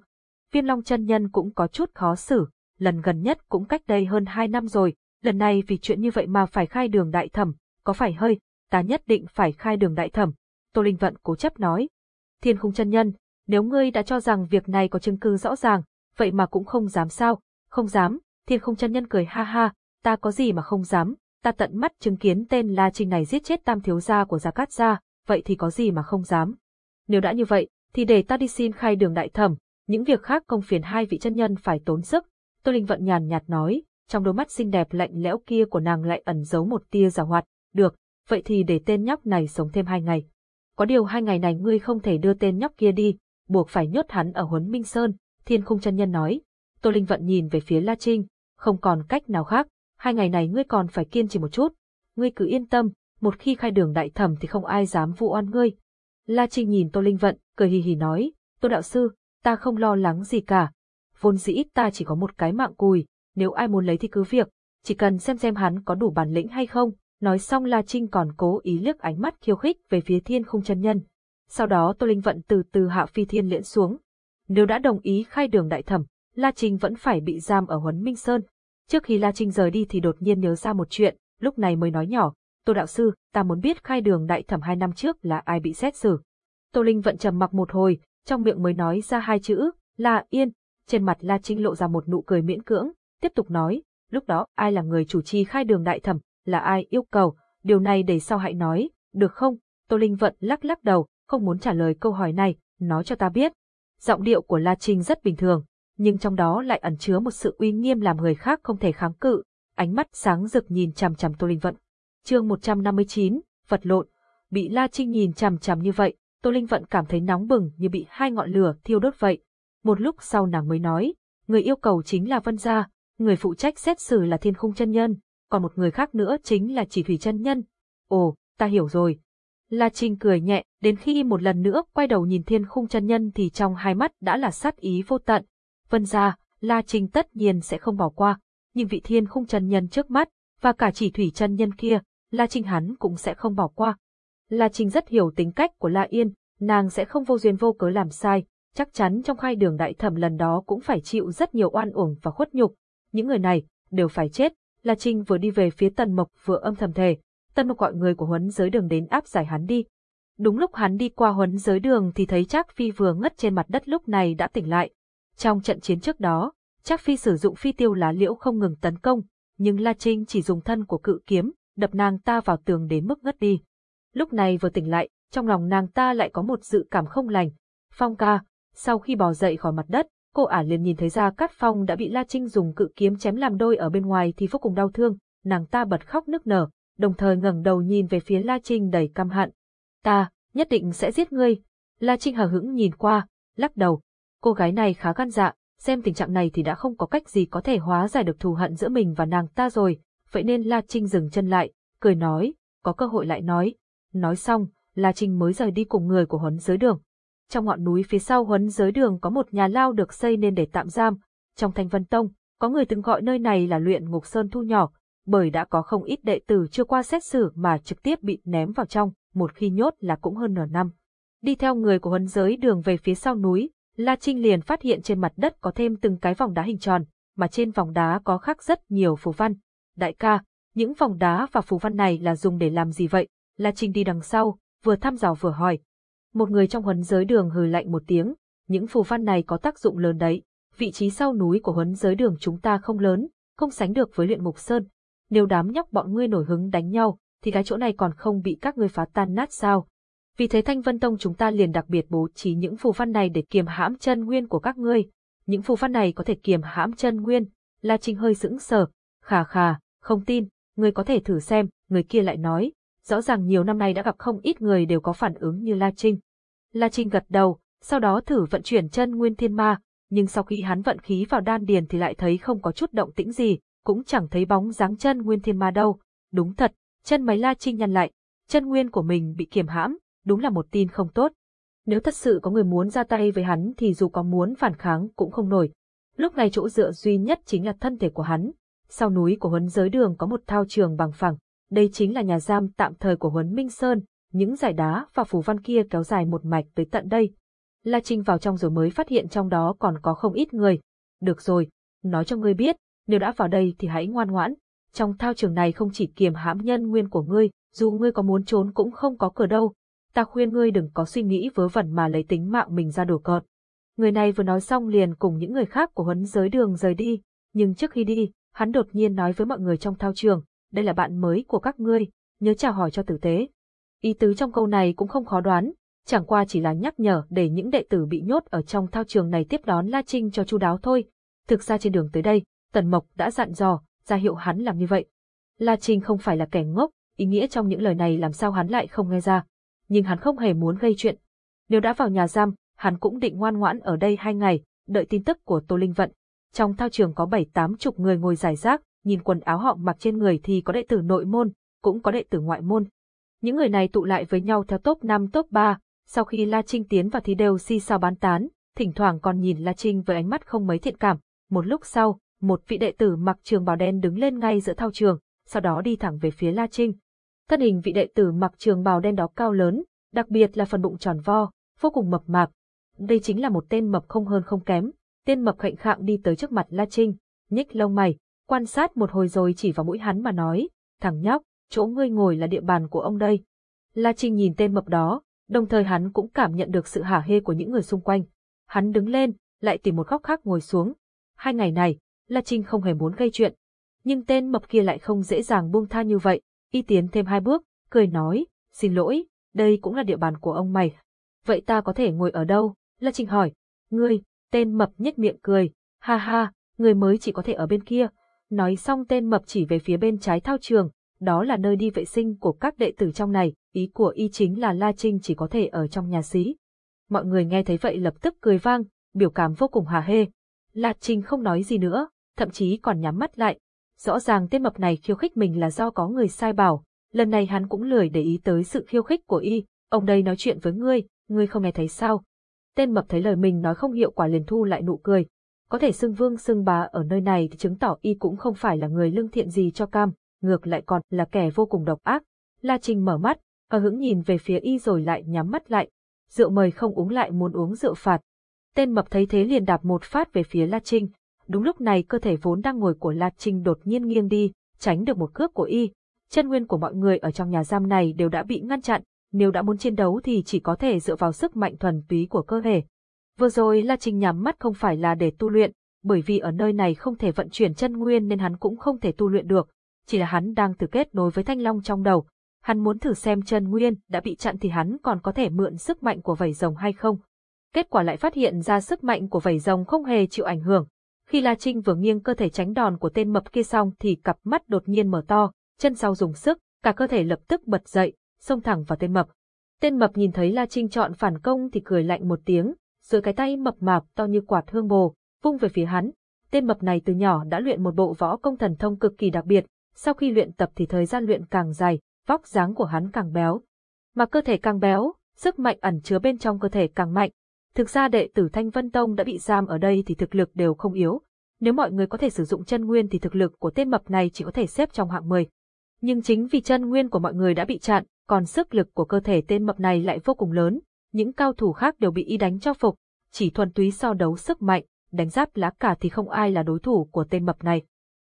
viên Long chân nhân cũng có chút khó xử, lần gần nhất cũng cách đây hơn hai năm rồi, lần này vì chuyện như vậy mà phải khai đường đại thẩm, có phải hơi, ta nhất định phải khai đường đại thẩm. Tô Linh Vận cố chấp nói. Thiên khung chân nhân, nếu ngươi đã cho rằng việc này có chứng cứ rõ ràng, vậy mà cũng không dám sao, không dám, thiên không chân nhân cười ha ha, ta có gì mà không dám, ta tận mắt chứng kiến tên La Trinh này giết chết tam thiếu gia của Gia Cát Gia, vậy thì có gì mà không dám. Nếu đã như vậy, thì để ta đi xin khai đường đại thẩm, những việc khác không phiền hai vị chân nhân phải tốn sức. Tô Linh Vận nhàn nhạt nói, trong đôi mắt xinh đẹp lạnh lẽo kia của nàng lại ẩn giấu một tia giả hoạt, được, vậy thì để tên nhóc này sống thêm hai ngày. Có điều hai ngày này ngươi không thể đưa tên nhóc kia đi, buộc phải nhốt hắn ở huấn Minh Sơn, thiên khung chân nhân nói. Tô Linh Vận nhìn về phía La Trinh, không còn cách nào khác, hai ngày này ngươi còn phải kiên trì một chút. Ngươi cứ yên tâm, một khi khai đường đại thẩm thì không ai dám vu oan ngươi. La Trinh nhìn Tô Linh Vận, cười hì hì nói, Tô Đạo Sư, ta không lo lắng gì cả. Vốn dĩ ta chỉ có một cái mạng cùi, nếu ai muốn lấy thì cứ việc, chỉ cần xem xem hắn có đủ bản lĩnh hay không. Nói xong La Trinh còn cố ý liếc ánh mắt khiêu khích về phía thiên khung chân nhân. Sau đó Tô Linh Vận từ từ hạ phi thiên liễn xuống. Nếu đã đồng ý khai đường đại thẩm, La Trinh vẫn phải bị giam ở Huấn Minh Sơn. Trước khi La Trinh rời đi thì đột nhiên nhớ ra một chuyện, lúc này mới nói nhỏ, Tô Đạo Sư, ta muốn biết khai đường đại thẩm hai năm trước là ai bị xét xử. Tô Linh Vận trầm mặc một hồi, trong miệng mới nói ra hai chữ, La Yên, trên mặt La Trinh lộ ra một nụ cười miễn cưỡng, tiếp tục nói, lúc đó ai là người chủ trì khai đường đại thẩm, là ai yêu cầu, điều này để sau hãy nói, được không? Tô Linh Vận lắc lắc đầu, không muốn trả lời câu hỏi này, nói cho ta biết. Giọng điệu của La Trinh rất bình thường, nhưng trong đó lại ẩn chứa một sự uy nghiêm làm người khác không thể kháng cự, ánh mắt sáng rực nhìn chằm chằm Tô Linh Vận. Chương 159, vật lộn. Bị La Trinh nhìn chằm chằm như vậy, Tô Linh Vận cảm thấy nóng bừng như bị hai ngọn lửa thiêu đốt vậy. Một lúc sau nàng mới nói, người yêu cầu chính là Vân Gia, người phụ trách xét xử là Thiên Khung chân nhân, còn một người khác nữa chính là Chỉ Thủy chân nhân. Ồ, ta hiểu rồi. La Trinh cười nhẹ, đến khi một lần nữa quay đầu nhìn Thiên Khung chân nhân thì trong hai mắt đã là sát ý vô tận. Vân ra, La Trinh tất nhiên sẽ không bỏ qua, nhưng vị Thiên Khung chân nhân trước mắt và cả Chỉ Thủy chân nhân kia, La Trinh hắn cũng sẽ không bỏ qua. La Trinh rất hiểu tính cách của La Yên, nàng sẽ không vô duyên vô cớ làm sai, chắc chắn trong khai đường đại thẩm lần đó cũng phải chịu rất nhiều oan uổng và khuất nhục. Những người này đều phải chết, La Trinh vừa đi về phía Tần Mộc vừa âm thầm thề, Tần Mộc gọi người của huấn giới đường đến áp giải hắn đi. Đúng lúc hắn đi qua huấn giới đường thì thấy Trác Phi vừa ngất trên mặt đất lúc này đã tỉnh lại. Trong trận chiến trước đó, Trác Phi sử dụng phi tiêu lá liễu không ngừng tấn công, nhưng La Trinh chỉ dùng thân của cự kiếm, đập nàng ta vào tường đến mức ngất đi. Lúc này vừa tỉnh lại, trong lòng nàng ta lại có một dự cảm không lành. Phong ca, sau khi bò dậy khỏi mặt đất, cô ả liền nhìn thấy ra Cát Phong đã bị La Trinh dùng cự kiếm chém làm đôi ở bên ngoài thì vô cùng đau thương, nàng ta bật khóc nức nở, đồng thời ngẩng đầu nhìn về phía La Trinh đầy căm hận. Ta, nhất định sẽ giết ngươi. La Trinh hờ hững nhìn qua, lắc đầu. Cô gái này khá gan dạ, xem tình trạng này thì đã không có cách gì có thể hóa giải được thù hận giữa mình và nàng ta rồi, vậy nên La Trinh dừng chân lại, cười nói, có cơ hội lại nói. Nói xong, La Trinh mới rời đi cùng người của huấn giới đường. Trong ngọn núi phía sau huấn giới đường có một nhà lao được xây nên để tạm giam. Trong Thanh Vân Tông, có người từng gọi nơi này là luyện ngục sơn thu nhỏ, bởi đã có không ít đệ tử chưa qua xét xử mà trực tiếp bị ném vào trong, một khi nhốt là cũng hơn nửa năm. Đi theo người của huấn giới đường về phía sau núi, La Trinh liền phát hiện trên mặt đất có thêm từng cái vòng đá hình tròn, mà trên vòng đá có khắc rất nhiều phù văn. Đại ca, những vòng đá và phù văn này là dùng để làm gì vậy? La Trinh đi đằng sau, vừa thăm dò vừa hỏi. Một người trong huấn giới đường hừ lạnh một tiếng, những phù văn này có tác dụng lớn đấy. Vị trí sau núi của huấn giới đường chúng ta không lớn, không sánh được với luyện mục sơn. Nếu đám nhóc bọn ngươi nổi hứng đánh nhau, thì cái chỗ này còn không bị các ngươi phá tan nát sao? Vì thế Thanh Vân Tông chúng ta liền đặc biệt bố trí những phù văn này để kiềm hãm chân nguyên của các ngươi. Những phù văn này có thể kiềm hãm chân nguyên. La Trinh hơi sững sờ, khà khà, không tin, người có thể thử xem, người kia lại nói. Rõ ràng nhiều năm nay đã gặp không ít người đều có phản ứng như La Trinh. La Trinh gật đầu, sau đó thử vận chuyển chân nguyên thiên ma, nhưng sau khi hắn vận khí vào đan điền thì lại thấy không có chút động tĩnh gì, cũng chẳng thấy bóng dáng chân nguyên thiên ma đâu. Đúng thật, chân máy La Trinh nhăn lại, chân nguyên của mình bị kiềm hãm, đúng là một tin không tốt. Nếu thật sự có người muốn ra tay với hắn thì dù có muốn phản kháng cũng không nổi. Lúc này chỗ dựa duy nhất chính là thân thể của hắn. Sau núi của huấn giới đường có một thao trường bằng phẳng. Đây chính là nhà giam tạm thời của huấn Minh Sơn. Những giải đá và phù văn kia kéo dài một mạch tới tận đây. La Trinh vào trong rồi mới phát hiện trong đó còn có không ít người. Được rồi, nói cho ngươi biết, nếu đã vào đây thì hãy ngoan ngoãn. Trong thao trường này không chỉ kiềm hãm nhân nguyên của ngươi, dù ngươi có muốn trốn cũng không có cửa đâu, ta khuyên ngươi đừng có suy nghĩ vớ vẩn mà lấy tính mạng mình ra đùa cợt. Người này vừa nói xong liền cùng những người khác của huấn giới đường rời đi, nhưng trước khi đi, hắn đột nhiên nói với mọi người trong thao trường, đây là bạn mới của các ngươi, nhớ chào hỏi cho tử tế. Ý tứ trong câu này cũng không khó đoán, chẳng qua chỉ là nhắc nhở để những đệ tử bị nhốt ở trong thao trường này tiếp đón La Trinh cho chu đáo thôi. Thực ra trên đường tới đây, Tần Mộc đã dặn dò, ra hiệu hắn làm như vậy. La Trinh không phải là kẻ ngốc, ý nghĩa trong những lời này làm sao hắn lại không nghe ra nhưng hắn không hề muốn gây chuyện. Nếu đã vào nhà giam, hắn cũng định ngoan ngoãn ở đây hai ngày, đợi tin tức của Tô Linh Vận. Trong thao trường có bảy tám chục người ngồi giải rác, nhìn quần áo họ mặc trên người thì có đệ tử nội môn, cũng có đệ tử ngoại môn. Những người này tụ lại với nhau theo top 5 top 3, sau khi La Trinh tiến vào thì đều si sao bán tán, thỉnh thoảng còn nhìn La Trinh với ánh mắt không mấy thiện cảm. Một lúc sau, một vị đệ tử mặc trường bào đen đứng lên ngay giữa thao trường, sau đó đi thẳng về phía La Trinh. Thân hình vị đệ tử mặc trường bào đen đó cao lớn, đặc biệt là phần bụng tròn vo, vô cùng mập mạp. Đây chính là một tên mập không hơn không kém. Tên mập khệnh khạng đi tới trước mặt La Trinh, nhích lông mày, quan sát một hồi rồi chỉ vào mũi hắn mà nói, thằng nhóc, chỗ ngươi ngồi là địa bàn của ông đây. La Trinh nhìn tên mập đó, đồng thời hắn cũng cảm nhận được sự hả hê của những người xung quanh. Hắn đứng lên, lại tìm một góc khác ngồi xuống. Hai ngày này, La Trinh không hề muốn gây chuyện. Nhưng tên mập kia lại không dễ dàng buông tha như vậy, y tiến thêm hai bước, cười nói, xin lỗi, đây cũng là địa bàn của ông mày. Vậy ta có thể ngồi ở đâu? La Trinh hỏi. Ngươi, tên mập nhếch miệng cười, ha ha, người mới chỉ có thể ở bên kia. Nói xong tên mập chỉ về phía bên trái thao trường, đó là nơi đi vệ sinh của các đệ tử trong này, ý của y chính là La Trinh chỉ có thể ở trong nhà xí. Mọi người nghe thấy vậy lập tức cười vang, biểu cảm vô cùng hà hê. La Trinh không nói gì nữa, thậm chí còn nhắm mắt lại, Rõ ràng tên mập này khiêu khích mình là do có người sai bảo, lần này hắn cũng lười để ý tới sự khiêu khích của y, ông đây nói chuyện với ngươi, ngươi không nghe thấy sao. Tên mập thấy lời mình nói không hiệu quả liền thu lại nụ cười. Có thể xưng vương xưng bá ở nơi này thì chứng tỏ y cũng không phải là người lương thiện gì cho cam, ngược lại còn là kẻ vô cùng độc ác. La Trinh mở mắt, và hững nhìn về phía y rồi lại nhắm mắt lại. Rượu mời không uống lại muốn uống rượu phạt. Tên mập thấy thế liền đạp một phát về phía La Trinh, Đúng lúc này cơ thể vốn đang ngồi của La Trinh đột nhiên nghiêng đi, tránh được một cước của y. Chân nguyên của mọi người ở trong nhà giam này đều đã bị ngăn chặn, nếu đã muốn chiến đấu thì chỉ có thể dựa vào sức mạnh thuần túy của cơ thể. Vừa rồi La Trinh nhắm mắt không phải là để tu luyện, bởi vì ở nơi này không thể vận chuyển chân nguyên nên hắn cũng không thể tu luyện được, chỉ là hắn đang thử kết nối với thanh long trong đầu. Hắn muốn thử xem chân nguyên đã bị chặn thì hắn còn có thể mượn sức mạnh của vảy rồng hay không. Kết quả lại phát hiện ra sức mạnh của vảy rồng không hề chịu ảnh hưởng, khi La Trinh vừa nghiêng cơ thể tránh đòn của tên mập kia xong thì cặp mắt đột nhiên mở to, chân sau dùng sức, cả cơ thể lập tức bật dậy, xông thẳng vào tên mập. Tên mập nhìn thấy La Trinh chọn phản công thì cười lạnh một tiếng, rồi cái tay mập mạp to như quạt hương bồ, vung về phía hắn. Tên mập này từ nhỏ đã luyện một bộ võ công thần thông cực kỳ đặc biệt, sau khi luyện tập thì thời gian luyện càng dài, vóc dáng của hắn càng béo. Mà cơ thể càng béo, sức mạnh ẩn chứa bên trong cơ thể càng mạnh, Thực ra đệ tử Thanh Vân Tông đã bị giam ở đây thì thực lực đều không yếu. Nếu mọi người có thể sử dụng chân nguyên thì thực lực của tên mập này chỉ có thể xếp trong hạng 10. Nhưng chính vì chân nguyên của mọi người đã bị chặn, còn sức lực của cơ thể tên mập này lại vô cùng lớn, những cao thủ khác đều bị y đánh cho phục. chỉ thuần túy so đấu sức mạnh, đánh giáp lá cả thì không ai là đối thủ của tên mập này.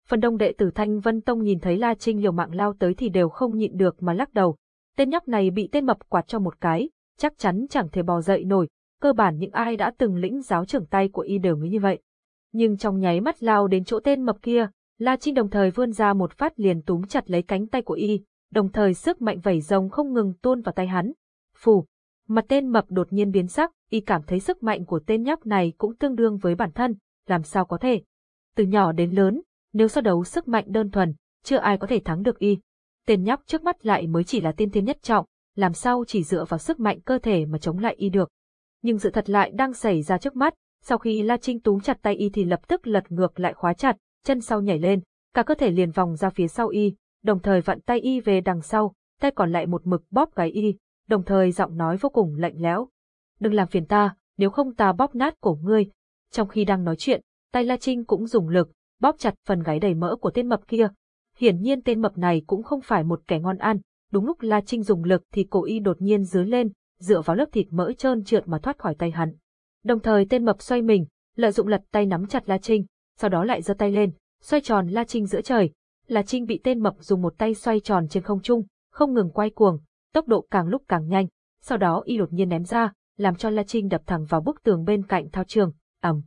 Phần đông đệ tử Thanh Vân Tông nhìn thấy La Trinh liều mạng lao tới thì đều không nhịn được mà lắc đầu. Tên nhóc này bị tên mập quạt cho một cái, chắc chắn chẳng thể bò dậy nổi, cơ bản những ai đã từng lĩnh giáo trưởng tay của y đều nghĩ như vậy. Nhưng trong nháy mắt lao đến chỗ tên mập kia, La Trinh đồng thời vươn ra một phát liền túm chặt lấy cánh tay của y, đồng thời sức mạnh vẩy rồng không ngừng tuôn vào tay hắn. Phù, mặt tên mập đột nhiên biến sắc, y cảm thấy sức mạnh của tên nhóc này cũng tương đương với bản thân, làm sao có thể. Từ nhỏ đến lớn, nếu so đấu sức mạnh đơn thuần, chưa ai có thể thắng được y. Tên nhóc trước mắt lại mới chỉ là tiên thiên nhất trọng, làm sao chỉ dựa vào sức mạnh cơ thể mà chống lại y được. Nhưng sự thật lại đang xảy ra trước mắt, sau khi La Trinh túm chặt tay y thì lập tức lật ngược lại khóa chặt, chân sau nhảy lên, cả cơ thể liền vòng ra phía sau y, đồng thời vặn tay y về đằng sau, tay còn lại một mực bóp gáy y, đồng thời giọng nói vô cùng lạnh lẽo. Đừng làm phiền ta, nếu không ta bóp nát cổ ngươi. Trong khi đang nói chuyện, tay La Trinh cũng dùng lực, bóp chặt phần gáy đầy mỡ của tên mập kia. Hiển nhiên tên mập này cũng không phải một kẻ ngon ăn, đúng lúc La Trinh dùng lực thì cổ y đột nhiên dứa lên, dựa vào lớp thịt mỡ trơn trượt mà thoát khỏi tay hắn. Đồng thời tên mập xoay mình, lợi dụng lật tay nắm chặt La Trinh, sau đó lại giơ tay lên, xoay tròn La Trinh giữa trời. La Trinh bị tên mập dùng một tay xoay tròn trên không trung, không ngừng quay cuồng, tốc độ càng lúc càng nhanh. Sau đó y đột nhiên ném ra, làm cho La Trinh đập thẳng vào bức tường bên cạnh thao trường. ầm,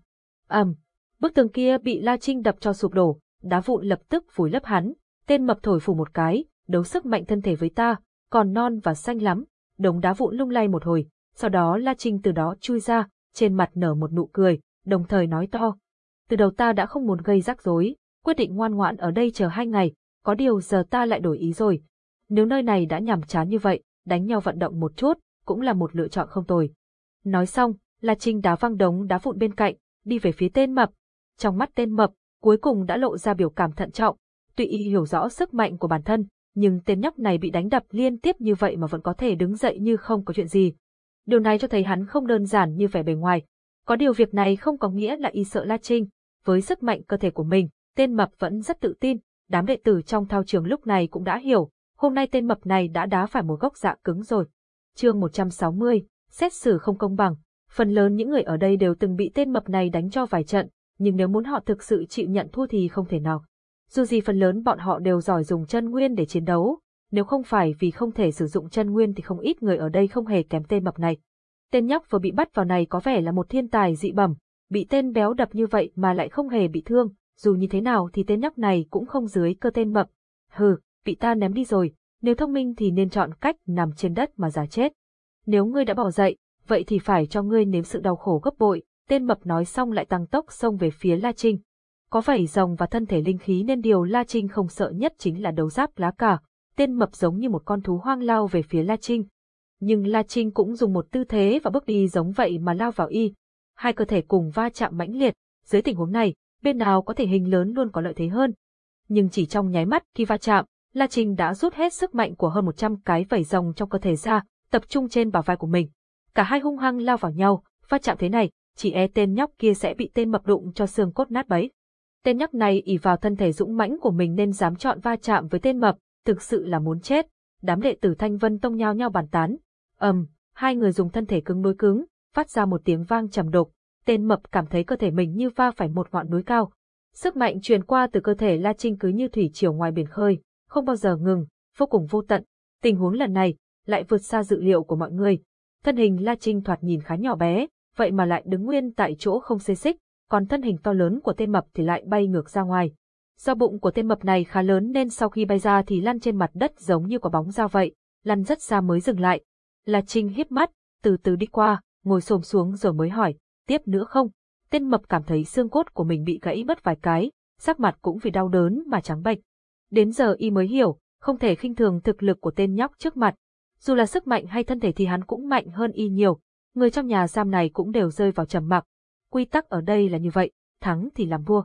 ầm, bức tường kia bị La Trinh đập cho sụp đổ, đá vụn lập tức vùi lấp hắn. Tên mập thổi phủ một cái, đấu sức mạnh thân thể với ta, còn non và xanh lắm. Đống đá vụn lung lay một hồi, sau đó La Trinh từ đó chui ra, trên mặt nở một nụ cười, đồng thời nói to. Từ đầu ta đã không muốn gây rắc rối, quyết định ngoan ngoãn ở đây chờ hai ngày, có điều giờ ta lại đổi ý rồi. Nếu nơi này đã nhàm chán như vậy, đánh nhau vận động một chút, cũng là một lựa chọn không tồi. Nói xong, La Trinh đá văng đống đá vụn bên cạnh, đi về phía tên mập. Trong mắt tên mập, cuối cùng đã lộ ra biểu cảm thận trọng, tùy ý hiểu rõ sức mạnh của bản thân, nhưng tên nhóc này bị đánh đập liên tiếp như vậy mà vẫn có thể đứng dậy như không có chuyện gì. Điều này cho thấy hắn không đơn giản như vẻ bề ngoài. Có điều việc này không có nghĩa là y sợ La Trinh, với sức mạnh cơ thể của mình, tên mập vẫn rất tự tin, đám đệ tử trong thao trường lúc này cũng đã hiểu, hôm nay tên mập này đã đá phải một góc dạ cứng rồi. Chương 160, xét xử không công bằng. Phần lớn những người ở đây đều từng bị tên mập này đánh cho vài trận, nhưng nếu muốn họ thực sự chịu nhận thua thì không thể nào. Dù gì phần lớn bọn họ đều giỏi dùng chân nguyên để chiến đấu, nếu không phải vì không thể sử dụng chân nguyên thì không ít người ở đây không hề kém tên mập này. Tên nhóc vừa bị bắt vào này có vẻ là một thiên tài dị bẩm, bị tên béo đập như vậy mà lại không hề bị thương, dù như thế nào thì tên nhóc này cũng không dưới cơ tên mập. Hừ, bị ta ném đi rồi, nếu thông minh thì nên chọn cách nằm trên đất mà giả chết. Nếu ngươi đã bỏ dậy, vậy thì phải cho ngươi nếm sự đau khổ gấp bội, tên mập nói xong lại tăng tốc xông về phía La Trinh. Có vảy rồng và thân thể linh khí nên điều La Trinh không sợ nhất chính là đấu giáp lá cả. tên mập giống như một con thú hoang lao về phía La Trinh. Nhưng La Trinh cũng dùng một tư thế và bước đi giống vậy mà lao vào y. Hai cơ thể cùng va chạm mãnh liệt, dưới tình huống này, bên nào có thể hình lớn luôn có lợi thế hơn. Nhưng chỉ trong nháy mắt khi va chạm, La Trinh đã rút hết sức mạnh của hơn 100 cái vảy rồng trong cơ thể ra, tập trung trên bả vai của mình. Cả hai hung hăng lao vào nhau, va chạm thế này, chỉ e tên nhóc kia sẽ bị tên mập đụng cho xương cốt nát bấy. Tên nhóc này ỉ vào thân thể dũng mãnh của mình nên dám chọn va chạm với tên mập, thực sự là muốn chết. Đám đệ tử Thanh Vân Tông nhau nhau bàn tán. ầm, um, hai người dùng thân thể cứng đối cứng, phát ra một tiếng vang trầm đục. Tên mập cảm thấy cơ thể mình như va phải một ngọn núi cao. Sức mạnh truyền qua từ cơ thể La Trinh cứ như thủy triều ngoài biển khơi, không bao giờ ngừng, vô cùng vô tận. Tình huống lần này lại vượt xa dự liệu của mọi người. Thân hình La Trinh thoạt nhìn khá nhỏ bé, vậy mà lại đứng nguyên tại chỗ không xê xích, còn thân hình to lớn của tên mập thì lại bay ngược ra ngoài. Do bụng của tên mập này khá lớn nên sau khi bay ra thì lăn trên mặt đất giống như quả bóng dao vậy, lăn rất xa mới dừng lại. La Trinh hiếp mắt, từ từ đi qua, ngồi xổm xuống rồi mới hỏi, tiếp nữa không? Tên mập cảm thấy xương cốt của mình bị gãy mất vài cái, sắc mặt cũng vì đau đớn mà trắng bệch. Đến giờ y mới hiểu, không thể khinh thường thực lực của tên nhóc trước mặt. Dù là sức mạnh hay thân thể thì hắn cũng mạnh hơn y nhiều, người trong nhà giam này cũng đều rơi vào trầm mặc. Quy tắc ở đây là như vậy, thắng thì làm vua.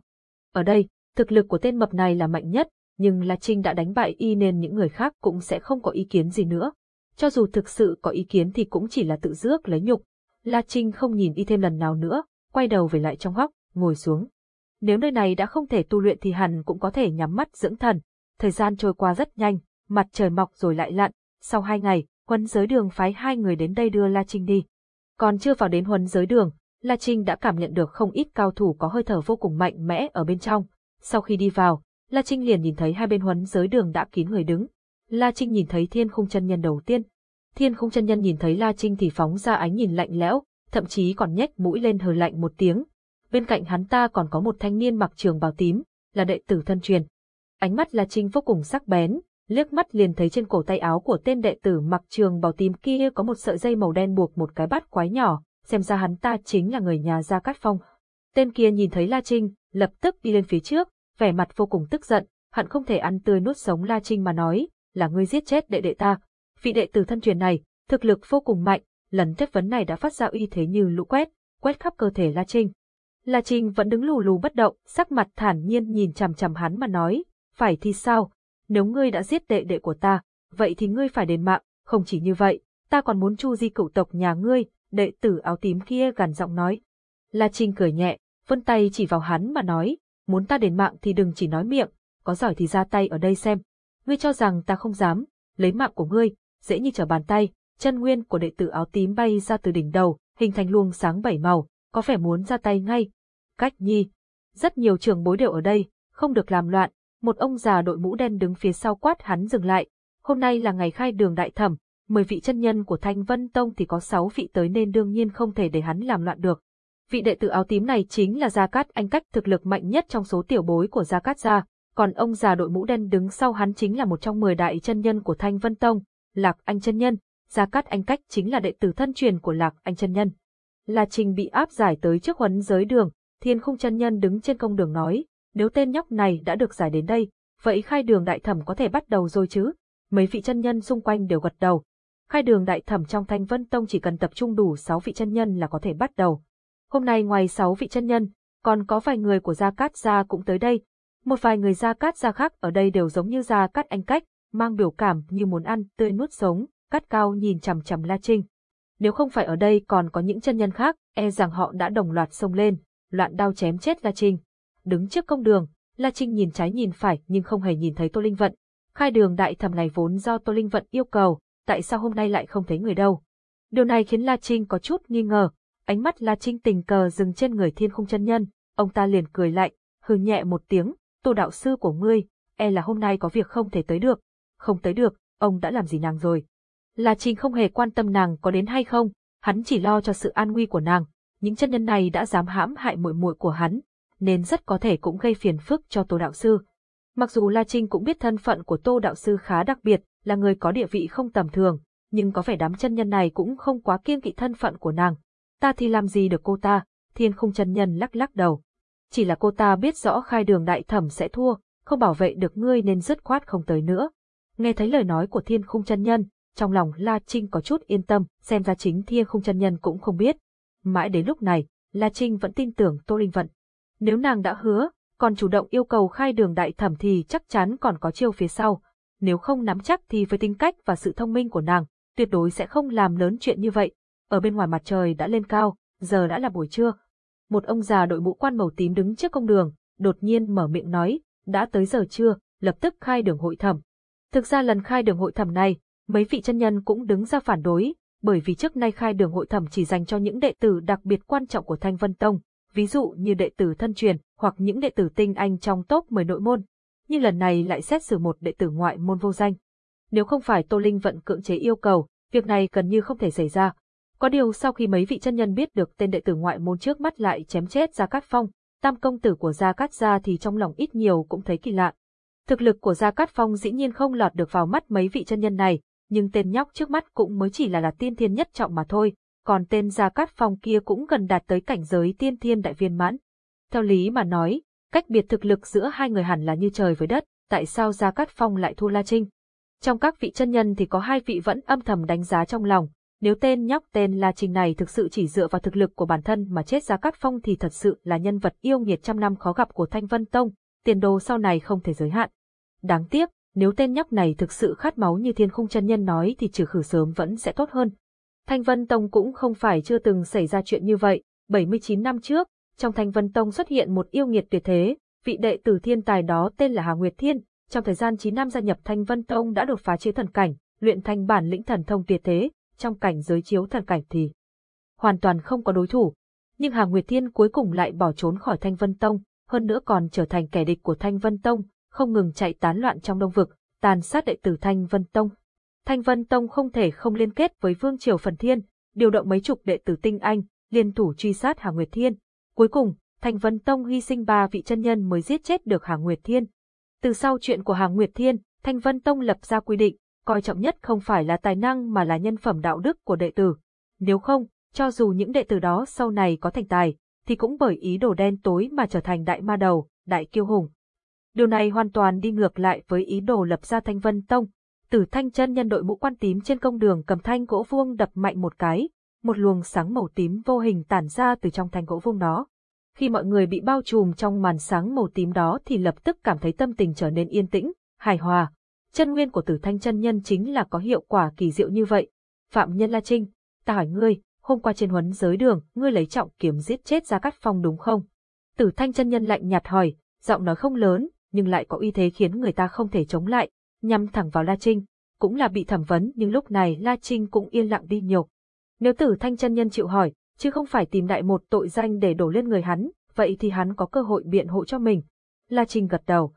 Ở đây, thực lực của tên mập này là mạnh nhất, nhưng La Trinh đã đánh bại y nên những người khác cũng sẽ không có ý kiến gì nữa. Cho dù thực sự có ý kiến thì cũng chỉ là tự dước lấy nhục. La Trinh không nhìn y thêm lần nào nữa, quay đầu về lại trong góc, ngồi xuống. Nếu nơi này đã không thể tu luyện thì hẳn cũng có thể nhắm mắt dưỡng thần. Thời gian trôi qua rất nhanh, mặt trời mọc rồi lại lặn. Sau hai ngày, huấn giới đường phái hai người đến đây đưa La Trinh đi. Còn chưa vào đến huấn giới đường, La Trinh đã cảm nhận được không ít cao thủ có hơi thở vô cùng mạnh mẽ ở bên trong. Sau khi đi vào, La Trinh liền nhìn thấy hai bên huấn giới đường đã kín người đứng. La Trinh nhìn thấy thiên khung chân nhân đầu tiên. Thiên khung chân nhân nhìn thấy La Trinh thì phóng ra ánh nhìn lạnh lẽo, thậm chí còn nhếch mũi lên hờ lạnh một tiếng. Bên cạnh hắn ta còn có một thanh niên mặc trường bào tím, là đệ tử thân truyền. Ánh mắt La Trinh vô cùng sắc bén, liếc mắt liền thấy trên cổ tay áo của tên đệ tử mặc trường bào tím kia có một sợi dây màu đen buộc một cái bát quái nhỏ, xem ra hắn ta chính là người nhà Gia Cát Phong. Tên kia nhìn thấy La Trinh, lập tức đi lên phía trước, vẻ mặt vô cùng tức giận, hận không thể ăn tươi nuốt sống La Trinh mà nói, là ngươi giết chết đệ đệ ta. Vị đệ tử thân truyền này, thực lực vô cùng mạnh, lần chất vấn này đã phát ra uy thế như lũ quét, quét khắp cơ thể La Trinh. La Trinh vẫn đứng lù lù bất động, sắc mặt thản nhiên nhìn chằm chằm hắn mà nói, phải thì sao? Nếu ngươi đã giết đệ đệ của ta, vậy thì ngươi phải đền mạng, không chỉ như vậy, ta còn muốn chu di cửu tộc nhà ngươi, đệ tử áo tím kia gằn giọng nói. La Trinh cười nhẹ, vươn tay chỉ vào hắn mà nói, muốn ta đền mạng thì đừng chỉ nói miệng, có giỏi thì ra tay ở đây xem. Ngươi cho rằng ta không dám, lấy mạng của ngươi, dễ như trở bàn tay, chân nguyên của đệ tử áo tím bay ra từ đỉnh đầu, hình thành luồng sáng bảy màu, có vẻ muốn ra tay ngay. Cách nhi. Rất nhiều trường bối đều ở đây, không được làm loạn, một ông già đội mũ đen đứng phía sau quát hắn dừng lại. Hôm nay là ngày khai đường đại thẩm, mười vị chân nhân của Thanh Vân Tông thì có sáu vị tới nên đương nhiên không thể để hắn làm loạn được. Vị đệ tử áo tím này chính là Gia Cát Anh Cách thực lực mạnh nhất trong số tiểu bối của Gia Cát Gia, còn ông già đội mũ đen đứng sau hắn chính là một trong mười đại chân nhân của Thanh Vân Tông, Lạc Anh chân nhân, Gia Cát Anh Cách chính là đệ tử thân truyền của Lạc Anh chân nhân. La Trình bị áp giải tới trước huấn giới đường, Thiên Khung chân nhân đứng trên công đường nói, nếu tên nhóc này đã được giải đến đây, vậy khai đường đại thẩm có thể bắt đầu rồi chứ? Mấy vị chân nhân xung quanh đều gật đầu. Khai đường đại thẩm trong Thanh Vân Tông chỉ cần tập trung đủ 6 vị chân nhân là có thể bắt đầu. Hôm nay ngoài 6 vị chân nhân, còn có vài người của Gia Cát Gia cũng tới đây. Một vài người Gia Cát Gia khác ở đây đều giống như Gia Cát Anh Cách, mang biểu cảm như muốn ăn tươi nuốt sống, cắt cao nhìn chằm chằm La Trinh. Nếu không phải ở đây còn có những chân nhân khác, e rằng họ đã đồng loạt xông lên, loạn đao chém chết La Trinh. Đứng trước công đường, La Trinh nhìn trái nhìn phải nhưng không hề nhìn thấy Tô Linh Vận. Khai đường đại thẩm này vốn do Tô Linh Vận yêu cầu, tại sao hôm nay lại không thấy người đâu? Điều này khiến La Trinh có chút nghi ngờ, ánh mắt La Trinh tình cờ dừng trên người thiên Không chân nhân, ông ta liền cười lạnh, hừ nhẹ một tiếng, tô đạo sư của ngươi, e là hôm nay có việc không thể tới được. Không tới được, ông đã làm gì nàng rồi? La Trinh không hề quan tâm nàng có đến hay không, hắn chỉ lo cho sự an nguy của nàng. Những chân nhân này đã dám hãm hại muội muội của hắn, nên rất có thể cũng gây phiền phức cho Tô đạo sư. Mặc dù La Trinh cũng biết thân phận của Tô đạo sư khá đặc biệt, là người có địa vị không tầm thường, nhưng có vẻ đám chân nhân này cũng không quá kiêng kỵ thân phận của nàng. Ta thì làm gì được cô ta, thiên khung chân nhân lắc lắc đầu. Chỉ là cô ta biết rõ khai đường đại thẩm sẽ thua, không bảo vệ được ngươi nên dứt khoát không tới nữa. Nghe thấy lời nói của thiên khung chân nhân, trong lòng La Trinh có chút yên tâm, xem ra chính thiên khung chân nhân cũng không biết. Mãi đến lúc này, La Trinh vẫn tin tưởng Tô Linh Vận. Nếu nàng đã hứa, còn chủ động yêu cầu khai đường đại thẩm thì chắc chắn còn có chiêu phía sau. Nếu không nắm chắc thì với tính cách và sự thông minh của nàng, tuyệt đối sẽ không làm lớn chuyện như vậy. Ở bên ngoài mặt trời đã lên cao, giờ đã là buổi trưa. Một ông già đội mũ quan màu tím đứng trước công đường, đột nhiên mở miệng nói, đã tới giờ trưa, lập tức khai đường hội thẩm. Thực ra lần khai đường hội thẩm này, mấy vị chân nhân cũng đứng ra phản đối, bởi vì trước nay khai đường hội thẩm chỉ dành cho những đệ tử đặc biệt quan trọng của Thanh Vân Tông, ví dụ như đệ tử thân truyền hoặc những đệ tử tinh anh trong top 10 nội môn. Nhưng lần này lại xét xử một đệ tử ngoại môn vô danh. Nếu không phải Tô Linh vận cưỡng chế yêu cầu, việc này gần như không thể xảy ra. Có điều sau khi mấy vị chân nhân biết được tên đệ tử ngoại môn trước mắt lại chém chết Gia Cát Phong, tam công tử của Gia Cát Gia thì trong lòng ít nhiều cũng thấy kỳ lạ. Thực lực của Gia Cát Phong dĩ nhiên không lọt được vào mắt mấy vị chân nhân này, nhưng tên nhóc trước mắt cũng mới chỉ là là tiên thiên nhất trọng mà thôi, còn tên Gia Cát Phong kia cũng gần đạt tới cảnh giới tiên thiên đại viên mãn. Theo lý mà nói, cách biệt thực lực giữa hai người hẳn là như trời với đất, tại sao Gia Cát Phong lại thua La Trinh? Trong các vị chân nhân thì có hai vị vẫn âm thầm đánh giá trong lòng, nếu tên nhóc tên La Trinh này thực sự chỉ dựa vào thực lực của bản thân mà chết Gia Cát Phong thì thật sự là nhân vật yêu nghiệt trăm năm khó gặp của Thanh Vân Tông, tiền đồ sau này không thể giới hạn. Đáng tiếc, nếu tên nhóc này thực sự khát máu như thiên khung chân nhân nói thì trừ khử sớm vẫn sẽ tốt hơn. Thanh Vân Tông cũng không phải chưa từng xảy ra chuyện như vậy, 79 năm trước, trong Thanh Vân Tông xuất hiện một yêu nghiệt tuyệt thế, vị đệ tử thiên tài đó tên là Hà Nguyệt Thiên, trong thời gian 9 năm gia nhập Thanh Vân Tông đã đột phá chế thần cảnh, luyện thành bản lĩnh thần thông tuyệt thế, trong cảnh giới chiếu thần cảnh thì hoàn toàn không có đối thủ. Nhưng Hà Nguyệt Thiên cuối cùng lại bỏ trốn khỏi Thanh Vân Tông, hơn nữa còn trở thành kẻ địch của Thanh Vân Tông, không ngừng chạy tán loạn trong đông vực, tàn sát đệ tử Thanh Vân Tông. Thanh Vân Tông không thể không liên kết với Vương Triều Phần Thiên, điều động mấy chục đệ tử tinh anh, liên thủ truy sát Hà Nguyệt Thiên. Cuối cùng, Thanh Vân Tông hy sinh ba vị chân nhân mới giết chết được Hà Nguyệt Thiên. Từ sau chuyện của Hà Nguyệt Thiên, Thanh Vân Tông lập ra quy định, coi trọng nhất không phải là tài năng mà là nhân phẩm đạo đức của đệ tử. Nếu không, cho dù những đệ tử đó sau này có thành tài, thì cũng bởi ý đồ đen tối mà trở thành đại ma đầu, đại kiêu hùng. Điều này hoàn toàn đi ngược lại với ý đồ lập ra Thanh Vân Tông. Tử Thanh chân nhân đội mũ quan tím trên công đường cầm thanh gỗ vuông đập mạnh một cái, một luồng sáng màu tím vô hình tản ra từ trong thanh gỗ vuông đó. Khi mọi người bị bao trùm trong màn sáng màu tím đó thì lập tức cảm thấy tâm tình trở nên yên tĩnh, hài hòa. Chân nguyên của tử thanh chân nhân chính là có hiệu quả kỳ diệu như vậy. Phạm Nhân La Trinh, ta hỏi ngươi, hôm qua trên huấn giới đường, ngươi lấy trọng kiếm giết chết Gia Cát Phong đúng không? Tử thanh chân nhân lạnh nhạt hỏi, giọng nói không lớn, nhưng lại có uy thế khiến người ta không thể chống lại, nhắm thẳng vào La Trinh. Cũng là bị thẩm vấn nhưng lúc này La Trinh cũng yên lặng đi nhiều. Nếu tử thanh chân nhân chịu hỏi, chứ không phải tìm đại một tội danh để đổ lên người hắn, vậy thì hắn có cơ hội biện hộ cho mình. La Trinh gật đầu.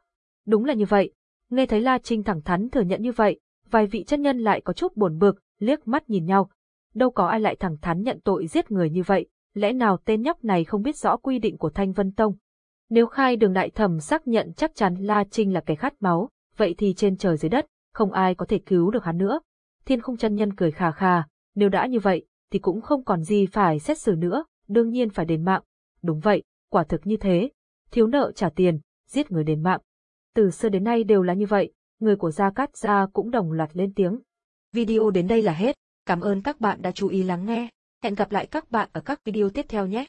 Đúng là như vậy. Nghe thấy La Trinh thẳng thắn thừa nhận như vậy, vài vị chân nhân lại có chút buồn bực, liếc mắt nhìn nhau. Đâu có ai lại thẳng thắn nhận tội giết người như vậy, lẽ nào tên nhóc này không biết rõ quy định của Thanh Vân Tông. Nếu khai đường đại thẩm xác nhận chắc chắn La Trinh là kẻ khát máu, vậy thì trên trời dưới đất, không ai có thể cứu được hắn nữa. Thiên không chân nhân cười khà khà, nếu đã như vậy, thì cũng không còn gì phải xét xử nữa, đương nhiên phải đền mạng. Đúng vậy, quả thực như thế. Thiếu nợ trả tiền, giết người đền mạng. Từ xưa đến nay đều là như vậy, người của Gia Cát Gia cũng đồng loạt lên tiếng. Video đến đây là hết. Cảm ơn các bạn đã chú ý lắng nghe. Hẹn gặp lại các bạn ở các video tiếp theo nhé.